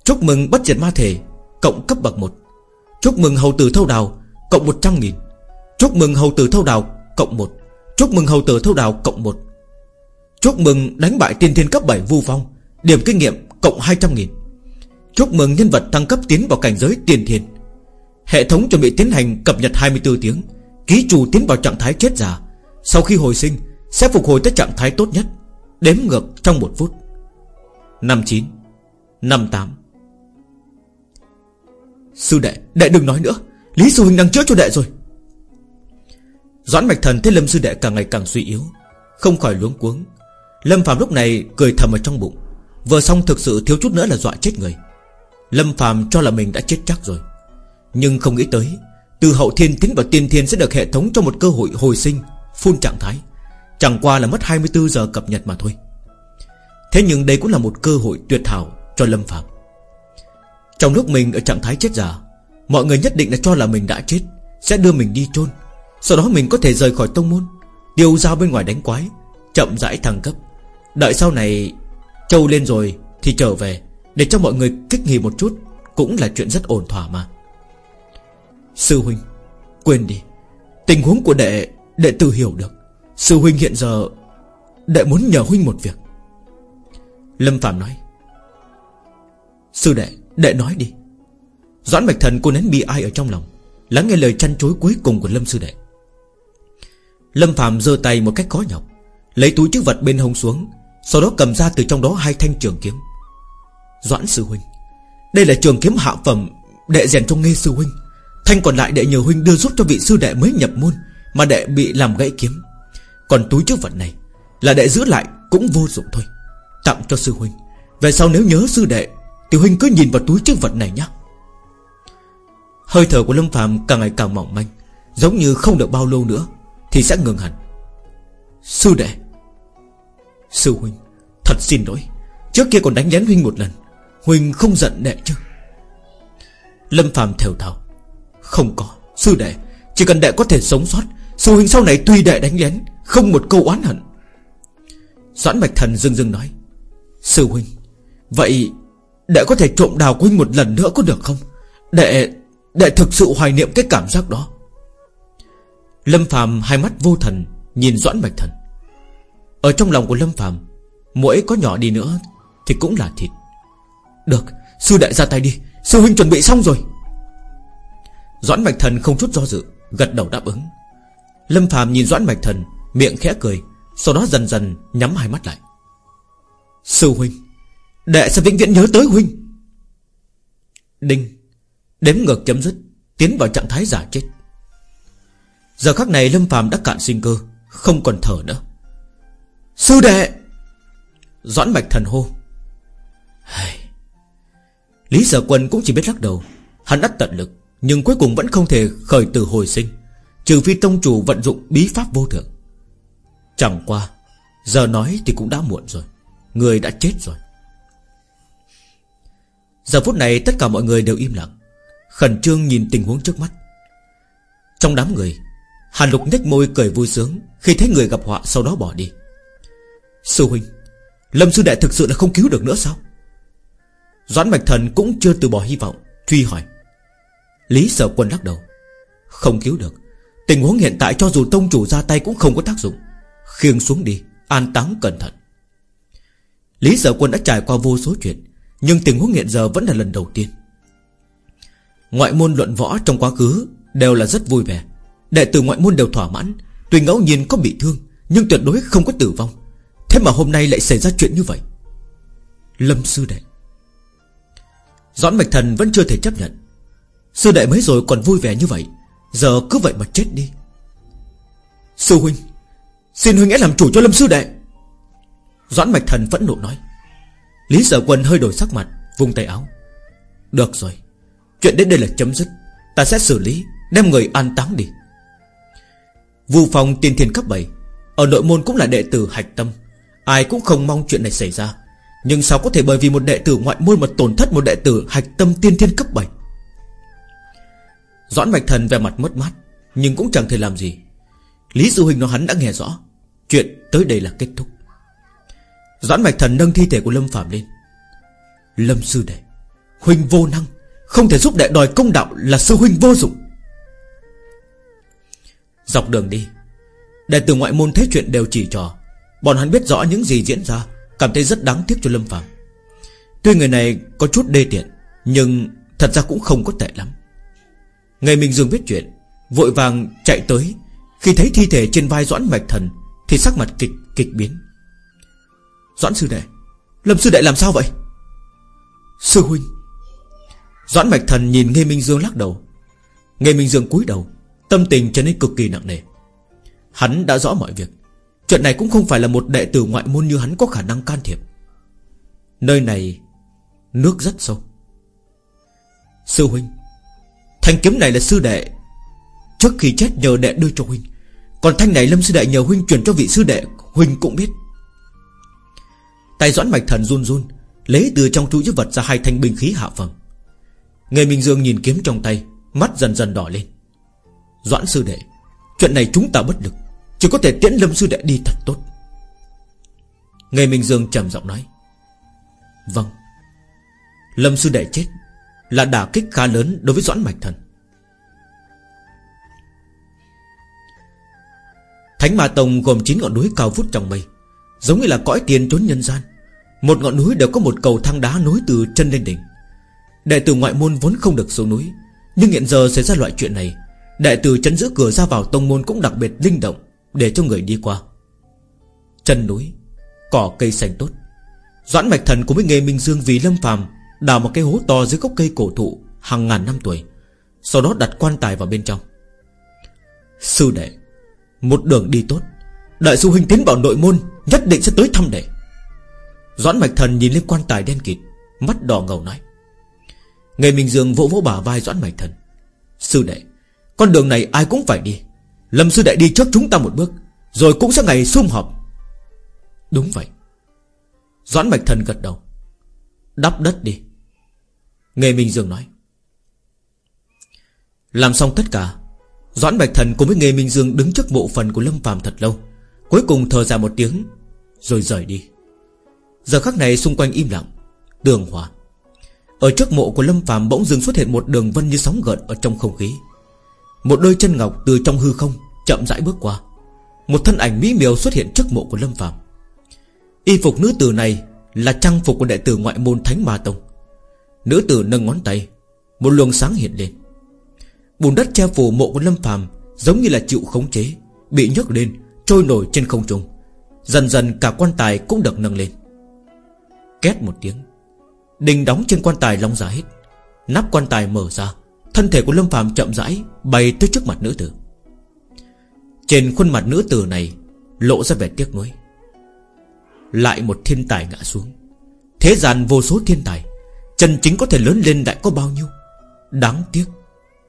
Chúc mừng bất diệt ma thể Cộng cấp bậc 1 Chúc mừng hầu tử thâu đào Cộng 100 nghìn. Chúc mừng hầu tử thâu đào Cộng 1 Chúc mừng hầu tử thâu đào Cộng 1 Chúc mừng đánh bại tiên thiên cấp 7 vu phong Điểm kinh nghiệm Cộng 200.000 Chúc mừng nhân vật thăng cấp tiến vào cảnh giới tiền thiên Hệ thống chuẩn bị tiến hành cập nhật 24 tiếng. Ký chủ tiến vào trạng thái chết già. Sau khi hồi sinh Sẽ phục hồi tới trạng thái tốt nhất. Đếm ngược trong một phút. 59 58 Sư đệ, đệ đừng nói nữa. Lý sư huynh đang chữa cho đệ rồi. Doãn mạch Thần thấy Lâm sư đệ càng ngày càng suy yếu Không khỏi luống cuống. Lâm Phạm lúc này cười thầm ở trong bụng. Vừa xong thực sự thiếu chút nữa là dọa chết người. Lâm Phạm cho là mình đã chết chắc rồi. Nhưng không nghĩ tới, Từ hậu thiên tiến vào tiên thiên sẽ được hệ thống cho một cơ hội hồi sinh, Phun trạng thái. Chẳng qua là mất 24 giờ cập nhật mà thôi. Thế nhưng đây cũng là một cơ hội tuyệt hảo cho Lâm Phạm Trong lúc mình ở trạng thái chết già, Mọi người nhất định là cho là mình đã chết, Sẽ đưa mình đi chôn. Sau đó mình có thể rời khỏi tông môn, Điều giao bên ngoài đánh quái, Chậm rãi thăng cấp. Đợi sau này Châu lên rồi thì trở về, Để cho mọi người kích nghỉ một chút, Cũng là chuyện rất ổn thỏa mà. Sư huynh, Quên đi. Tình huống của đệ Đệ tự hiểu được. Sư huynh hiện giờ, Đệ muốn nhờ huynh một việc. Lâm Phạm nói. Sư đệ Đệ nói đi. Doãn Bạch Thần cô nén bi ai ở trong lòng, Lắng nghe lời chăn chối cuối cùng của Lâm Sư Đệ. Lâm Phạm giơ tay một cách khó nhọc, Lấy túi chức vật bên hông xuống sau đó cầm ra từ trong đó hai thanh trường kiếm. Doãn Sư Huynh, Đây là trường kiếm hạ phẩm Đệ rèn trong nghe Sư Huynh. Thanh còn lại đệ nhờ Huynh đưa giúp cho vị Sư Đệ mới nhập môn Mà đệ bị làm gãy kiếm. Còn túi chức vật này Là đệ giữ lại cũng vô dụng thôi. Tặng cho Sư Huynh. Về sau nếu nhớ Sư Đệ, tiểu Huynh cứ nhìn vào túi chức vật này nhé Hơi thở của Lâm Phạm càng ngày càng mỏng manh, Giống như không được bao lâu nữa Thì sẽ ngừng hẳn. Sư đệ Sư huynh Thật xin lỗi. Trước kia còn đánh lén huynh một lần. Huynh không giận đệ chứ? Lâm Phạm thều thào. Không có, Sư đệ, Chỉ cần đệ có thể sống sót, Sư huynh sau này tuy đệ đánh lén, Không một câu oán hận. Doãn Bạch Thần dưng dưng nói, Sư huynh Vậy Đệ có thể trộm đào của huynh một lần nữa có được không? Đệ Đệ thực sự hoài niệm cái cảm giác đó. Lâm Phạm hai mắt vô thần, Nhìn Doãn Bạch Thần. Ở trong lòng của Lâm Phạm Mỗi có nhỏ đi nữa Thì cũng là thịt. Được, sư đệ ra tay đi, Sư huynh chuẩn bị xong rồi. Doãn Bạch Thần không chút do dự, Gật đầu đáp ứng. Lâm Phạm nhìn Doãn Bạch Thần, Miệng khẽ cười, Sau đó dần dần nhắm hai mắt lại. Sư huynh, Đệ sẽ vĩnh viễn nhớ tới huynh. Đinh, Đếm ngược chấm dứt, Tiến vào trạng thái giả chết. Giờ khắc này Lâm Phạm đã cạn sinh cơ, Không còn thở nữa. Sư đệ! Doãn bạch thần hô. Lý sở quân cũng chỉ biết lắc đầu. Hắn đã tận lực, Nhưng cuối cùng vẫn không thể khởi từ hồi sinh, Trừ phi tông chủ vận dụng bí pháp vô thượng. Chẳng qua, Giờ nói thì cũng đã muộn rồi. Người đã chết rồi. Giờ phút này tất cả mọi người đều im lặng, Khẩn trương nhìn tình huống trước mắt. Trong đám người Hàn lục nhếch môi cười vui sướng Khi thấy người gặp họa sau đó bỏ đi. Sư huynh, Lâm sư đệ thực sự là không cứu được nữa sao? Doãn Bạch Thần cũng chưa từ bỏ hy vọng, Truy hỏi. Lý sở quân lắc đầu. Không cứu được. Tình huống hiện tại cho dù tông chủ ra tay cũng không có tác dụng. Khiêng xuống đi, An táng cẩn thận. Lý sở quân đã trải qua vô số chuyện, Nhưng tình huống hiện giờ vẫn là lần đầu tiên. Ngoại môn luận võ trong quá khứ Đều là rất vui vẻ. Đệ tử ngoại môn đều thỏa mãn, Tuy ngẫu nhiên có bị thương, Nhưng tuyệt đối không có tử vong. Thế mà hôm nay lại xảy ra chuyện như vậy? Lâm sư đệ. Doãn mạch Thần vẫn chưa thể chấp nhận. Sư đệ mới rồi còn vui vẻ như vậy, Giờ cứ vậy mà chết đi. Sư huynh, Xin huynh hãy làm chủ cho Lâm sư đệ. Doãn mạch Thần vẫn nộ nói. Lý sở quân hơi đổi sắc mặt, Vung tay áo. Được rồi, Chuyện đến đây là chấm dứt. Ta sẽ xử lý, Đem người an táng đi. Vu phòng tiên thiên cấp 7 Ở nội môn cũng là đệ tử hạch tâm. Ai cũng không mong chuyện này xảy ra. Nhưng sao có thể bởi vì một đệ tử ngoại môn Mà tổn thất một đệ tử hạch tâm tiên thiên cấp 7 Doãn Bạch Thần về mặt mất mát, Nhưng cũng chẳng thể làm gì. Lý Du Hình nó hắn đã nghe rõ, Chuyện tới đây là kết thúc. Doãn Bạch Thần nâng thi thể của Lâm Phạm lên. Lâm Sư Đệ Huynh vô năng, không thể giúp đệ đòi công đạo là sư huynh vô dụng. Dọc đường đi, Đệ tử ngoại môn thế chuyện đều chỉ trò. Bọn hắn biết rõ những gì diễn ra, Cảm thấy rất đáng tiếc cho Lâm Phạm Tuy người này có chút đê tiện, Nhưng thật ra cũng không có tệ lắm. Ngày mình dường biết chuyện, Vội vàng chạy tới. Khi thấy thi thể trên vai Doãn Mạch Thần, Thì sắc mặt kịch kịch biến. Doãn sư đệ, Lâm sư đệ làm sao vậy? Sư huynh. Doãn Mạch Thần nhìn Nghe Minh Dương lắc đầu. Nghe Minh Dương cúi đầu, Tâm tình trở nên cực kỳ nặng nề. Hắn đã rõ mọi việc. Chuyện này cũng không phải là một đệ tử ngoại môn như hắn có khả năng can thiệp. Nơi này, Nước rất sâu. Sư huynh, Thanh kiếm này là sư đệ. Trước khi chết nhờ đệ đưa cho huynh. Còn thanh này lâm sư đệ nhờ huynh chuyển cho vị sư đệ, Huynh cũng biết. Tay doãn mạch thần run run, Lấy từ trong túi chữ vật ra hai thanh binh khí hạ phẩm. Người Minh Dương nhìn kiếm trong tay, Mắt dần dần đỏ lên. Doãn sư đệ, Chuyện này chúng ta bất lực. Chỉ có thể tiễn Lâm sư đệ đi thật tốt. Ngày Minh Dương trầm giọng nói Vâng Lâm sư đệ chết Là đả kích khá lớn đối với Doãn Mạch Thần. Thánh Ma Tông gồm 9 ngọn núi cao vút trong mây, Giống như là cõi tiền trốn nhân gian. Một ngọn núi đều có một cầu thang đá nối từ chân lên đỉnh. Đệ tử ngoại môn vốn không được xuống núi, Nhưng hiện giờ xảy ra loại chuyện này, Đệ tử chấn giữ cửa ra vào tông môn cũng đặc biệt linh động. Để cho người đi qua. Chân núi, Cỏ cây xanh tốt. Doãn Mạch Thần cùng với nghề Minh Dương vì Lâm phàm Đào một cái hố to dưới gốc cây cổ thụ Hàng ngàn năm tuổi, Sau đó đặt quan tài vào bên trong. Sư đệ, Một đường đi tốt, Đại sư huynh tiến vào nội môn, Nhất định sẽ tới thăm đệ. Doãn Mạch Thần nhìn lên quan tài đen kịt, Mắt đỏ ngầu nói. Ngày Minh Dương vỗ vỗ bả vai Doãn Mạch Thần. Sư đệ, Con đường này ai cũng phải đi. Lâm sư đệ đi trước chúng ta một bước, Rồi cũng sẽ ngày sum họp. Đúng vậy. Doãn Mạch Thần gật đầu. Đắp đất đi. Nghe Minh Dương nói. Làm xong tất cả, Doãn Bạch Thần cùng với Nghề Minh Dương đứng trước mộ phần của Lâm Phàm thật lâu. Cuối cùng thở ra một tiếng, Rồi rời đi. Giờ khắc này xung quanh im lặng, Tường hòa. Ở trước mộ của Lâm Phàm bỗng dưng xuất hiện một đường vân như sóng gợn ở trong không khí. Một đôi chân ngọc từ trong hư không Chậm rãi bước qua. Một thân ảnh mỹ miều xuất hiện trước mộ của Lâm Phàm. Y phục nữ tử này Là trang phục của đệ tử ngoại môn Thánh Ma Tông. Nữ tử nâng ngón tay, Một luồng sáng hiện lên. Bùn đất che phủ mộ của Lâm Phàm Giống như là chịu khống chế, Bị nhấc lên, Trôi nổi trên không trung. Dần dần cả quan tài cũng được nâng lên. Két một tiếng, Đình đóng trên quan tài long ra hết, Nắp quan tài mở ra. Thân thể của Lâm Phạm chậm rãi Bay tới trước mặt nữ tử. Trên khuôn mặt nữ tử này Lộ ra vẻ tiếc nuối. Lại một thiên tài ngã xuống. Thế gian vô số thiên tài, Chân chính có thể lớn lên đại có bao nhiêu? Đáng tiếc,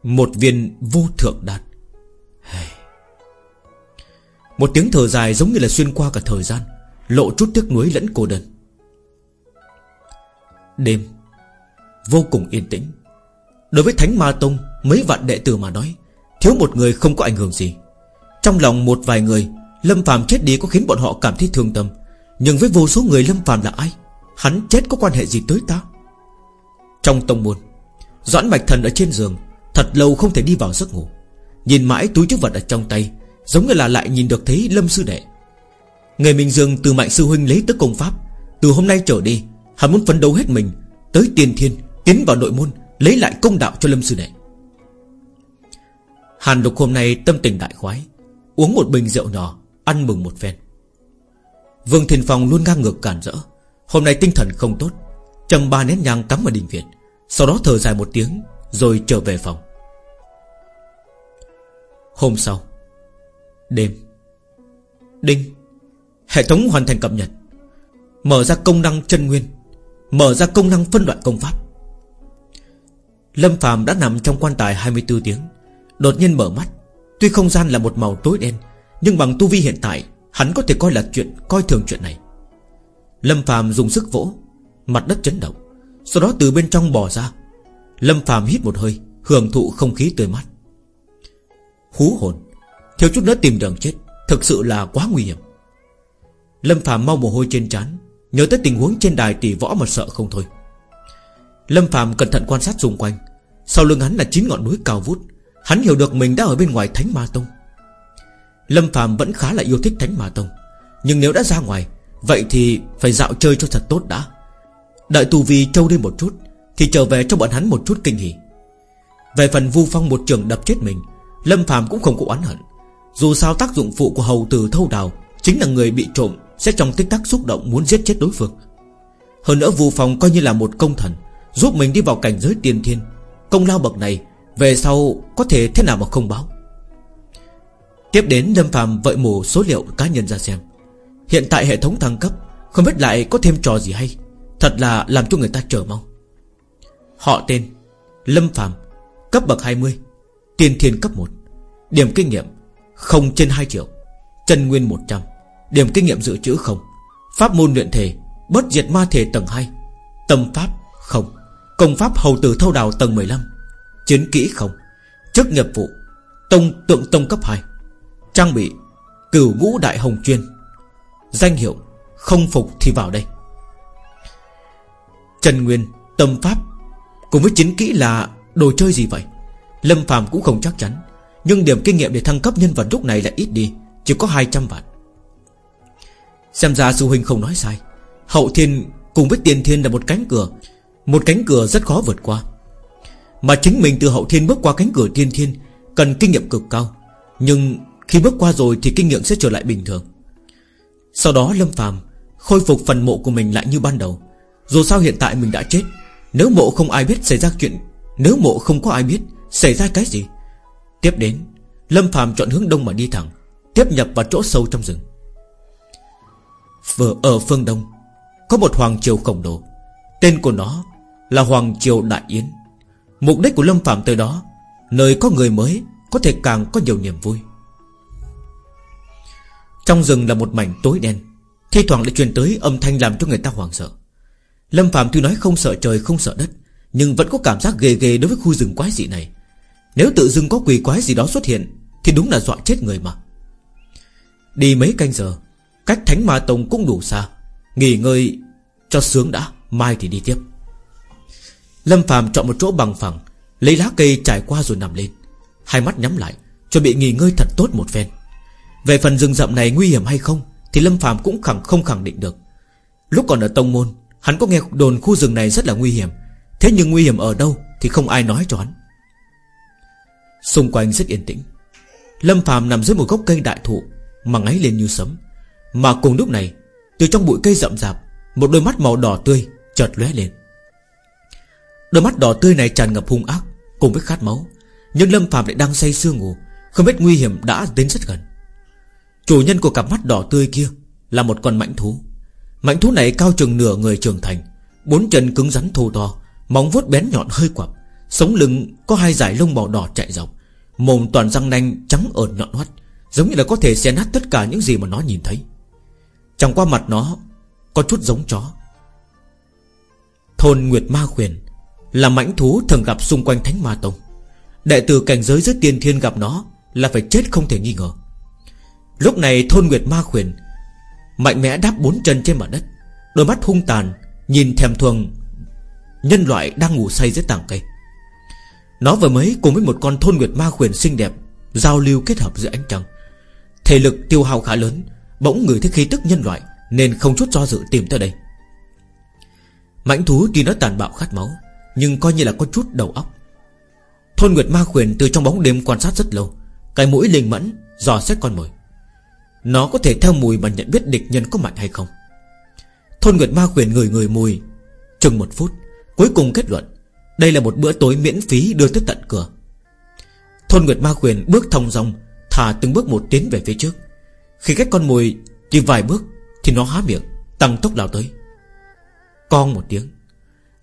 Một viên vô thượng đạt Một tiếng thở dài giống như là xuyên qua cả thời gian, Lộ chút tiếc nuối lẫn cô đơn. Đêm Vô cùng yên tĩnh. Đối với Thánh Ma Tông, Mấy vạn đệ tử mà nói, Thiếu một người không có ảnh hưởng gì. Trong lòng một vài người, Lâm Phạm chết đi có khiến bọn họ cảm thấy thương tâm. Nhưng với vô số người Lâm Phạm là ai? Hắn chết có quan hệ gì tới ta? Trong tông môn, Doãn Bạch Thần ở trên giường, Thật lâu không thể đi vào giấc ngủ. Nhìn mãi túi chức vật ở trong tay, Giống như là lại nhìn được thấy Lâm Sư Đệ. Người mình Dương từ Mạnh Sư Huynh lấy tức công pháp. Từ hôm nay trở đi, Hắn muốn phấn đấu hết mình, Tới tiền thiên, Tiến vào nội môn Lấy lại công đạo cho Lâm Sư Đệ. Hàn Lục hôm nay tâm tình đại khoái, Uống một bình rượu nhỏ, Ăn mừng một phen. Vương Thiên Phong luôn ngang ngược cản rỡ, Hôm nay tinh thần không tốt trầm ba nén nhang cắm vào đình viện, Sau đó thở dài một tiếng Rồi trở về phòng. Hôm sau, Đêm, Đinh, Hệ thống hoàn thành cập nhật, Mở ra công năng chân nguyên, Mở ra công năng phân đoạn công pháp. Lâm Phạm đã nằm trong quan tài 24 tiếng. Đột nhiên mở mắt. Tuy không gian là một màu tối đen, Nhưng bằng tu vi hiện tại, Hắn có thể coi là chuyện, coi thường chuyện này. Lâm Phạm dùng sức vỗ. Mặt đất chấn động. Sau đó từ bên trong bò ra. Lâm Phạm hít một hơi, Hưởng thụ không khí tươi mát. Hú hồn. Thiếu chút nữa tìm đường chết. Thực sự là quá nguy hiểm. Lâm Phạm mau mồ hôi trên trán. Nhớ tới tình huống trên đài tỷ võ mà sợ không thôi. Lâm Phạm cẩn thận quan sát xung quanh. Sau lưng hắn là chín ngọn núi cao vút. Hắn hiểu được mình đã ở bên ngoài Thánh Ma Tông. Lâm Phạm vẫn khá là yêu thích Thánh Ma Tông. Nhưng nếu đã ra ngoài, Vậy thì phải dạo chơi cho thật tốt đã. Đợi tù vi trâu đi một chút, Thì trở về cho bọn hắn một chút kinh hỉ. Về phần vu phong một trường đập chết mình, Lâm Phạm cũng không có oán hận. Dù sao tác dụng phụ của hầu tử thâu đào Chính là người bị trộm Sẽ trong tích tắc xúc động muốn giết chết đối phương. Hơn nữa vu phong coi như là một công thần Giúp mình đi vào cảnh giới tiên thiên. Công lao bậc này, Về sau có thể thế nào mà không báo? Tiếp đến Lâm phàm vợi mổ số liệu cá nhân ra xem. Hiện tại hệ thống thăng cấp, Không biết lại có thêm trò gì hay. Thật là làm cho người ta chờ mong. Họ tên, Lâm phàm, Cấp bậc 20 Tiên thiên cấp 1 Điểm kinh nghiệm, không trên 2 triệu. Chân nguyên 100 Điểm kinh nghiệm dự trữ không. Pháp môn luyện thể, Bất diệt ma thể tầng 2 Tâm pháp, không. Công pháp hầu tử thâu đào tầng 15 Chiến kỹ không. Chức nghiệp vụ, Tông tượng tông cấp 2 Trang bị, Cửu ngũ đại hồng chuyên. Danh hiệu, Không phục thì vào đây. Trần Nguyên, Tâm pháp. Cùng với chiến kỹ là đồ chơi gì vậy? Lâm phàm cũng không chắc chắn, Nhưng điểm kinh nghiệm để thăng cấp nhân vật lúc này là ít đi, Chỉ có 200 vạn. Xem ra sư huynh không nói sai. Hậu thiên cùng với tiền thiên là một cánh cửa một cánh cửa rất khó vượt qua. Mà chính mình từ hậu thiên bước qua cánh cửa tiên thiên, Cần kinh nghiệm cực cao. Nhưng khi bước qua rồi Thì kinh nghiệm sẽ trở lại bình thường. Sau đó Lâm phàm Khôi phục phần mộ của mình lại như ban đầu. Dù sao hiện tại mình đã chết, Nếu mộ không ai biết xảy ra chuyện, Nếu mộ không có ai biết Xảy ra cái gì. Tiếp đến, Lâm phàm chọn hướng đông mà đi thẳng, Tiếp nhập vào chỗ sâu trong rừng. Vừa ở phương đông, Có một hoàng triều khổng lồ. Tên của nó là Hoàng Triều Đại Yến. Mục đích của Lâm Phạm tới đó, Nơi có người mới, Có thể càng có nhiều niềm vui. Trong rừng là một mảnh tối đen, Thi thoảng lại truyền tới âm thanh làm cho người ta hoảng sợ. Lâm Phạm tuy nói không sợ trời, không sợ đất, Nhưng vẫn có cảm giác ghê ghê đối với khu rừng quái dị này. Nếu tự dưng có quỷ quái gì đó xuất hiện, Thì đúng là dọa chết người mà. Đi mấy canh giờ, Cách Thánh Ma Tông cũng đủ xa, Nghỉ ngơi cho sướng đã, Mai thì đi tiếp. Lâm Phạm chọn một chỗ bằng phẳng, Lấy lá cây trải qua rồi nằm lên. Hai mắt nhắm lại, Chuẩn bị nghỉ ngơi thật tốt một phen. Về phần rừng rậm này nguy hiểm hay không, Thì Lâm Phạm cũng khẳng, không khẳng định được. Lúc còn ở Tông Môn, Hắn có nghe đồn khu rừng này rất là nguy hiểm. Thế nhưng nguy hiểm ở đâu Thì không ai nói cho hắn. Xung quanh rất yên tĩnh. Lâm Phạm nằm dưới một gốc cây đại thụ, Mà ngáy lên như sấm. Mà cùng lúc này, Từ trong bụi cây rậm rạp, Một đôi mắt màu đỏ tươi chợt lóe lên. Đôi mắt đỏ tươi này tràn ngập hung ác, Cùng với khát máu. Nhưng Lâm Phạm lại đang say sưa ngủ, Không biết nguy hiểm đã đến rất gần. Chủ nhân của cặp mắt đỏ tươi kia Là một con mãnh thú. Mãnh thú này cao chừng nửa người trưởng thành, Bốn chân cứng rắn thô to, Móng vuốt bén nhọn hơi quặp, Sống lưng có hai dải lông màu đỏ chạy dọc, Mồm toàn răng nanh trắng ợn nhọn hoắt, Giống như là có thể xé nát tất cả những gì mà nó nhìn thấy. Chẳng qua mặt nó Có chút giống chó. Thôn Nguyệt Ma Khuyền là mãnh thú thường gặp xung quanh Thánh Ma Tông. Đệ tử cảnh giới dưới tiên thiên gặp nó Là phải chết không thể nghi ngờ. Lúc này thôn Nguyệt Ma Khuyển Mạnh mẽ đáp bốn chân trên mặt đất, Đôi mắt hung tàn, Nhìn thèm thuồng Nhân loại đang ngủ say dưới tảng cây. Nó vừa mới cùng với một con thôn Nguyệt Ma Khuyển xinh đẹp Giao lưu kết hợp giữa ánh trăng. Thể lực tiêu hao khá lớn, Bỗng người thấy khí tức nhân loại Nên không chút do dự tìm tới đây. Mãnh thú tuy nó tàn bạo khát máu nhưng coi như là có chút đầu óc. Thôn Nguyệt Ma Khuyển từ trong bóng đêm quan sát rất lâu, Cái mũi linh mẫn, Dò xét con mồi. Nó có thể theo mùi mà nhận biết địch nhân có mạnh hay không? Thôn Nguyệt Ma Khuyển người người mùi. Chừng một phút, Cuối cùng kết luận, Đây là một bữa tối miễn phí đưa tới tận cửa. Thôn Nguyệt Ma Khuyển bước thong dong, Thả từng bước một tiến về phía trước. Khi cách con mồi chỉ vài bước, Thì nó há miệng, Tăng tốc lao tới. Con một tiếng.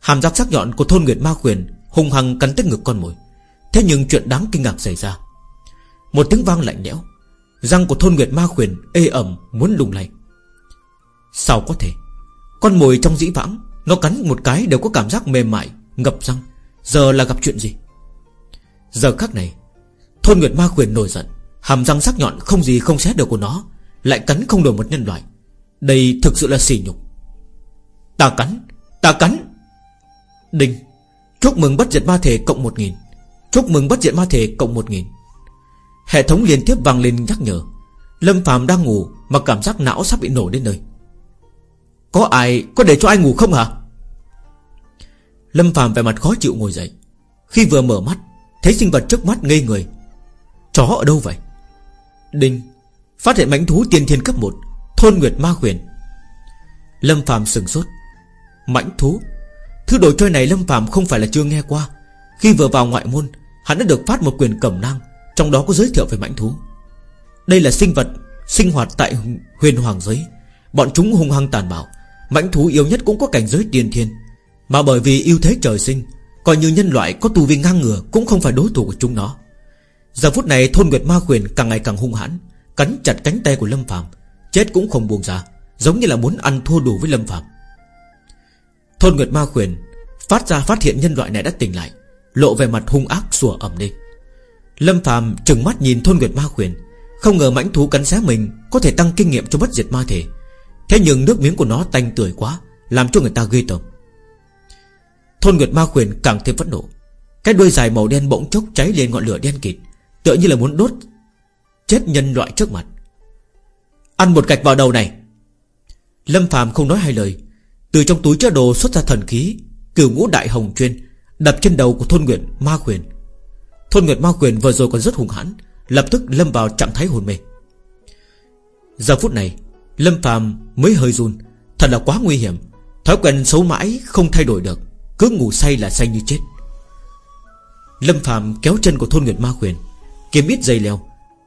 Hàm răng sắc nhọn của thôn Nguyệt Ma Quyền Hung hăng cắn tới ngực con mồi. Thế nhưng chuyện đáng kinh ngạc xảy ra. Một tiếng vang lạnh lẽo. Răng của thôn Nguyệt Ma Quyền ê ẩm muốn lùng lay. Sao có thể? Con mồi trong dĩ vãng, Nó cắn một cái đều có cảm giác mềm mại, Ngập răng. Giờ là gặp chuyện gì? Giờ khắc này, Thôn Nguyệt Ma Quyền nổi giận. Hàm răng sắc nhọn không gì không xé được của nó, Lại cắn không đổi một nhân loại. Đây thực sự là sỉ nhục. Ta cắn Ta cắn. Đinh. Chúc mừng bất diệt ma thể cộng 1.000 Chúc mừng bất diệt ma thể cộng 1.000 Hệ thống liên tiếp vang lên nhắc nhở. Lâm Phạm đang ngủ Mà cảm giác não sắp bị nổ đến nơi. Có ai, Có để cho ai ngủ không hả? Lâm Phạm vẻ mặt khó chịu ngồi dậy. Khi vừa mở mắt, Thấy sinh vật trước mắt ngây người. Chó ở đâu vậy? Đinh. Phát hiện mãnh thú tiên thiên cấp 1 Thôn Nguyệt Ma Huyền. Lâm Phạm sừng sốt. Mãnh thú? Thứ đồ chơi này Lâm Phạm không phải là chưa nghe qua. Khi vừa vào ngoại môn, Hắn đã được phát một quyền cẩm nang, Trong đó có giới thiệu về mãnh thú. Đây là sinh vật sinh hoạt tại huyền hoàng giới. Bọn chúng hung hăng tàn bạo, Mãnh thú yếu nhất cũng có cảnh giới tiên thiên. Mà bởi vì yêu thế trời sinh, Coi như nhân loại có tu vi ngang ngửa Cũng không phải đối thủ của chúng nó. Giờ phút này, thôn Nguyệt Ma Quyền càng ngày càng hung hãn, Cắn chặt cánh tay của Lâm Phạm Chết cũng không buông ra, Giống như là muốn ăn thua đủ với Lâm Phạm Thôn Nguyệt Ma Quyền Phát ra phát hiện nhân loại này đã tỉnh lại Lộ về mặt hung ác sủa ẩm đi. Lâm Phạm trừng mắt nhìn Thôn Nguyệt Ma Quyền, Không ngờ mãnh thú cắn xé mình Có thể tăng kinh nghiệm cho bất diệt ma thể. Thế nhưng nước miếng của nó tanh tưởi quá Làm cho người ta ghê tởm. Thôn Nguyệt Ma Quyền càng thêm phẫn nộ. Cái đuôi dài màu đen bỗng chốc cháy lên ngọn lửa đen kịt Tựa như là muốn đốt Chết nhân loại trước mặt. Ăn một gạch vào đầu này. Lâm Phạm không nói hai lời từ trong túi chứa đồ xuất ra thần khí, Cửu ngũ đại hồng chuyên, Đập trên đầu của thôn nguyện ma quyền. Thôn nguyệt ma quyền vừa rồi còn rất hùng hãn, Lập tức lâm vào trạng thái hồn mê. Giờ phút này, Lâm phàm mới hơi run, Thật là quá nguy hiểm, Thói quen xấu mãi không thay đổi được, Cứ ngủ say là say như chết. Lâm phàm kéo chân của thôn nguyệt ma quyền, Kiếm ít dây leo,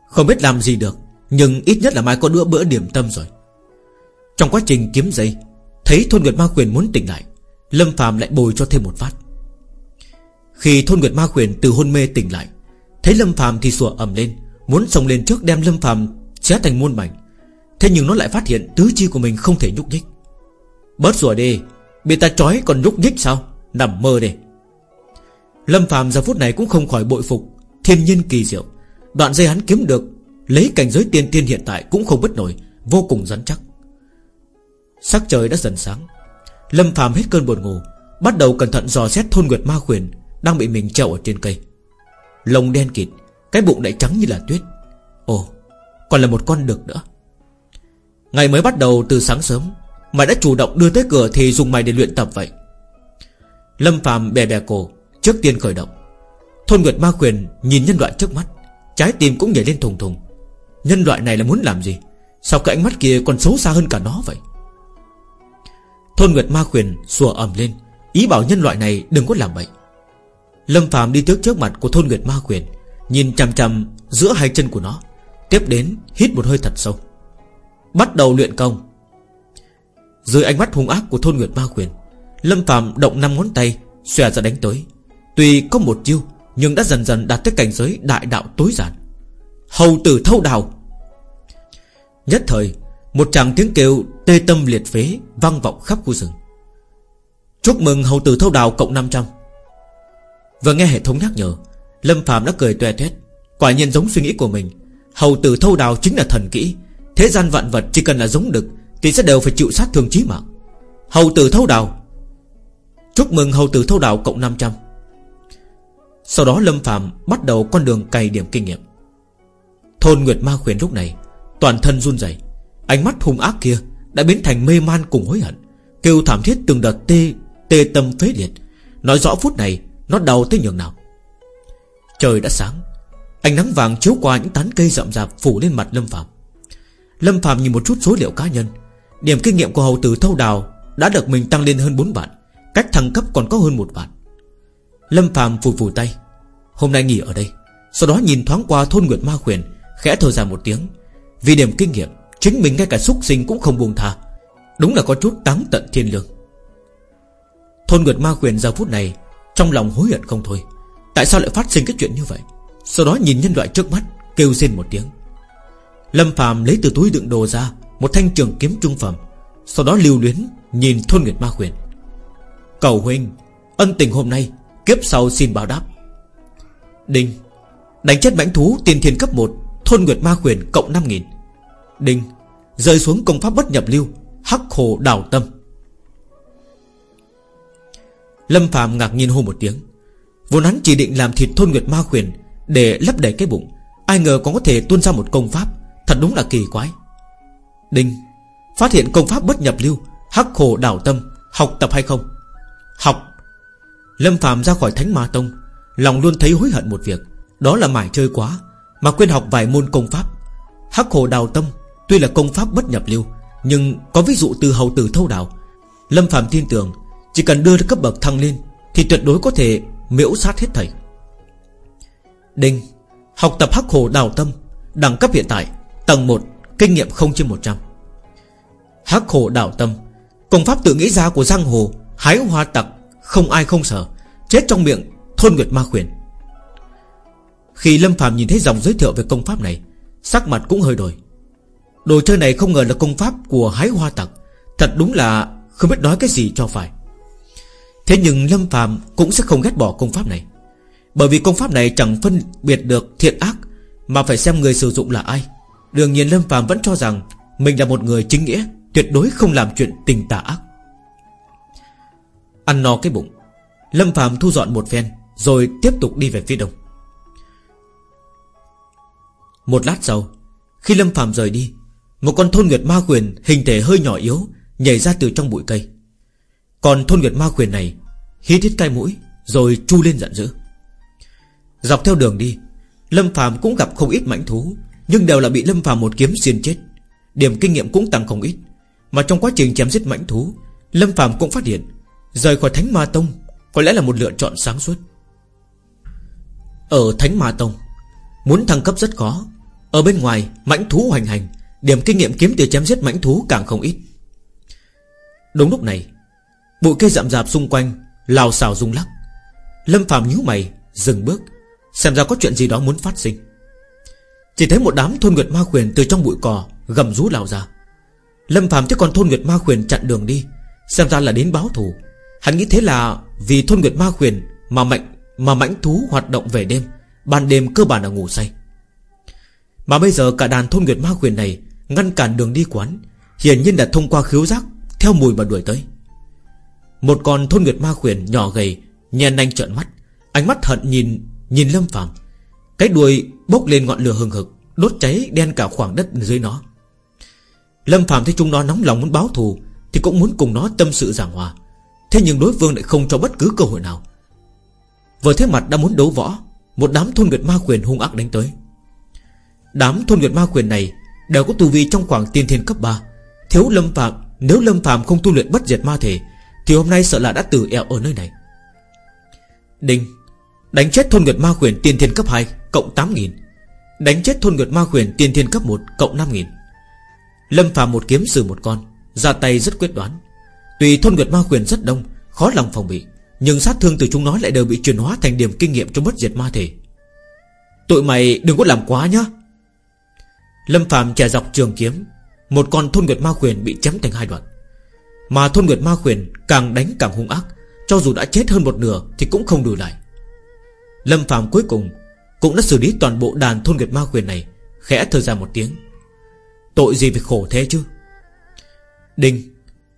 Không biết làm gì được, Nhưng ít nhất là mai có đứa bữa điểm tâm rồi. Trong quá trình kiếm dây Thấy thôn nguyệt ma quyền muốn tỉnh lại, Lâm phàm lại bồi cho thêm một phát. Khi thôn nguyệt ma quyền từ hôn mê tỉnh lại, Thấy Lâm phàm thì sủa ầm lên, Muốn xông lên trước đem Lâm phàm xé thành muôn mảnh. Thế nhưng nó lại phát hiện tứ chi của mình không thể nhúc nhích. Bớt rủa đi, Bị ta trói còn nhúc nhích sao? Nằm mơ đi. Lâm phàm giờ phút này cũng không khỏi bội phục, Thiên nhiên kỳ diệu. Đoạn dây hắn kiếm được, Lấy cảnh giới tiên tiên hiện tại cũng không bất nổi, Vô cùng rắn chắc. Sắc trời đã dần sáng. Lâm phàm hết cơn buồn ngủ, Bắt đầu cẩn thận dò xét thôn nguyệt ma khuyển Đang bị mình treo ở trên cây. Lông đen kịt, Cái bụng lại trắng như là tuyết. Ồ, còn là một con đực nữa. Ngày mới bắt đầu từ sáng sớm, Mày đã chủ động đưa tới cửa Thì dùng mày để luyện tập vậy. Lâm phàm bè bè cổ, Trước tiên khởi động. Thôn Nguyệt Ma Quyền nhìn nhân loại trước mắt, Trái tim cũng nhảy lên thùng thùng. Nhân loại này là muốn làm gì? Sao cái ánh mắt kia còn xấu xa hơn cả nó vậy? Thôn Nguyệt Ma Quyền sủa ầm lên. Ý bảo nhân loại này đừng có làm bậy. Lâm Phạm đi trước trước mặt của thôn Nguyệt Ma Quyền, Nhìn chằm chằm giữa hai chân của nó, Tiếp đến hít một hơi thật sâu. Bắt đầu luyện công. Dưới ánh mắt hung ác của thôn Nguyệt Ma Quyền, Lâm Phạm động năm ngón tay, Xòe ra đánh tới. Tuy có một chiêu, Nhưng đã dần dần đạt tới cảnh giới đại đạo tối giản. Hầu tử thâu đào. Nhất thời một tràng tiếng kêu tê tâm liệt phế Vang vọng khắp khu rừng. Chúc mừng hầu tử thâu đào cộng 500 Vừa nghe hệ thống nhắc nhở, Lâm Phạm đã cười toe toét. Quả nhiên giống suy nghĩ của mình, Hầu tử thâu đào chính là thần kỹ. Thế gian vạn vật chỉ cần là giống đực Thì sẽ đều phải chịu sát thương chí mạng. Hầu tử thâu đào. Chúc mừng hầu tử thâu đào cộng 500 Sau đó Lâm Phạm bắt đầu con đường cày điểm kinh nghiệm. Thôn Nguyệt Ma khuyến lúc này Toàn thân run rẩy. Ánh mắt hung ác kia Đã biến thành mê man cùng hối hận. Kêu thảm thiết từng đợt tê Tê tâm phế liệt Nói rõ phút này, Nó đau tới nhường nào. Trời đã sáng. Ánh nắng vàng chiếu qua những tán cây rậm rạp Phủ lên mặt Lâm Phạm Lâm Phạm nhìn một chút số liệu cá nhân. Điểm kinh nghiệm của hầu tử thâu đào Đã được mình tăng lên hơn 4 vạn, Cách thăng cấp còn có hơn một vạn. Lâm Phạm phủi phủi tay. Hôm nay nghỉ ở đây. Sau đó nhìn thoáng qua thôn Nguyệt Ma Khuyển Khẽ thở dài một tiếng. Vì điểm kinh nghiệm Chính mình ngay cả xúc sinh cũng không buông tha. Đúng là có chút táng tận thiên lương. Thôn Nguyệt Ma Quyền giờ phút này, Trong lòng hối hận không thôi. Tại sao lại phát sinh cái chuyện như vậy? Sau đó nhìn nhân loại trước mắt, Kêu xin một tiếng. Lâm Phạm lấy từ túi đựng đồ ra, Một thanh trường kiếm trung phẩm, Sau đó lưu luyến nhìn thôn Nguyệt Ma Quyền. Cầu huynh, Ân tình hôm nay, Kiếp sau xin báo đáp. Đinh, Đánh chết mãnh thú tiền thiên cấp 1 Thôn Nguyệt Ma Quyền cộng 5.000 Đinh, Rơi xuống công pháp bất nhập lưu, Hắc hồ đào tâm. Lâm Phạm ngạc nhiên hô một tiếng. Vốn hắn chỉ định làm thịt thôn Nguyệt Ma quyền Để lấp đầy cái bụng, Ai ngờ còn có thể tuôn ra một công pháp, Thật đúng là kỳ quái. Đinh, Phát hiện công pháp bất nhập lưu, Hắc hồ đào tâm, Học tập hay không? Học. Lâm Phạm ra khỏi Thánh Ma Tông, Lòng luôn thấy hối hận một việc, Đó là mải chơi quá, Mà quên học vài môn công pháp. Hắc hồ đào tâm Tuy là công pháp bất nhập lưu, Nhưng có ví dụ từ hầu tử thâu đảo. Lâm Phạm tin tưởng, Chỉ cần đưa cấp bậc thăng lên, Thì tuyệt đối có thể miễu sát hết thầy. Đinh, Học tập hắc hồ đào tâm, Đẳng cấp hiện tại, Tầng 1 Kinh nghiệm không trên 100 Hắc hồ đào tâm, Công pháp tự nghĩ ra của giang hồ, Hái hoa tặc, Không ai không sợ, Chết trong miệng, Thôn Nguyệt Ma Khuyển. Khi Lâm Phạm nhìn thấy dòng giới thiệu về công pháp này, Sắc mặt cũng hơi đổi. Đồ chơi này không ngờ là công pháp của hái hoa tặc. Thật đúng là không biết nói cái gì cho phải. Thế nhưng Lâm phàm cũng sẽ không ghét bỏ công pháp này. Bởi vì công pháp này chẳng phân biệt được thiện ác, Mà phải xem người sử dụng là ai. Đương nhiên Lâm phàm vẫn cho rằng Mình là một người chính nghĩa, Tuyệt đối không làm chuyện tình tà ác. Ăn no cái bụng, Lâm phàm thu dọn một phen, Rồi tiếp tục đi về phía đông. Một lát sau, Khi Lâm phàm rời đi một con thôn nguyệt ma quyền Hình thể hơi nhỏ yếu, Nhảy ra từ trong bụi cây. Còn thôn nguyệt ma quyền này Hít hít cay mũi, Rồi chu lên giận dữ. Dọc theo đường đi, Lâm Phạm cũng gặp không ít mãnh thú, Nhưng đều là bị Lâm Phạm một kiếm xiên chết. Điểm kinh nghiệm cũng tăng không ít, Mà trong quá trình chém giết mãnh thú, Lâm Phạm cũng phát hiện, Rời khỏi Thánh Ma Tông Có lẽ là một lựa chọn sáng suốt. Ở Thánh Ma Tông, Muốn thăng cấp rất khó, Ở bên ngoài, mãnh thú hoành hành Điểm kinh nghiệm kiếm từ chém giết mãnh thú càng không ít. Đúng lúc này, Bụi cây rậm rạp xung quanh, Lào xào rung lắc. Lâm Phạm nhíu mày, Dừng bước, Xem ra có chuyện gì đó muốn phát sinh. Chỉ thấy một đám thôn nguyệt ma Quyền Từ trong bụi cỏ gầm rú lao ra. Lâm Phạm thấy còn thôn nguyệt ma Quyền chặn đường đi, Xem ra là đến báo thù. Hắn nghĩ thế là vì thôn nguyệt ma Quyền Mà mạnh, mà mãnh thú hoạt động về đêm, Ban đêm cơ bản là ngủ say. Mà bây giờ cả đàn thôn nguyệt ma Quyền này Ngăn cản đường đi quán, Hiển nhiên là thông qua khiếu giác, Theo mùi mà đuổi tới. Một con thôn nguyệt ma khuyển nhỏ gầy Nhen nhanh trợn mắt, Ánh mắt hận nhìn nhìn Lâm Phạm Cái đuôi bốc lên ngọn lửa hừng hực, Đốt cháy đen cả khoảng đất dưới nó. Lâm Phạm thấy chúng nó nóng lòng muốn báo thù, Thì cũng muốn cùng nó tâm sự giảng hòa. Thế nhưng đối phương lại không cho bất cứ cơ hội nào. Vừa thế mặt đã muốn đấu võ, Một đám thôn nguyệt ma quyền hung ác đánh tới. Đám thôn nguyệt ma quyền này Đều có tu vi trong khoảng tiên thiên cấp 3 Thiếu lâm phạm Nếu lâm phạm không tu luyện bất diệt ma thể, Thì hôm nay sợ là đã tử eo ở nơi này. Đinh, Đánh chết thôn nguyệt ma quyền tiên thiên cấp 2 Cộng 8.000 Đánh chết thôn nguyệt ma quyền tiên thiên cấp 1 Cộng 5.000 Lâm phạm một kiếm xử một con, Ra tay rất quyết đoán. Tùy thôn nguyệt ma quyền rất đông, Khó lòng phòng bị, Nhưng sát thương từ chúng nó lại đều bị chuyển hóa thành điểm kinh nghiệm trong bất diệt ma thể. Tụi mày đừng có làm quá nhá. Lâm Phạm trẻ dọc trường kiếm. Một con thôn nguyệt ma quyền bị chém thành hai đoạn. Mà thôn nguyệt ma quyền Càng đánh càng hung ác, Cho dù đã chết hơn một nửa Thì cũng không đủ lại. Lâm Phạm cuối cùng Cũng đã xử lý toàn bộ đàn thôn nguyệt ma quyền này, Khẽ thở ra một tiếng. Tội gì phải khổ thế chứ? Đinh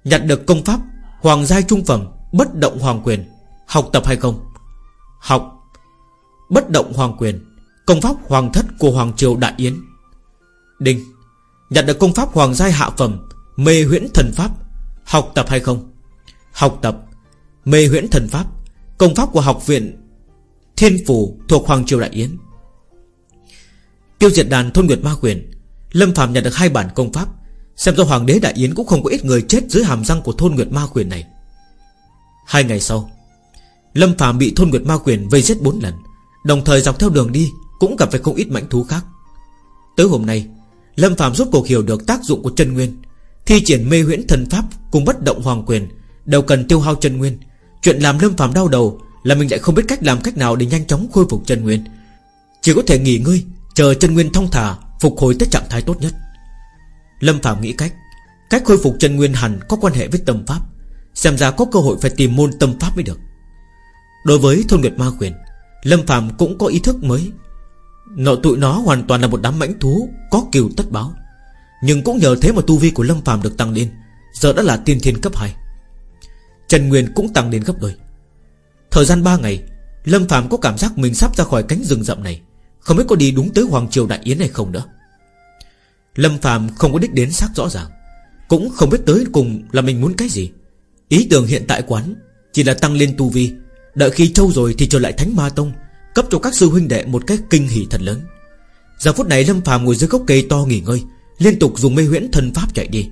Nhặt được công pháp Hoàng giai trung phẩm Bất động hoàng quyền, Học tập hay không? Học. Bất động hoàng quyền, Công pháp hoàng thất của Hoàng Triều Đại Yến. Đinh, Nhận được công pháp hoàng giai hạ phẩm, Mê huyễn thần pháp, Học tập hay không? Học tập, Mê huyễn thần pháp, Công pháp của học viện Thiên phủ thuộc Hoàng Triều Đại Yến. Tiêu diệt đàn, thôn nguyệt ma quyền, Lâm Phạm nhận được hai bản công pháp, Xem ra Hoàng đế Đại Yến cũng không có ít người chết Dưới hàm răng của thôn nguyệt ma quyền này. Hai ngày sau, Lâm Phạm bị thôn nguyệt ma quyền vây giết bốn lần, Đồng thời dọc theo đường đi Cũng gặp phải không ít mãnh thú khác. Tới hôm nay Lâm Phạm giúp cuộc hiểu được tác dụng của chân nguyên. Thi triển mê huyễn thần pháp Cùng bất động hoàng quyền Đều cần tiêu hao chân nguyên. Chuyện làm Lâm Phạm đau đầu Là mình lại không biết cách làm cách nào để nhanh chóng khôi phục chân nguyên. Chỉ có thể nghỉ ngơi, Chờ chân nguyên thông thả, Phục hồi tới trạng thái tốt nhất. Lâm Phạm nghĩ cách. Cách khôi phục chân nguyên hẳn có quan hệ với tâm pháp. Xem ra có cơ hội phải tìm môn tâm pháp mới được. Đối với thôn nguyệt ma quyền, Lâm Phạm cũng có ý thức mới Nội tụi nó hoàn toàn là một đám mãnh thú, Có kiều tất báo. Nhưng cũng nhờ thế mà tu vi của Lâm Phạm được tăng lên, Giờ đã là tiên thiên cấp 2 Trần Nguyên cũng tăng lên gấp đôi. Thời gian 3 ngày, Lâm Phạm có cảm giác mình sắp ra khỏi cánh rừng rậm này, Không biết có đi đúng tới Hoàng Triều Đại Yến hay không nữa. Lâm Phạm không có đích đến xác rõ ràng, Cũng không biết tới cùng là mình muốn cái gì. Ý tưởng hiện tại quán Chỉ là tăng lên tu vi, Đợi khi trâu rồi thì trở lại Thánh Ma Tông Cấp cho các sư huynh đệ một cái kinh hỉ thật lớn. Giờ phút này Lâm Phàm ngồi dưới gốc cây to nghỉ ngơi, Liên tục dùng mê huyễn thần pháp chạy đi.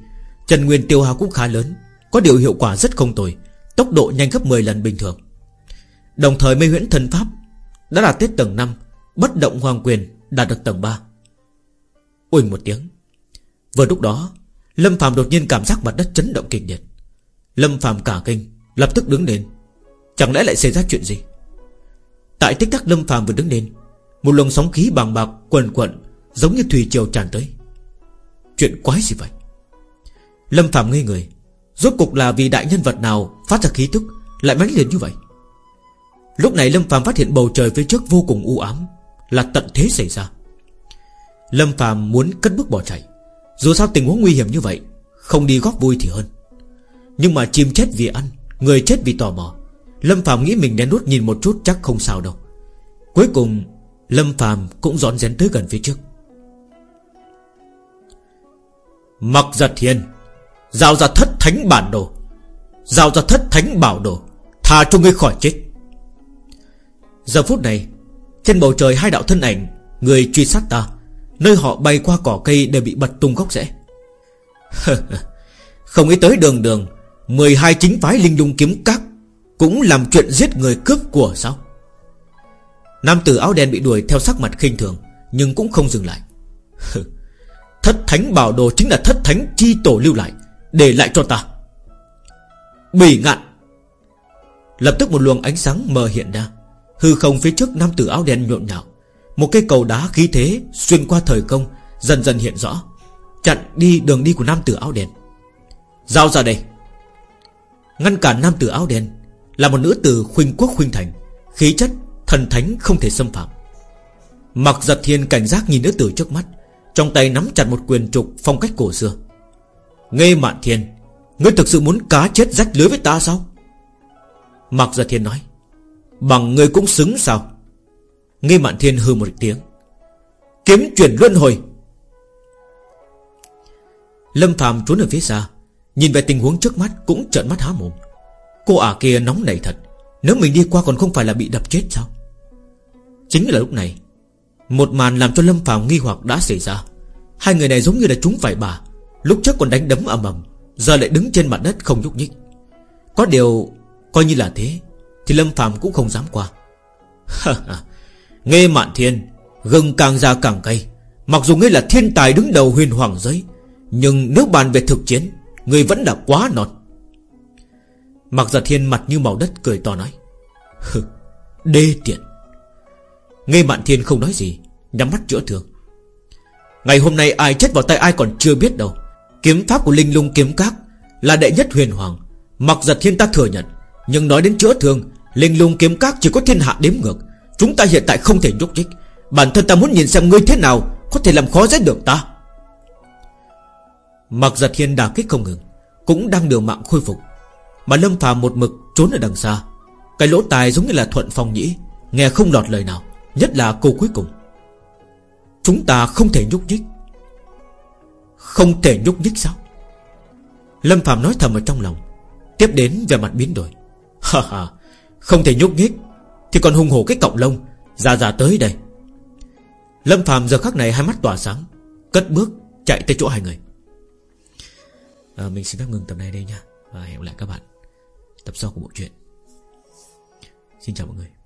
Trần Nguyên tiêu hao cũng khá lớn, Có điều hiệu quả rất không tồi, Tốc độ nhanh gấp 10 lần bình thường. Đồng thời mê huyễn thần pháp Đã đạt tới tầng 5 Bất động hoàng quyền đạt được tầng 3 Ui một tiếng. Vừa lúc đó, Lâm Phạm đột nhiên cảm giác mặt đất chấn động kịch liệt. Lâm Phạm cả kinh, Lập tức đứng lên. Chẳng lẽ lại xảy ra chuyện gì? Tại tích tắc Lâm Phạm vừa đứng lên, Một luồng sóng khí bàng bạc quần quận Giống như thủy triều tràn tới. Chuyện quái gì vậy? Lâm Phạm ngây người, Rốt cục là vì đại nhân vật nào Phát ra khí tức Lại mãnh liệt như vậy? Lúc này Lâm Phạm phát hiện bầu trời phía trước vô cùng u ám, Là tận thế xảy ra. Lâm Phạm muốn cất bước bỏ chạy. Dù sao tình huống nguy hiểm như vậy, Không đi góp vui thì hơn. Nhưng mà chim chết vì ăn, Người chết vì tò mò Lâm Phạm nghĩ mình đen nút nhìn một chút chắc không sao đâu. Cuối cùng, Lâm Phạm cũng dọn dén tới gần phía trước. Mặc giật hiền, Giao ra thất thánh bản đồ, Giao ra thất thánh bảo đồ Thà cho ngươi khỏi chết. Giờ phút này, Trên bầu trời hai đạo thân ảnh, Người truy sát ta, Nơi họ bay qua cỏ cây đều bị bật tung góc rẽ. Không nghĩ tới đường đường 12 chính phái linh lung kiếm các cũng làm chuyện giết người cướp của sao Nam tử áo đen bị đuổi theo sắc mặt khinh thường, Nhưng cũng không dừng lại. Thất thánh bảo đồ chính là thất thánh chi tổ lưu lại, Để lại cho ta. Bỉ ngạn! Lập tức một luồng ánh sáng mờ hiện ra, Hư không phía trước nam tử áo đen nhộn nhạo. Một cây cầu đá khí thế Xuyên qua thời công Dần dần hiện rõ, Chặn đi đường đi của nam tử áo đen. Giao ra đây. Ngăn cản nam tử áo đen là một nữ tử khuynh quốc khuynh thành, Khí chất, thần thánh không thể xâm phạm. Mặc giật thiên cảnh giác nhìn nữ tử trước mắt, Trong tay nắm chặt một quyền trục phong cách cổ xưa. Nghe mạn thiên, Ngươi thực sự muốn cá chết rách lưới với ta sao? Mặc giật thiên nói. Bằng ngươi cũng xứng sao? Nghe mạn thiên hư một tiếng. Kiếm chuyển luân hồi. Lâm phàm trốn ở phía xa, Nhìn về tình huống trước mắt cũng trợn mắt há mồm. Cô ả kia nóng nảy thật. Nếu mình đi qua còn không phải là bị đập chết sao? Chính là lúc này, Một màn làm cho Lâm phàm nghi hoặc đã xảy ra. Hai người này giống như là chúng phải bà, Lúc trước còn đánh đấm ầm ầm, Giờ lại đứng trên mặt đất không nhúc nhích. Có điều, Coi như là thế, Thì Lâm phàm cũng không dám qua. Nghe mạn thiên, Gừng càng ra càng cay. Mặc dù ngươi là thiên tài đứng đầu huyền hoàng giới, Nhưng nếu bàn về thực chiến, Ngươi vẫn là quá nọt. Mặc giả thiên mặt như màu đất cười to nói, Hừ, Đê tiện. Nghe mạn thiên không nói gì, Nhắm mắt chữa thương. Ngày hôm nay ai chết vào tay ai còn chưa biết đâu. Kiếm pháp của linh lung kiếm các Là đệ nhất huyền hoàng. Mặc giật thiên ta thừa nhận, Nhưng nói đến chữa thương, Linh lung kiếm các chỉ có thiên hạ đếm ngược. Chúng ta hiện tại không thể nhúc nhích. Bản thân ta muốn nhìn xem ngươi thế nào, Có thể làm khó dễ được ta. Mặc giật thiên đà kích không ngừng, Cũng đang điều mạng khôi phục. Mà Lâm phàm một mực trốn ở đằng xa. Cái lỗ tai giống như là thuận phong nhĩ Nghe không lọt lời nào Nhất là câu cuối cùng. Chúng ta không thể nhúc nhích. Không thể nhúc nhích sao? Lâm Phạm nói thầm ở trong lòng. Tiếp đến về mặt biến đổi. Ha ha Không thể nhúc nhích Thì còn hung hổ cái cọng lông Già già tới đây. Lâm Phạm giờ khắc này hai mắt tỏa sáng Cất bước chạy tới chỗ hai người. À, Mình xin phép ngừng tập này đây nha. Và hẹn gặp lại các bạn. Tập sau của bộ truyện. Xin chào mọi người.